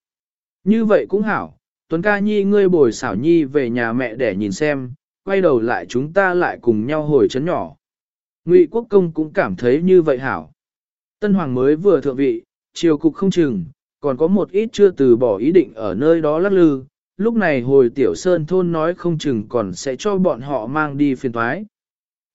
S1: Như vậy cũng hảo, tuấn ca nhi ngươi bồi xảo nhi về nhà mẹ để nhìn xem, quay đầu lại chúng ta lại cùng nhau hồi chấn nhỏ. Ngụy quốc công cũng cảm thấy như vậy hảo. Tân hoàng mới vừa thượng vị, triều cục không chừng, còn có một ít chưa từ bỏ ý định ở nơi đó lắc lư, lúc này hồi tiểu sơn thôn nói không chừng còn sẽ cho bọn họ mang đi phiền thoái.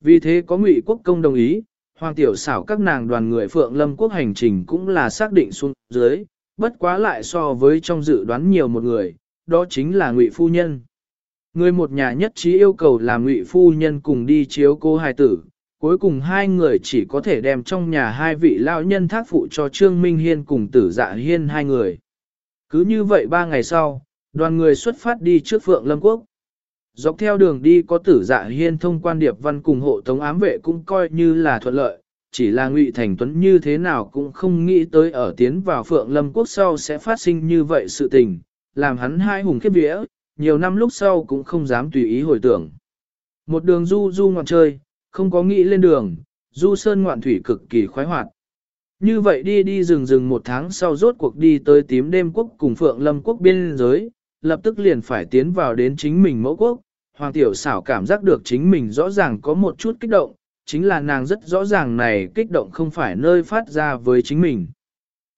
S1: Vì thế có ngụy quốc công đồng ý, hoàng tiểu xảo các nàng đoàn người phượng lâm quốc hành trình cũng là xác định xuống dưới, bất quá lại so với trong dự đoán nhiều một người, đó chính là ngụy phu nhân. Người một nhà nhất trí yêu cầu là ngụy phu nhân cùng đi chiếu cô hài tử, cuối cùng hai người chỉ có thể đem trong nhà hai vị lão nhân thác phụ cho Trương Minh Hiên cùng tử dạ hiên hai người. Cứ như vậy ba ngày sau, đoàn người xuất phát đi trước Phượng Lâm Quốc. Dọc theo đường đi có tử dạ hiên thông quan điệp văn cùng hộ tống ám vệ cũng coi như là thuận lợi, chỉ là ngụy Thành Tuấn như thế nào cũng không nghĩ tới ở tiến vào Phượng Lâm Quốc sau sẽ phát sinh như vậy sự tình, làm hắn hai hùng khiếp vía, nhiều năm lúc sau cũng không dám tùy ý hồi tưởng. Một đường du du ngoạn chơi, không có nghĩ lên đường, du sơn ngoạn thủy cực kỳ khoái hoạt. Như vậy đi đi rừng rừng một tháng sau rốt cuộc đi tới tím đêm quốc cùng Phượng Lâm quốc biên giới, lập tức liền phải tiến vào đến chính mình mẫu quốc, Hoàng Tiểu xảo cảm giác được chính mình rõ ràng có một chút kích động, chính là nàng rất rõ ràng này kích động không phải nơi phát ra với chính mình.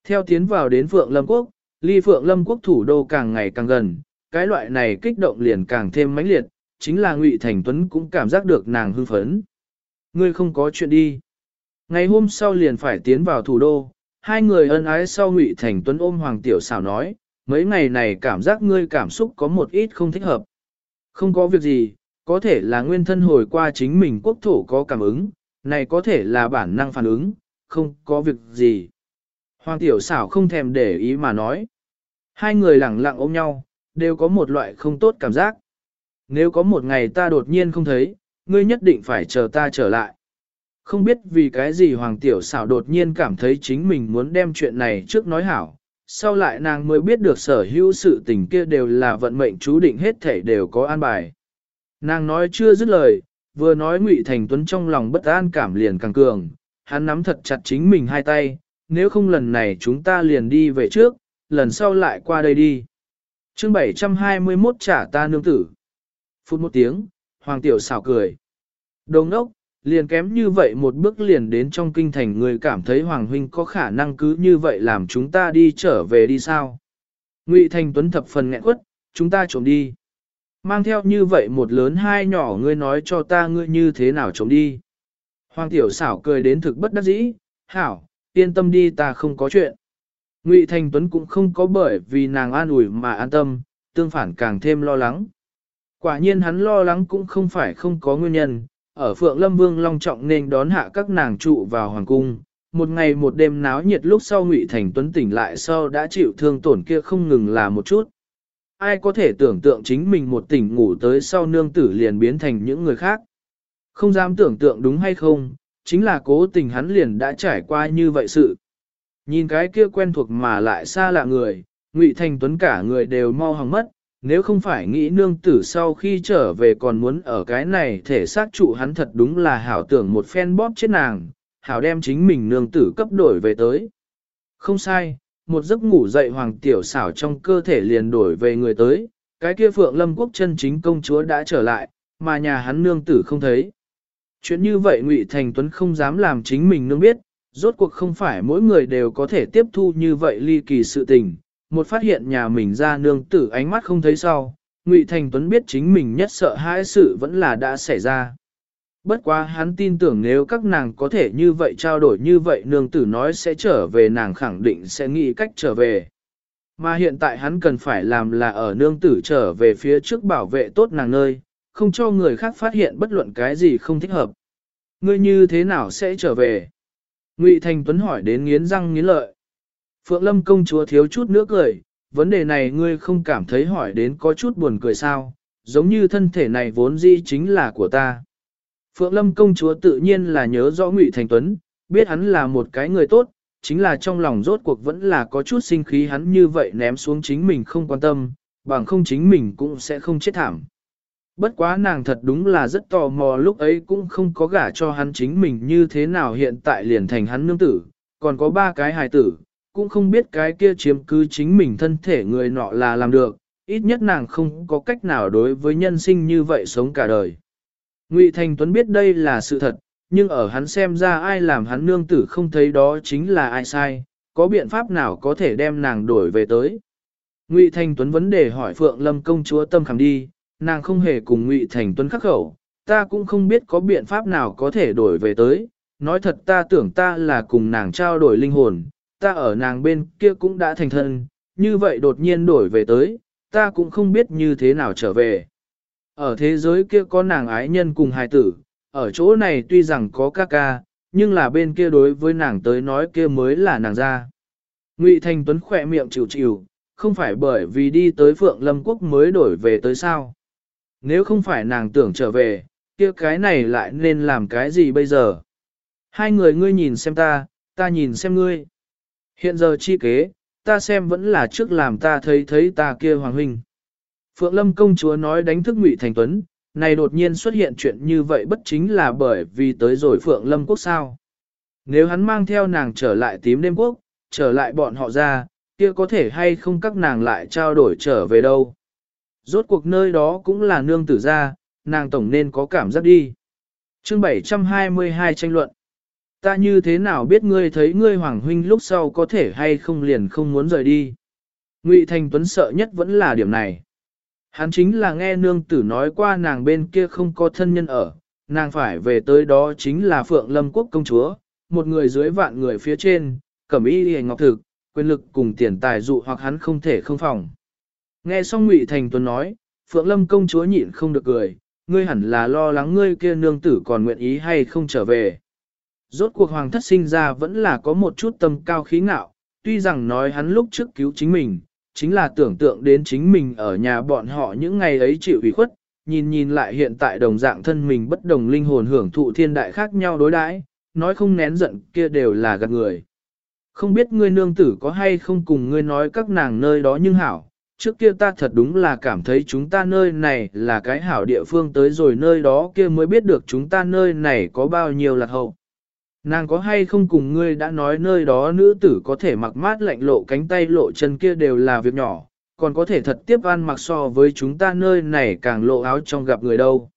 S1: Theo tiến vào đến Phượng Lâm Quốc, ly Phượng Lâm Quốc thủ đô càng ngày càng gần, cái loại này kích động liền càng thêm mãnh liệt, chính là Ngụy Thành Tuấn cũng cảm giác được nàng hưng phấn. Ngươi không có chuyện đi. Ngày hôm sau liền phải tiến vào thủ đô, hai người ân ái sau Ngụy Thành Tuấn ôm Hoàng Tiểu xảo nói, mấy ngày này cảm giác ngươi cảm xúc có một ít không thích hợp. Không có việc gì, có thể là nguyên thân hồi qua chính mình quốc thổ có cảm ứng, này có thể là bản năng phản ứng, không có việc gì. Hoàng tiểu xảo không thèm để ý mà nói. Hai người lặng lặng ôm nhau, đều có một loại không tốt cảm giác. Nếu có một ngày ta đột nhiên không thấy, ngươi nhất định phải chờ ta trở lại. Không biết vì cái gì Hoàng tiểu xảo đột nhiên cảm thấy chính mình muốn đem chuyện này trước nói hảo. Sau lại nàng mới biết được sở hữu sự tình kia đều là vận mệnh chú định hết thể đều có an bài. Nàng nói chưa dứt lời, vừa nói Ngụy Thành Tuấn trong lòng bất an cảm liền càng cường, hắn nắm thật chặt chính mình hai tay, nếu không lần này chúng ta liền đi về trước, lần sau lại qua đây đi. chương 721 trả ta nương tử. Phút một tiếng, Hoàng Tiểu xảo cười. Đồng ốc, liền kém như vậy một bước liền đến trong kinh thành người cảm thấy Hoàng Huynh có khả năng cứ như vậy làm chúng ta đi trở về đi sao. Ngụy Thành Tuấn thập phần nghẹn quất, chúng ta trộm đi. Mang theo như vậy một lớn hai nhỏ ngươi nói cho ta ngươi như thế nào trộm đi. Hoàng Tiểu xảo cười đến thực bất đắc dĩ, hảo, yên tâm đi ta không có chuyện. Ngụy Thành Tuấn cũng không có bởi vì nàng an ủi mà an tâm, tương phản càng thêm lo lắng. Quả nhiên hắn lo lắng cũng không phải không có nguyên nhân, ở Phượng Lâm Vương long trọng nên đón hạ các nàng trụ vào hoàng cung. Một ngày một đêm náo nhiệt lúc sau Ngụy Thành Tuấn tỉnh lại sau đã chịu thương tổn kia không ngừng là một chút. Ai có thể tưởng tượng chính mình một tỉnh ngủ tới sau nương tử liền biến thành những người khác. Không dám tưởng tượng đúng hay không, chính là cố tình hắn liền đã trải qua như vậy sự. Nhìn cái kia quen thuộc mà lại xa lạ người, Ngụy Thành Tuấn cả người đều mau hỏng mất, nếu không phải nghĩ nương tử sau khi trở về còn muốn ở cái này thể xác trụ hắn thật đúng là hảo tưởng một phen bóp chết nàng, hảo đem chính mình nương tử cấp đổi về tới. Không sai, một giấc ngủ dậy hoàng tiểu xảo trong cơ thể liền đổi về người tới, cái kia phượng lâm quốc chân chính công chúa đã trở lại, mà nhà hắn nương tử không thấy. Chuyện như vậy Ngụy Thành Tuấn không dám làm chính mình nương biết, rốt cuộc không phải mỗi người đều có thể tiếp thu như vậy ly kỳ sự tình. Một phát hiện nhà mình ra nương tử ánh mắt không thấy sau, Ngụy Thành Tuấn biết chính mình nhất sợ hãi sự vẫn là đã xảy ra. Bất quá hắn tin tưởng nếu các nàng có thể như vậy trao đổi như vậy nương tử nói sẽ trở về nàng khẳng định sẽ nghĩ cách trở về. Mà hiện tại hắn cần phải làm là ở nương tử trở về phía trước bảo vệ tốt nàng nơi, không cho người khác phát hiện bất luận cái gì không thích hợp. Ngươi như thế nào sẽ trở về? Ngụy Thành Tuấn hỏi đến nghiến răng nghiến lợi. Phượng Lâm công chúa thiếu chút nữa cười, vấn đề này ngươi không cảm thấy hỏi đến có chút buồn cười sao, giống như thân thể này vốn dĩ chính là của ta. Phượng Lâm công chúa tự nhiên là nhớ rõ Ngụy Thành Tuấn, biết hắn là một cái người tốt, chính là trong lòng rốt cuộc vẫn là có chút sinh khí hắn như vậy ném xuống chính mình không quan tâm, bằng không chính mình cũng sẽ không chết thảm. Bất quá nàng thật đúng là rất tò mò lúc ấy cũng không có gả cho hắn chính mình như thế nào hiện tại liền thành hắn nương tử, còn có ba cái hài tử, cũng không biết cái kia chiếm cứ chính mình thân thể người nọ là làm được, ít nhất nàng không có cách nào đối với nhân sinh như vậy sống cả đời. Ngụy Thành Tuấn biết đây là sự thật, nhưng ở hắn xem ra ai làm hắn nương tử không thấy đó chính là ai sai, có biện pháp nào có thể đem nàng đổi về tới. Ngụy Thành Tuấn vấn đề hỏi Phượng Lâm công chúa tâm khảm đi, nàng không hề cùng Ngụy Thành Tuấn khắc khẩu, ta cũng không biết có biện pháp nào có thể đổi về tới, nói thật ta tưởng ta là cùng nàng trao đổi linh hồn, ta ở nàng bên kia cũng đã thành thân, như vậy đột nhiên đổi về tới, ta cũng không biết như thế nào trở về. Ở thế giới kia có nàng ái nhân cùng hài tử, ở chỗ này tuy rằng có ca ca, nhưng là bên kia đối với nàng tới nói kia mới là nàng ra. Ngụy Thành Tuấn khỏe miệng chịu chịu, không phải bởi vì đi tới Phượng Lâm Quốc mới đổi về tới sao. Nếu không phải nàng tưởng trở về, kia cái này lại nên làm cái gì bây giờ? Hai người ngươi nhìn xem ta, ta nhìn xem ngươi. Hiện giờ chi kế, ta xem vẫn là trước làm ta thấy thấy ta kia hoàng huynh. Phượng Lâm công chúa nói đánh thức Ngụy Thành Tuấn, này đột nhiên xuất hiện chuyện như vậy bất chính là bởi vì tới rồi Phượng Lâm quốc sao. Nếu hắn mang theo nàng trở lại tím đêm quốc, trở lại bọn họ ra, kia có thể hay không các nàng lại trao đổi trở về đâu. Rốt cuộc nơi đó cũng là nương tử gia, nàng tổng nên có cảm giác đi. chương 722 tranh luận. Ta như thế nào biết ngươi thấy ngươi Hoàng Huynh lúc sau có thể hay không liền không muốn rời đi. Ngụy Thành Tuấn sợ nhất vẫn là điểm này. Hắn chính là nghe nương tử nói qua nàng bên kia không có thân nhân ở, nàng phải về tới đó chính là Phượng Lâm Quốc công chúa, một người dưới vạn người phía trên, cẩm y hề ngọc thực, quyền lực cùng tiền tài dụ hoặc hắn không thể không phòng. Nghe xong Ngụy Thành Tuấn nói, Phượng Lâm công chúa nhịn không được cười, ngươi hẳn là lo lắng ngươi kia nương tử còn nguyện ý hay không trở về. Rốt cuộc hoàng thất sinh ra vẫn là có một chút tâm cao khí ngạo, tuy rằng nói hắn lúc trước cứu chính mình, chính là tưởng tượng đến chính mình ở nhà bọn họ những ngày ấy chịu ủy khuất, nhìn nhìn lại hiện tại đồng dạng thân mình bất đồng linh hồn hưởng thụ thiên đại khác nhau đối đãi, nói không nén giận kia đều là gạt người. Không biết ngươi nương tử có hay không cùng ngươi nói các nàng nơi đó nhưng hảo, trước kia ta thật đúng là cảm thấy chúng ta nơi này là cái hảo địa phương tới rồi nơi đó kia mới biết được chúng ta nơi này có bao nhiêu lạc hậu. Nàng có hay không cùng ngươi đã nói nơi đó nữ tử có thể mặc mát lạnh lộ cánh tay lộ chân kia đều là việc nhỏ, còn có thể thật tiếp ăn mặc so với chúng ta nơi này càng lộ áo trong gặp người đâu.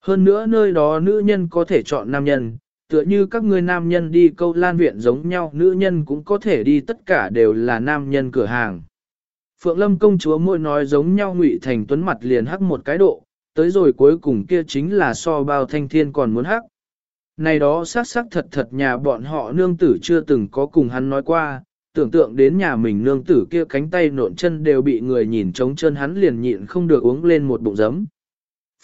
S1: Hơn nữa nơi đó nữ nhân có thể chọn nam nhân, tựa như các ngươi nam nhân đi câu lan viện giống nhau nữ nhân cũng có thể đi tất cả đều là nam nhân cửa hàng. Phượng Lâm công chúa môi nói giống nhau ngụy thành tuấn mặt liền hắc một cái độ, tới rồi cuối cùng kia chính là so bao thanh thiên còn muốn hắc. Này đó xác xác thật thật nhà bọn họ nương tử chưa từng có cùng hắn nói qua, tưởng tượng đến nhà mình nương tử kia cánh tay nộn chân đều bị người nhìn trống chân hắn liền nhịn không được uống lên một bụng giấm.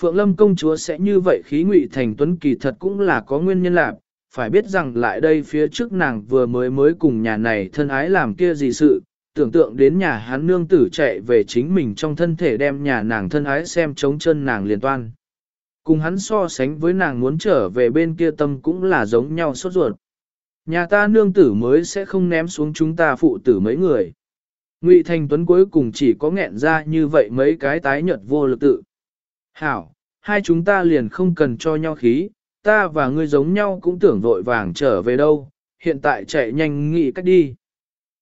S1: Phượng Lâm công chúa sẽ như vậy khí ngụy thành tuấn kỳ thật cũng là có nguyên nhân lạc, phải biết rằng lại đây phía trước nàng vừa mới mới cùng nhà này thân ái làm kia gì sự, tưởng tượng đến nhà hắn nương tử chạy về chính mình trong thân thể đem nhà nàng thân ái xem trống chân nàng liền toan. Cùng hắn so sánh với nàng muốn trở về bên kia tâm cũng là giống nhau sốt ruột. Nhà ta nương tử mới sẽ không ném xuống chúng ta phụ tử mấy người. Ngụy Thành Tuấn cuối cùng chỉ có nghẹn ra như vậy mấy cái tái nhợt vô lực tự. Hảo, hai chúng ta liền không cần cho nhau khí, ta và ngươi giống nhau cũng tưởng vội vàng trở về đâu, hiện tại chạy nhanh nghĩ cách đi.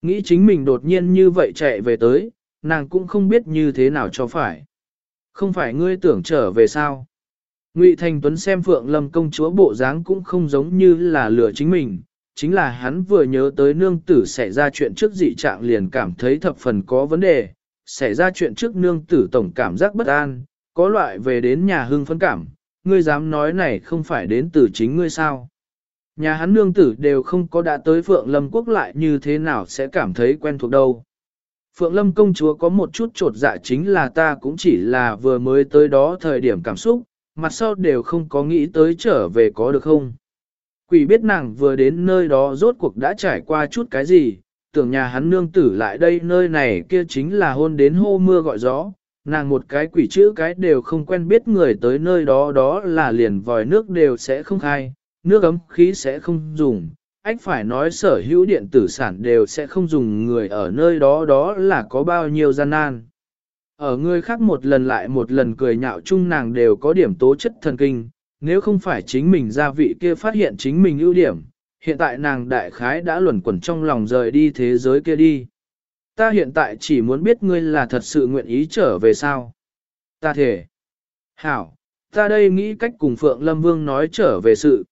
S1: Nghĩ chính mình đột nhiên như vậy chạy về tới, nàng cũng không biết như thế nào cho phải. Không phải ngươi tưởng trở về sao? Ngụy Thành Tuấn xem Phượng Lâm công chúa bộ dáng cũng không giống như là lừa chính mình, chính là hắn vừa nhớ tới nương tử xảy ra chuyện trước dị trạng liền cảm thấy thập phần có vấn đề, xảy ra chuyện trước nương tử tổng cảm giác bất an, có loại về đến nhà hưng phấn cảm, ngươi dám nói này không phải đến từ chính ngươi sao. Nhà hắn nương tử đều không có đã tới Phượng Lâm quốc lại như thế nào sẽ cảm thấy quen thuộc đâu. Phượng Lâm công chúa có một chút trột dạ chính là ta cũng chỉ là vừa mới tới đó thời điểm cảm xúc, mặt sau đều không có nghĩ tới trở về có được không. Quỷ biết nàng vừa đến nơi đó rốt cuộc đã trải qua chút cái gì, tưởng nhà hắn nương tử lại đây nơi này kia chính là hôn đến hô mưa gọi gió, nàng một cái quỷ chữ cái đều không quen biết người tới nơi đó đó là liền vòi nước đều sẽ không khai, nước ấm khí sẽ không dùng, ách phải nói sở hữu điện tử sản đều sẽ không dùng người ở nơi đó đó là có bao nhiêu gian nan. Ở người khác một lần lại một lần cười nhạo chung nàng đều có điểm tố chất thần kinh, nếu không phải chính mình gia vị kia phát hiện chính mình ưu điểm, hiện tại nàng đại khái đã luẩn quẩn trong lòng rời đi thế giới kia đi. Ta hiện tại chỉ muốn biết ngươi là thật sự nguyện ý trở về sao. Ta thể. Hảo, ta đây nghĩ cách cùng Phượng Lâm Vương nói trở về sự.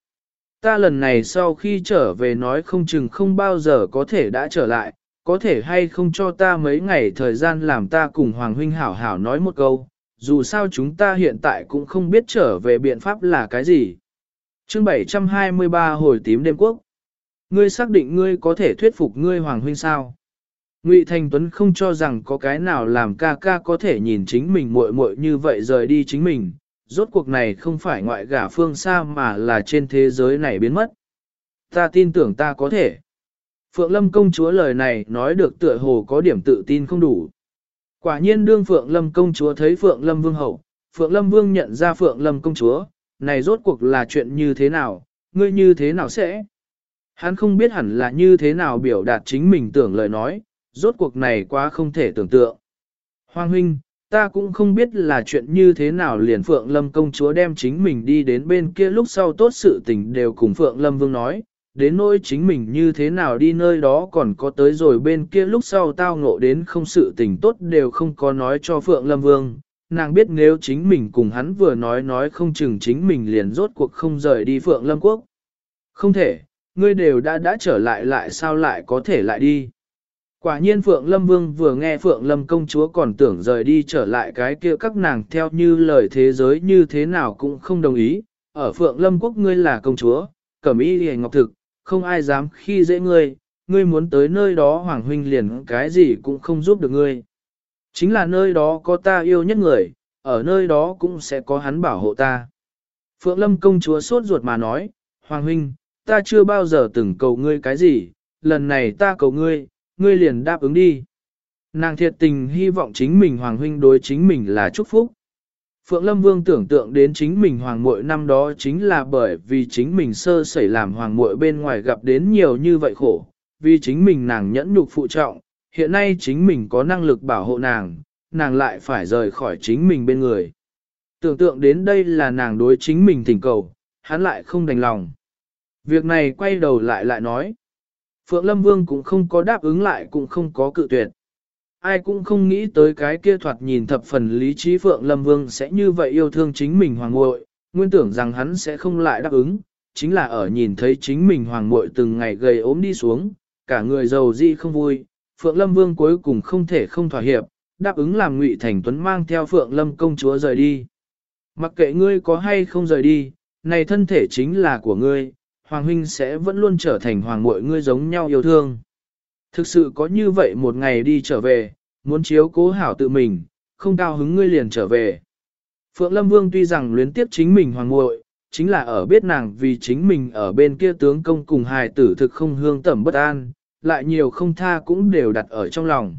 S1: Ta lần này sau khi trở về nói không chừng không bao giờ có thể đã trở lại, có thể hay không cho ta mấy ngày thời gian làm ta cùng Hoàng Huynh Hảo Hảo nói một câu, dù sao chúng ta hiện tại cũng không biết trở về biện pháp là cái gì. chương 723 hồi tím đêm quốc. Ngươi xác định ngươi có thể thuyết phục ngươi Hoàng Huynh sao? Ngụy Thành Tuấn không cho rằng có cái nào làm ca ca có thể nhìn chính mình muội muội như vậy rời đi chính mình, rốt cuộc này không phải ngoại gả phương xa mà là trên thế giới này biến mất. Ta tin tưởng ta có thể. Phượng Lâm công chúa lời này nói được tựa hồ có điểm tự tin không đủ. Quả nhiên đương Phượng Lâm công chúa thấy Phượng Lâm vương hậu, Phượng Lâm vương nhận ra Phượng Lâm công chúa, này rốt cuộc là chuyện như thế nào, ngươi như thế nào sẽ? Hắn không biết hẳn là như thế nào biểu đạt chính mình tưởng lời nói, rốt cuộc này quá không thể tưởng tượng. Hoàng huynh, ta cũng không biết là chuyện như thế nào liền Phượng Lâm công chúa đem chính mình đi đến bên kia lúc sau tốt sự tình đều cùng Phượng Lâm vương nói, đến nỗi chính mình như thế nào đi nơi đó còn có tới rồi bên kia lúc sau tao ngộ đến không sự tình tốt đều không có nói cho Phượng Lâm Vương, nàng biết nếu chính mình cùng hắn vừa nói nói không chừng chính mình liền rốt cuộc không rời đi Phượng Lâm Quốc. Không thể, ngươi đều đã đã trở lại lại sao lại có thể lại đi. Quả nhiên Phượng Lâm Vương vừa nghe Phượng Lâm công chúa còn tưởng rời đi trở lại cái kia các nàng theo như lời thế giới như thế nào cũng không đồng ý. Ở Phượng Lâm Quốc ngươi là công chúa, cẩm y hề ngọc thực, không ai dám khi dễ ngươi, ngươi muốn tới nơi đó Hoàng Huynh liền cái gì cũng không giúp được ngươi. Chính là nơi đó có ta yêu nhất người, ở nơi đó cũng sẽ có hắn bảo hộ ta. Phượng Lâm công chúa sốt ruột mà nói, Hoàng Huynh, ta chưa bao giờ từng cầu ngươi cái gì, lần này ta cầu ngươi, ngươi liền đáp ứng đi. Nàng thiệt tình hy vọng chính mình Hoàng Huynh đối chính mình là chúc phúc. Phượng Lâm Vương tưởng tượng đến chính mình Hoàng muội năm đó chính là bởi vì chính mình sơ sẩy làm Hoàng muội bên ngoài gặp đến nhiều như vậy khổ, vì chính mình nàng nhẫn nhục phụ trọng, hiện nay chính mình có năng lực bảo hộ nàng, nàng lại phải rời khỏi chính mình bên người. Tưởng tượng đến đây là nàng đối chính mình thỉnh cầu, hắn lại không đành lòng. Việc này quay đầu lại lại nói. Phượng Lâm Vương cũng không có đáp ứng lại cũng không có cự tuyệt. Ai cũng không nghĩ tới cái kia thoạt nhìn thập phần lý trí Phượng Lâm Vương sẽ như vậy yêu thương chính mình hoàng muội, nguyên tưởng rằng hắn sẽ không lại đáp ứng, chính là ở nhìn thấy chính mình hoàng muội từng ngày gầy ốm đi xuống, cả người giàu di không vui, Phượng Lâm Vương cuối cùng không thể không thỏa hiệp, đáp ứng làm Ngụy Thành Tuấn mang theo Phượng Lâm công chúa rời đi. Mặc kệ ngươi có hay không rời đi, này thân thể chính là của ngươi, Hoàng huynh sẽ vẫn luôn trở thành hoàng muội ngươi giống nhau yêu thương. Thực sự có như vậy một ngày đi trở về, muốn chiếu cố hảo tự mình, không cao hứng ngươi liền trở về. Phượng Lâm Vương tuy rằng luyến tiếp chính mình hoàng muội, chính là ở biết nàng vì chính mình ở bên kia tướng công cùng hài tử thực không hương tẩm bất an, lại nhiều không tha cũng đều đặt ở trong lòng.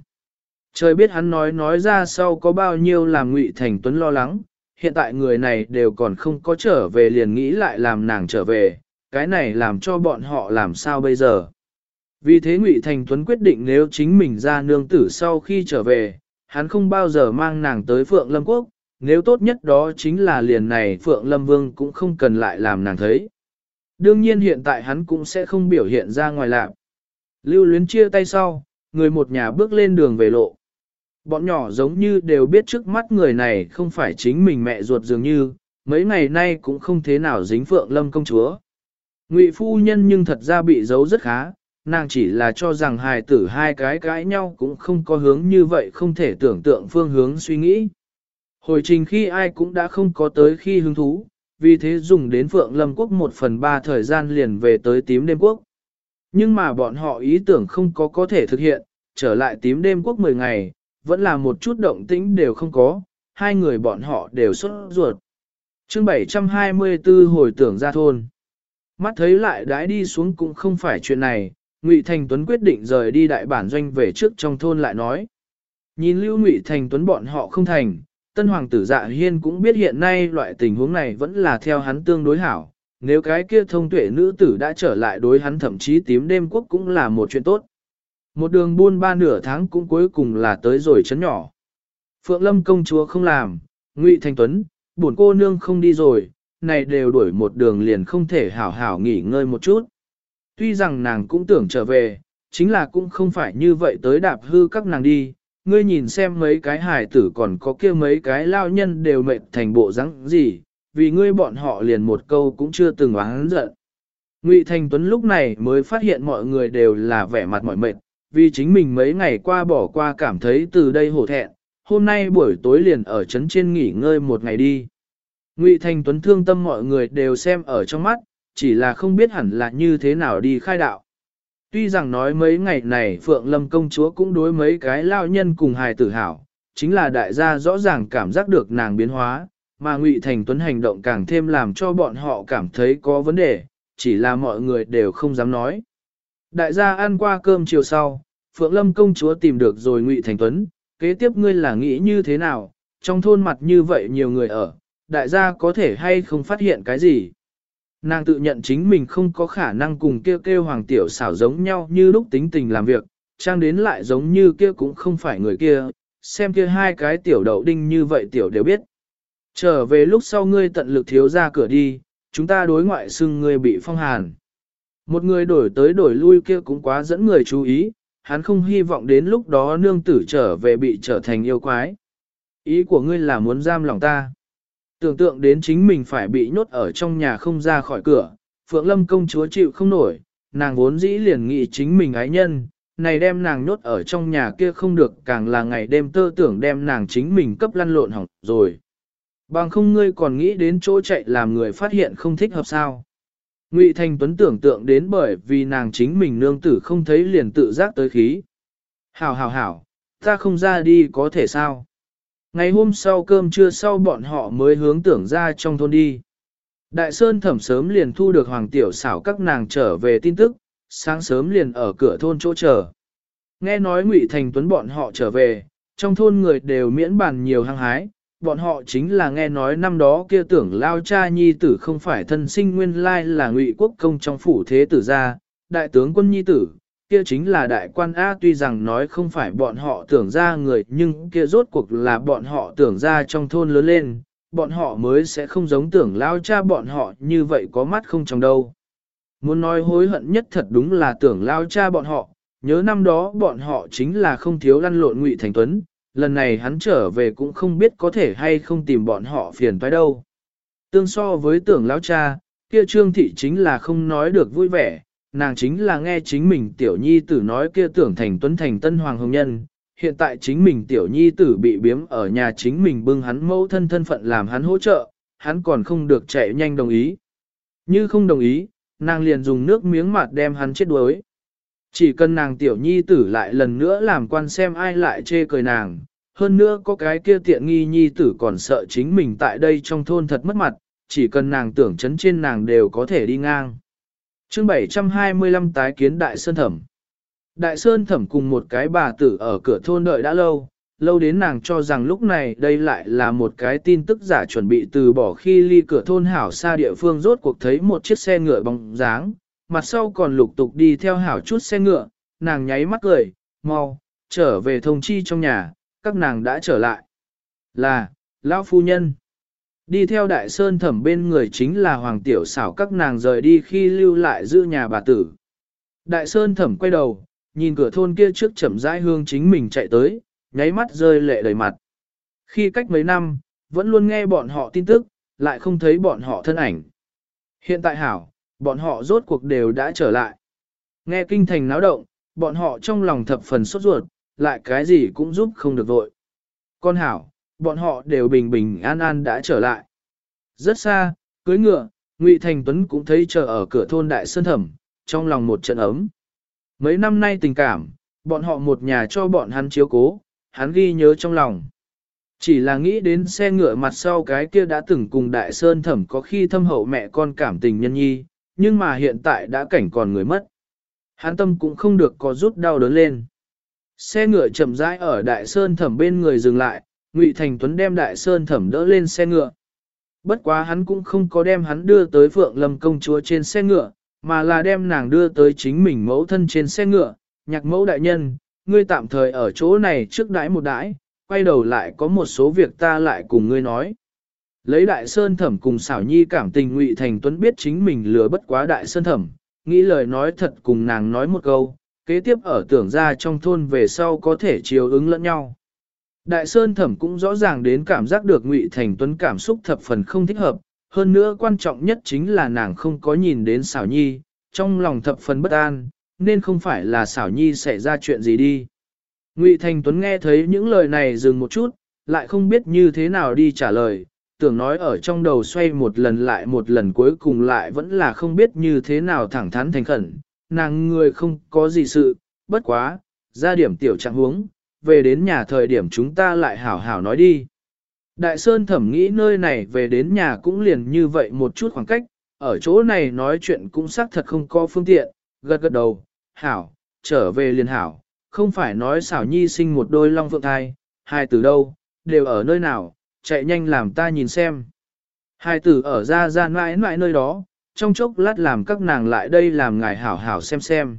S1: Trời biết hắn nói nói ra sau có bao nhiêu làm ngụy thành tuấn lo lắng, hiện tại người này đều còn không có trở về liền nghĩ lại làm nàng trở về, cái này làm cho bọn họ làm sao bây giờ. Vì thế Ngụy Thành Tuấn quyết định nếu chính mình ra nương tử sau khi trở về, hắn không bao giờ mang nàng tới Phượng Lâm Quốc, nếu tốt nhất đó chính là liền này Phượng Lâm Vương cũng không cần lại làm nàng thấy. Đương nhiên hiện tại hắn cũng sẽ không biểu hiện ra ngoài lạc. Lưu luyến chia tay sau, người một nhà bước lên đường về lộ. Bọn nhỏ giống như đều biết trước mắt người này không phải chính mình mẹ ruột dường như, mấy ngày nay cũng không thế nào dính Phượng Lâm công chúa. Ngụy phu nhân nhưng thật ra bị giấu rất khá, nàng chỉ là cho rằng hài tử hai cái cãi nhau cũng không có hướng như vậy không thể tưởng tượng phương hướng suy nghĩ. Hồi trình khi ai cũng đã không có tới khi hứng thú, vì thế dùng đến Phượng Lâm Quốc một phần ba thời gian liền về tới tím đêm quốc. Nhưng mà bọn họ ý tưởng không có có thể thực hiện, trở lại tím đêm quốc 10 ngày, vẫn là một chút động tĩnh đều không có, hai người bọn họ đều xuất ruột. chương 724 hồi tưởng ra thôn. Mắt thấy lại đãi đi xuống cũng không phải chuyện này, Ngụy Thành Tuấn quyết định rời đi đại bản doanh về trước trong thôn lại nói. Nhìn Lưu Ngụy Thành Tuấn bọn họ không thành, tân hoàng tử dạ hiên cũng biết hiện nay loại tình huống này vẫn là theo hắn tương đối hảo. Nếu cái kia thông tuệ nữ tử đã trở lại đối hắn thậm chí tím đêm quốc cũng là một chuyện tốt. Một đường buôn ba nửa tháng cũng cuối cùng là tới rồi chấn nhỏ. Phượng Lâm công chúa không làm, Ngụy Thành Tuấn, buồn cô nương không đi rồi, này đều đuổi một đường liền không thể hảo hảo nghỉ ngơi một chút. Tuy rằng nàng cũng tưởng trở về, chính là cũng không phải như vậy tới đạp hư các nàng đi, ngươi nhìn xem mấy cái hài tử còn có kia mấy cái lao nhân đều mệt thành bộ rắn gì, vì ngươi bọn họ liền một câu cũng chưa từng oán giận. Ngụy Thành Tuấn lúc này mới phát hiện mọi người đều là vẻ mặt mỏi mệt, vì chính mình mấy ngày qua bỏ qua cảm thấy từ đây hổ thẹn, hôm nay buổi tối liền ở trấn trên nghỉ ngơi một ngày đi. Ngụy Thành Tuấn thương tâm mọi người đều xem ở trong mắt, chỉ là không biết hẳn là như thế nào đi khai đạo. Tuy rằng nói mấy ngày này Phượng Lâm công chúa cũng đối mấy cái lao nhân cùng hài tử hảo, chính là đại gia rõ ràng cảm giác được nàng biến hóa, mà Ngụy Thành Tuấn hành động càng thêm làm cho bọn họ cảm thấy có vấn đề, chỉ là mọi người đều không dám nói. Đại gia ăn qua cơm chiều sau, Phượng Lâm công chúa tìm được rồi Ngụy Thành Tuấn, kế tiếp ngươi là nghĩ như thế nào, trong thôn mặt như vậy nhiều người ở, đại gia có thể hay không phát hiện cái gì. Nàng tự nhận chính mình không có khả năng cùng kêu kêu hoàng tiểu xảo giống nhau như lúc tính tình làm việc, trang đến lại giống như kia cũng không phải người kia, xem kia hai cái tiểu đậu đinh như vậy tiểu đều biết. Trở về lúc sau ngươi tận lực thiếu ra cửa đi, chúng ta đối ngoại xưng ngươi bị phong hàn. Một người đổi tới đổi lui kia cũng quá dẫn người chú ý, hắn không hy vọng đến lúc đó nương tử trở về bị trở thành yêu quái. Ý của ngươi là muốn giam lòng ta. Tưởng tượng đến chính mình phải bị nhốt ở trong nhà không ra khỏi cửa, Phượng Lâm công chúa chịu không nổi, nàng vốn dĩ liền nghĩ chính mình ái nhân, này đem nàng nhốt ở trong nhà kia không được càng là ngày đêm tơ tưởng đem nàng chính mình cấp lăn lộn hỏng rồi. Bằng không ngươi còn nghĩ đến chỗ chạy làm người phát hiện không thích hợp sao. Ngụy Thành Tuấn tưởng tượng đến bởi vì nàng chính mình nương tử không thấy liền tự giác tới khí. Hảo hảo hảo, ta không ra đi có thể sao? Ngày hôm sau cơm trưa sau bọn họ mới hướng tưởng ra trong thôn đi. Đại Sơn thẩm sớm liền thu được Hoàng Tiểu xảo các nàng trở về tin tức, sáng sớm liền ở cửa thôn chỗ chờ. Nghe nói Ngụy Thành Tuấn bọn họ trở về, trong thôn người đều miễn bàn nhiều hăng hái, bọn họ chính là nghe nói năm đó kia tưởng lao cha nhi tử không phải thân sinh nguyên lai là Ngụy Quốc công trong phủ thế tử gia, đại tướng quân nhi tử, kia chính là đại quan A tuy rằng nói không phải bọn họ tưởng ra người nhưng kia rốt cuộc là bọn họ tưởng ra trong thôn lớn lên, bọn họ mới sẽ không giống tưởng lao cha bọn họ như vậy có mắt không trong đâu. Muốn nói hối hận nhất thật đúng là tưởng lao cha bọn họ, nhớ năm đó bọn họ chính là không thiếu lăn lộn ngụy thành tuấn, lần này hắn trở về cũng không biết có thể hay không tìm bọn họ phiền toái đâu. Tương so với tưởng lao cha, kia trương thị chính là không nói được vui vẻ, nàng chính là nghe chính mình tiểu nhi tử nói kia tưởng thành tuấn thành tân hoàng hồng nhân, hiện tại chính mình tiểu nhi tử bị biếm ở nhà chính mình bưng hắn mẫu thân thân phận làm hắn hỗ trợ, hắn còn không được chạy nhanh đồng ý. Như không đồng ý, nàng liền dùng nước miếng mặt đem hắn chết đuối. Chỉ cần nàng tiểu nhi tử lại lần nữa làm quan xem ai lại chê cười nàng, hơn nữa có cái kia tiện nghi nhi tử còn sợ chính mình tại đây trong thôn thật mất mặt, chỉ cần nàng tưởng chấn trên nàng đều có thể đi ngang chương 725 tái kiến Đại Sơn Thẩm Đại Sơn Thẩm cùng một cái bà tử ở cửa thôn đợi đã lâu, lâu đến nàng cho rằng lúc này đây lại là một cái tin tức giả chuẩn bị từ bỏ khi ly cửa thôn hảo xa địa phương rốt cuộc thấy một chiếc xe ngựa bóng dáng, mặt sau còn lục tục đi theo hảo chút xe ngựa, nàng nháy mắt cười, mau, trở về thông chi trong nhà, các nàng đã trở lại. Là, lão phu nhân. Đi theo đại sơn thẩm bên người chính là hoàng tiểu xảo các nàng rời đi khi lưu lại giữ nhà bà tử. Đại sơn thẩm quay đầu, nhìn cửa thôn kia trước chậm rãi hương chính mình chạy tới, nháy mắt rơi lệ đầy mặt. Khi cách mấy năm, vẫn luôn nghe bọn họ tin tức, lại không thấy bọn họ thân ảnh. Hiện tại hảo, bọn họ rốt cuộc đều đã trở lại. Nghe kinh thành náo động, bọn họ trong lòng thập phần sốt ruột, lại cái gì cũng giúp không được vội. Con hảo, bọn họ đều bình bình an an đã trở lại. Rất xa, cưới ngựa, Ngụy Thành Tuấn cũng thấy chờ ở cửa thôn Đại Sơn Thẩm, trong lòng một trận ấm. Mấy năm nay tình cảm, bọn họ một nhà cho bọn hắn chiếu cố, hắn ghi nhớ trong lòng. Chỉ là nghĩ đến xe ngựa mặt sau cái kia đã từng cùng Đại Sơn Thẩm có khi thâm hậu mẹ con cảm tình nhân nhi, nhưng mà hiện tại đã cảnh còn người mất. Hắn tâm cũng không được có rút đau đớn lên. Xe ngựa chậm rãi ở Đại Sơn Thẩm bên người dừng lại, Ngụy Thành Tuấn đem Đại Sơn Thẩm đỡ lên xe ngựa. Bất quá hắn cũng không có đem hắn đưa tới Phượng Lâm công chúa trên xe ngựa, mà là đem nàng đưa tới chính mình mẫu thân trên xe ngựa, nhạc mẫu đại nhân, ngươi tạm thời ở chỗ này trước đãi một đãi, quay đầu lại có một số việc ta lại cùng ngươi nói. Lấy đại sơn thẩm cùng xảo nhi cảm tình ngụy thành tuấn biết chính mình lừa bất quá đại sơn thẩm, nghĩ lời nói thật cùng nàng nói một câu, kế tiếp ở tưởng ra trong thôn về sau có thể chiều ứng lẫn nhau. Đại sơn thẩm cũng rõ ràng đến cảm giác được ngụy thành tuấn cảm xúc thập phần không thích hợp, hơn nữa quan trọng nhất chính là nàng không có nhìn đến xảo nhi, trong lòng thập phần bất an, nên không phải là xảo nhi xảy ra chuyện gì đi. Ngụy Thành Tuấn nghe thấy những lời này dừng một chút, lại không biết như thế nào đi trả lời, tưởng nói ở trong đầu xoay một lần lại một lần cuối cùng lại vẫn là không biết như thế nào thẳng thắn thành khẩn, nàng người không có gì sự, bất quá, ra điểm tiểu trạng huống, về đến nhà thời điểm chúng ta lại hảo hảo nói đi. Đại Sơn thẩm nghĩ nơi này về đến nhà cũng liền như vậy một chút khoảng cách, ở chỗ này nói chuyện cũng xác thật không có phương tiện, gật gật đầu, hảo, trở về liền hảo, không phải nói xảo nhi sinh một đôi long phượng thai, hai từ đâu, đều ở nơi nào, chạy nhanh làm ta nhìn xem. Hai tử ở ra ra mãi mãi nơi đó, trong chốc lát làm các nàng lại đây làm ngài hảo hảo xem xem.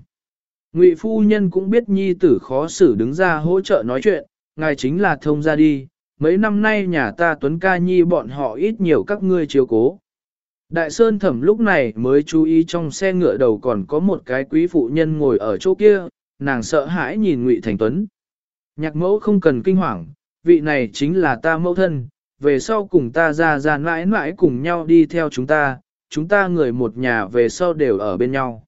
S1: Ngụy phu nhân cũng biết nhi tử khó xử đứng ra hỗ trợ nói chuyện, ngài chính là thông ra đi, mấy năm nay nhà ta tuấn ca nhi bọn họ ít nhiều các ngươi chiếu cố. Đại Sơn Thẩm lúc này mới chú ý trong xe ngựa đầu còn có một cái quý phụ nhân ngồi ở chỗ kia, nàng sợ hãi nhìn Ngụy Thành Tuấn. Nhạc mẫu không cần kinh hoàng, vị này chính là ta mẫu thân, về sau cùng ta ra ra mãi mãi cùng nhau đi theo chúng ta, chúng ta người một nhà về sau đều ở bên nhau.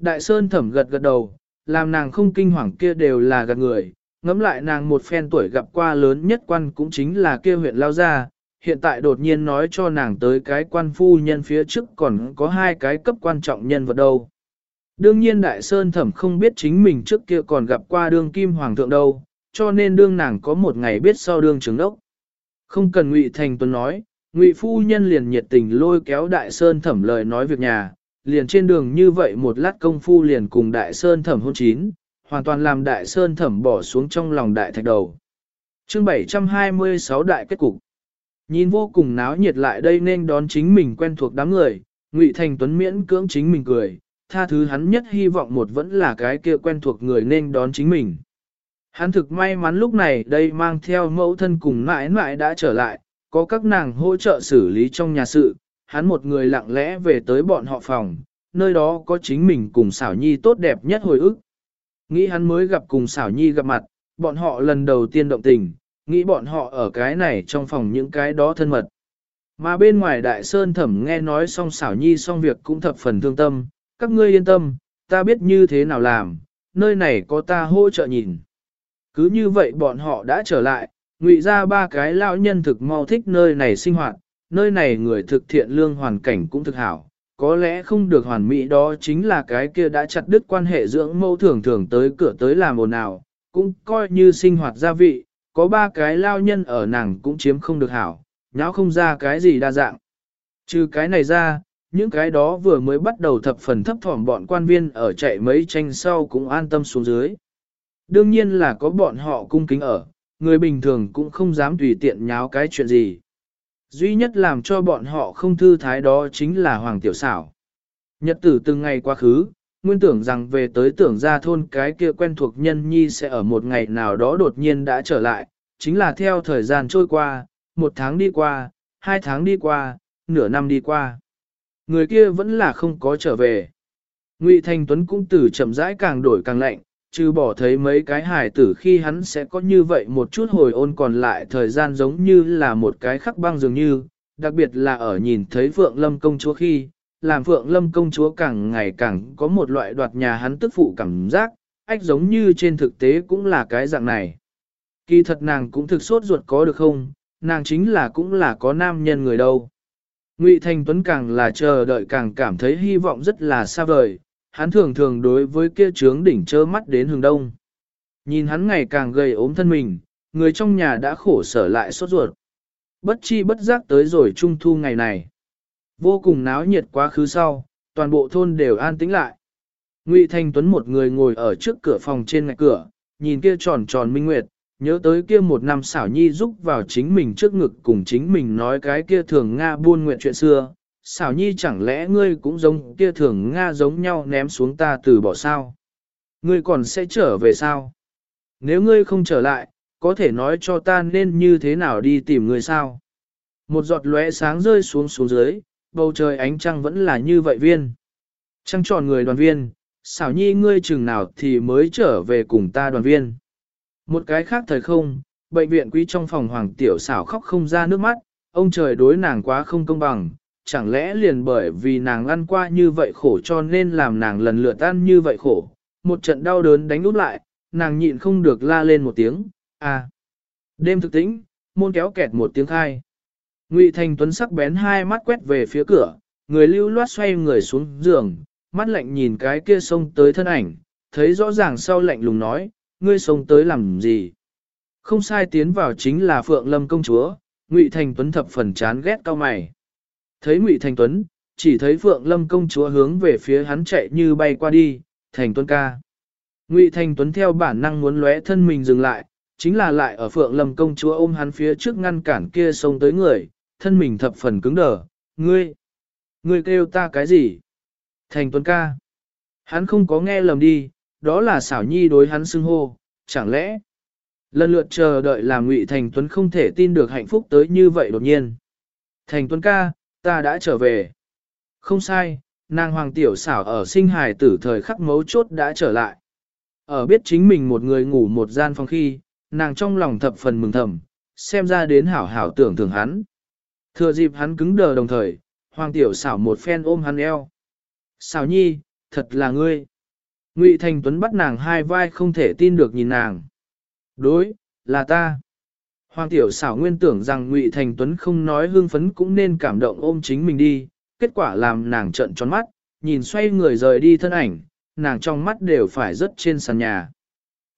S1: Đại Sơn thẩm gật gật đầu, làm nàng không kinh hoàng kia đều là gạt người, ngẫm lại nàng một phen tuổi gặp qua lớn nhất quan cũng chính là kia huyện lao gia, hiện tại đột nhiên nói cho nàng tới cái quan phu nhân phía trước còn có hai cái cấp quan trọng nhân vật đâu. Đương nhiên Đại Sơn Thẩm không biết chính mình trước kia còn gặp qua đương kim hoàng thượng đâu, cho nên đương nàng có một ngày biết sau đương trưởng đốc. Không cần Ngụy Thành Tuấn nói, Ngụy phu nhân liền nhiệt tình lôi kéo Đại Sơn Thẩm lời nói việc nhà, liền trên đường như vậy một lát công phu liền cùng Đại Sơn Thẩm hôn chín, hoàn toàn làm Đại Sơn Thẩm bỏ xuống trong lòng đại thạch đầu. Chương 726 đại kết cục. Nhìn vô cùng náo nhiệt lại đây nên đón chính mình quen thuộc đám người, Ngụy Thành Tuấn miễn cưỡng chính mình cười, tha thứ hắn nhất hy vọng một vẫn là cái kia quen thuộc người nên đón chính mình. Hắn thực may mắn lúc này đây mang theo mẫu thân cùng mãi mãi đã trở lại, có các nàng hỗ trợ xử lý trong nhà sự, hắn một người lặng lẽ về tới bọn họ phòng, nơi đó có chính mình cùng xảo nhi tốt đẹp nhất hồi ức. Nghĩ hắn mới gặp cùng xảo nhi gặp mặt, bọn họ lần đầu tiên động tình, nghĩ bọn họ ở cái này trong phòng những cái đó thân mật. Mà bên ngoài đại sơn thẩm nghe nói xong xảo nhi xong việc cũng thập phần thương tâm, các ngươi yên tâm, ta biết như thế nào làm, nơi này có ta hỗ trợ nhìn. Cứ như vậy bọn họ đã trở lại, ngụy ra ba cái lão nhân thực mau thích nơi này sinh hoạt, nơi này người thực thiện lương hoàn cảnh cũng thực hảo. Có lẽ không được hoàn mỹ đó chính là cái kia đã chặt đứt quan hệ dưỡng mẫu thường thường tới cửa tới làm ồn ào, cũng coi như sinh hoạt gia vị, có ba cái lao nhân ở nàng cũng chiếm không được hảo, nháo không ra cái gì đa dạng. Trừ cái này ra, những cái đó vừa mới bắt đầu thập phần thấp thỏm bọn quan viên ở chạy mấy tranh sau cũng an tâm xuống dưới. Đương nhiên là có bọn họ cung kính ở, người bình thường cũng không dám tùy tiện nháo cái chuyện gì. Duy nhất làm cho bọn họ không thư thái đó chính là Hoàng Tiểu Xảo. Nhật tử từng ngày quá khứ, nguyên tưởng rằng về tới tưởng ra thôn cái kia quen thuộc nhân nhi sẽ ở một ngày nào đó đột nhiên đã trở lại, chính là theo thời gian trôi qua, một tháng đi qua, hai tháng đi qua, nửa năm đi qua. Người kia vẫn là không có trở về. Ngụy Thanh Tuấn cũng từ chậm rãi càng đổi càng lạnh, trừ bỏ thấy mấy cái hài tử khi hắn sẽ có như vậy một chút hồi ôn còn lại thời gian giống như là một cái khắc băng dường như, đặc biệt là ở nhìn thấy Phượng Lâm công chúa khi, làm Phượng Lâm công chúa càng ngày càng có một loại đoạt nhà hắn tức phụ cảm giác, ách giống như trên thực tế cũng là cái dạng này. Kỳ thật nàng cũng thực sốt ruột có được không, nàng chính là cũng là có nam nhân người đâu. Ngụy thành Tuấn càng là chờ đợi càng cảm thấy hy vọng rất là xa vời, hắn thường thường đối với kia trướng đỉnh trơ mắt đến hướng đông. Nhìn hắn ngày càng gầy ốm thân mình, người trong nhà đã khổ sở lại sốt ruột. Bất chi bất giác tới rồi trung thu ngày này. Vô cùng náo nhiệt quá khứ sau, toàn bộ thôn đều an tĩnh lại. Ngụy Thanh Tuấn một người ngồi ở trước cửa phòng trên ngạch cửa, nhìn kia tròn tròn minh nguyệt, nhớ tới kia một năm xảo nhi giúp vào chính mình trước ngực cùng chính mình nói cái kia thường Nga buôn nguyện chuyện xưa, xảo nhi chẳng lẽ ngươi cũng giống kia thường Nga giống nhau ném xuống ta từ bỏ sao? Ngươi còn sẽ trở về sao? Nếu ngươi không trở lại, có thể nói cho ta nên như thế nào đi tìm ngươi sao? Một giọt lóe sáng rơi xuống xuống dưới, bầu trời ánh trăng vẫn là như vậy viên. Trăng tròn người đoàn viên, xảo nhi ngươi chừng nào thì mới trở về cùng ta đoàn viên. Một cái khác thời không, bệnh viện quý trong phòng hoàng tiểu xảo khóc không ra nước mắt, ông trời đối nàng quá không công bằng, chẳng lẽ liền bởi vì nàng ăn qua như vậy khổ cho nên làm nàng lần lượt ăn như vậy khổ, một trận đau đớn đánh úp lại, nàng nhịn không được la lên một tiếng, à. Đêm thực tĩnh, môn kéo kẹt một tiếng khai. Ngụy Thành Tuấn sắc bén hai mắt quét về phía cửa, người lưu loát xoay người xuống giường, mắt lạnh nhìn cái kia xông tới thân ảnh, thấy rõ ràng sau lạnh lùng nói, ngươi xông tới làm gì? Không sai tiến vào chính là Phượng Lâm công chúa, Ngụy Thành Tuấn thập phần chán ghét cao mày. Thấy Ngụy Thành Tuấn, chỉ thấy Phượng Lâm công chúa hướng về phía hắn chạy như bay qua đi, Thành Tuấn ca. Ngụy Thành Tuấn theo bản năng muốn lóe thân mình dừng lại, chính là lại ở Phượng Lâm công chúa ôm hắn phía trước ngăn cản kia xông tới người, thân mình thập phần cứng đờ, ngươi, ngươi kêu ta cái gì? Thành Tuấn ca. Hắn không có nghe lầm đi, đó là xảo nhi đối hắn xưng hô, chẳng lẽ? Lần lượt chờ đợi làm Ngụy Thành Tuấn không thể tin được hạnh phúc tới như vậy đột nhiên. Thành Tuấn ca, ta đã trở về. Không sai, nàng hoàng tiểu xảo ở sinh hài tử thời khắc mấu chốt đã trở lại. Ở biết chính mình một người ngủ một gian phòng khi, nàng trong lòng thập phần mừng thầm, xem ra đến hảo hảo tưởng thường hắn. Thừa dịp hắn cứng đờ đồng thời, hoàng tiểu xảo một phen ôm hắn eo. Xảo nhi, thật là ngươi. Ngụy Thành Tuấn bắt nàng hai vai không thể tin được nhìn nàng. Đối, là ta. Hoàng tiểu xảo nguyên tưởng rằng Ngụy Thành Tuấn không nói hương phấn cũng nên cảm động ôm chính mình đi, kết quả làm nàng trợn tròn mắt, nhìn xoay người rời đi thân ảnh, nàng trong mắt đều phải rớt trên sàn nhà.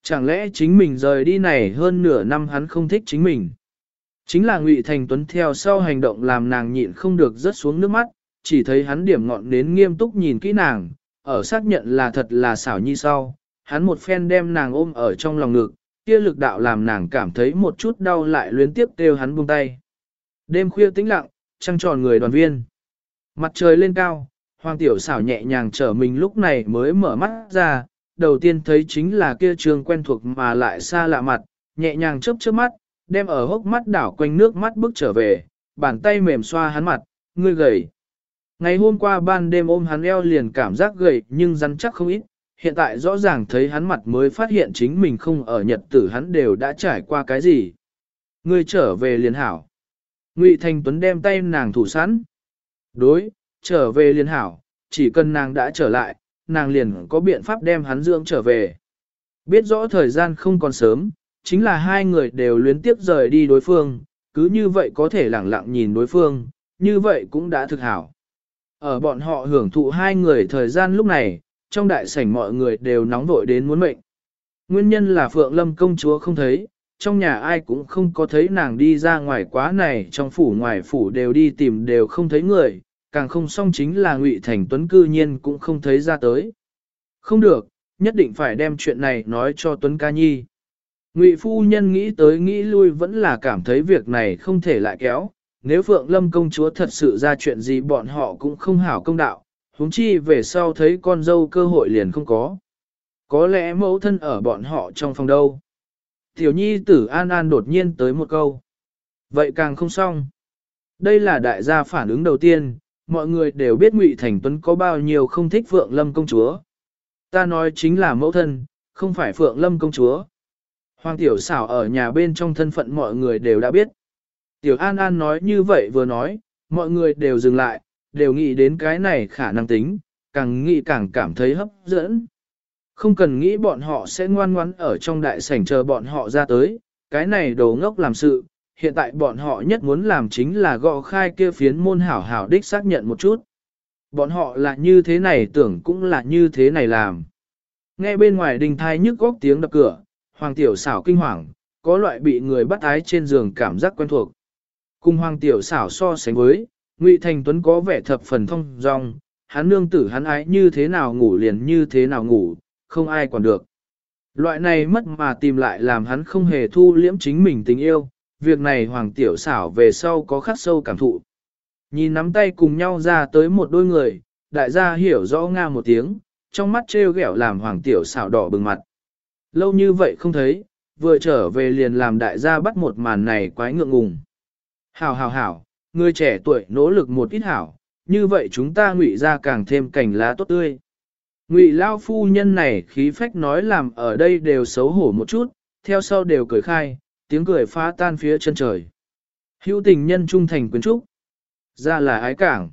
S1: Chẳng lẽ chính mình rời đi này hơn nửa năm hắn không thích chính mình? Chính là Ngụy Thành Tuấn theo sau hành động làm nàng nhịn không được rớt xuống nước mắt, chỉ thấy hắn điểm ngọn đến nghiêm túc nhìn kỹ nàng, ở xác nhận là thật là xảo nhi sau, hắn một phen đem nàng ôm ở trong lòng ngực, kia lực đạo làm nàng cảm thấy một chút đau lại luyến tiếp kêu hắn buông tay. Đêm khuya tĩnh lặng, trăng tròn người đoàn viên. Mặt trời lên cao, hoàng tiểu xảo nhẹ nhàng trở mình lúc này mới mở mắt ra, đầu tiên thấy chính là kia trường quen thuộc mà lại xa lạ mặt, nhẹ nhàng chớp chớp mắt, đem ở hốc mắt đảo quanh nước mắt bước trở về, bàn tay mềm xoa hắn mặt, ngươi gầy. Ngày hôm qua ban đêm ôm hắn eo liền cảm giác gầy nhưng rắn chắc không ít, hiện tại rõ ràng thấy hắn mặt mới phát hiện chính mình không ở nhật tử hắn đều đã trải qua cái gì. Ngươi trở về liền hảo. Ngụy Thành Tuấn đem tay nàng thủ sẵn. Đối, trở về liền hảo, chỉ cần nàng đã trở lại, nàng liền có biện pháp đem hắn dưỡng trở về. Biết rõ thời gian không còn sớm, chính là hai người đều luyến tiếp rời đi đối phương, cứ như vậy có thể lẳng lặng nhìn đối phương, như vậy cũng đã thực hảo. Ở bọn họ hưởng thụ hai người thời gian lúc này, trong đại sảnh mọi người đều nóng vội đến muốn mệnh. Nguyên nhân là Phượng Lâm công chúa không thấy, trong nhà ai cũng không có thấy nàng đi ra ngoài quá này, trong phủ ngoài phủ đều đi tìm đều không thấy người, càng không xong chính là Ngụy Thành Tuấn cư nhiên cũng không thấy ra tới. Không được, nhất định phải đem chuyện này nói cho Tuấn ca nhi. Ngụy phu nhân nghĩ tới nghĩ lui vẫn là cảm thấy việc này không thể lại kéo, nếu Phượng Lâm công chúa thật sự ra chuyện gì bọn họ cũng không hảo công đạo, huống chi về sau thấy con dâu cơ hội liền không có. Có lẽ mẫu thân ở bọn họ trong phòng đâu. Tiểu nhi tử An An đột nhiên tới một câu. Vậy càng không xong. Đây là đại gia phản ứng đầu tiên, mọi người đều biết Ngụy Thành Tuấn có bao nhiêu không thích Phượng Lâm công chúa. Ta nói chính là mẫu thân, không phải Phượng Lâm công chúa. Hoàng tiểu xảo ở nhà bên trong thân phận mọi người đều đã biết. Tiểu An An nói như vậy vừa nói, mọi người đều dừng lại, đều nghĩ đến cái này khả năng tính, càng nghĩ càng cảm thấy hấp dẫn. Không cần nghĩ bọn họ sẽ ngoan ngoãn ở trong đại sảnh chờ bọn họ ra tới, cái này đồ ngốc làm sự, hiện tại bọn họ nhất muốn làm chính là gõ khai kia phiến môn hảo hảo đích xác nhận một chút. Bọn họ là như thế này tưởng cũng là như thế này làm. Nghe bên ngoài đình thai nhức góc tiếng đập cửa, hoàng tiểu xảo kinh hoàng, có loại bị người bắt ái trên giường cảm giác quen thuộc. Cùng hoàng tiểu xảo so sánh với, Ngụy Thành Tuấn có vẻ thập phần thông dong, hắn nương tử hắn ái như thế nào ngủ liền như thế nào ngủ, không ai quản được. Loại này mất mà tìm lại làm hắn không hề thu liễm chính mình tình yêu, việc này hoàng tiểu xảo về sau có khắc sâu cảm thụ. Nhìn nắm tay cùng nhau ra tới một đôi người, đại gia hiểu rõ nga một tiếng, trong mắt trêu ghẹo làm hoàng tiểu xảo đỏ bừng mặt. Lâu như vậy không thấy, vừa trở về liền làm đại gia bắt một màn này quái ngượng ngùng. Hảo hảo hảo, người trẻ tuổi nỗ lực một ít hảo, như vậy chúng ta ngụy ra càng thêm cảnh lá tốt tươi. Ngụy lao phu nhân này khí phách nói làm ở đây đều xấu hổ một chút, theo sau đều cười khai, tiếng cười phá tan phía chân trời. Hữu tình nhân trung thành quyến trúc. Ra là ái cảng.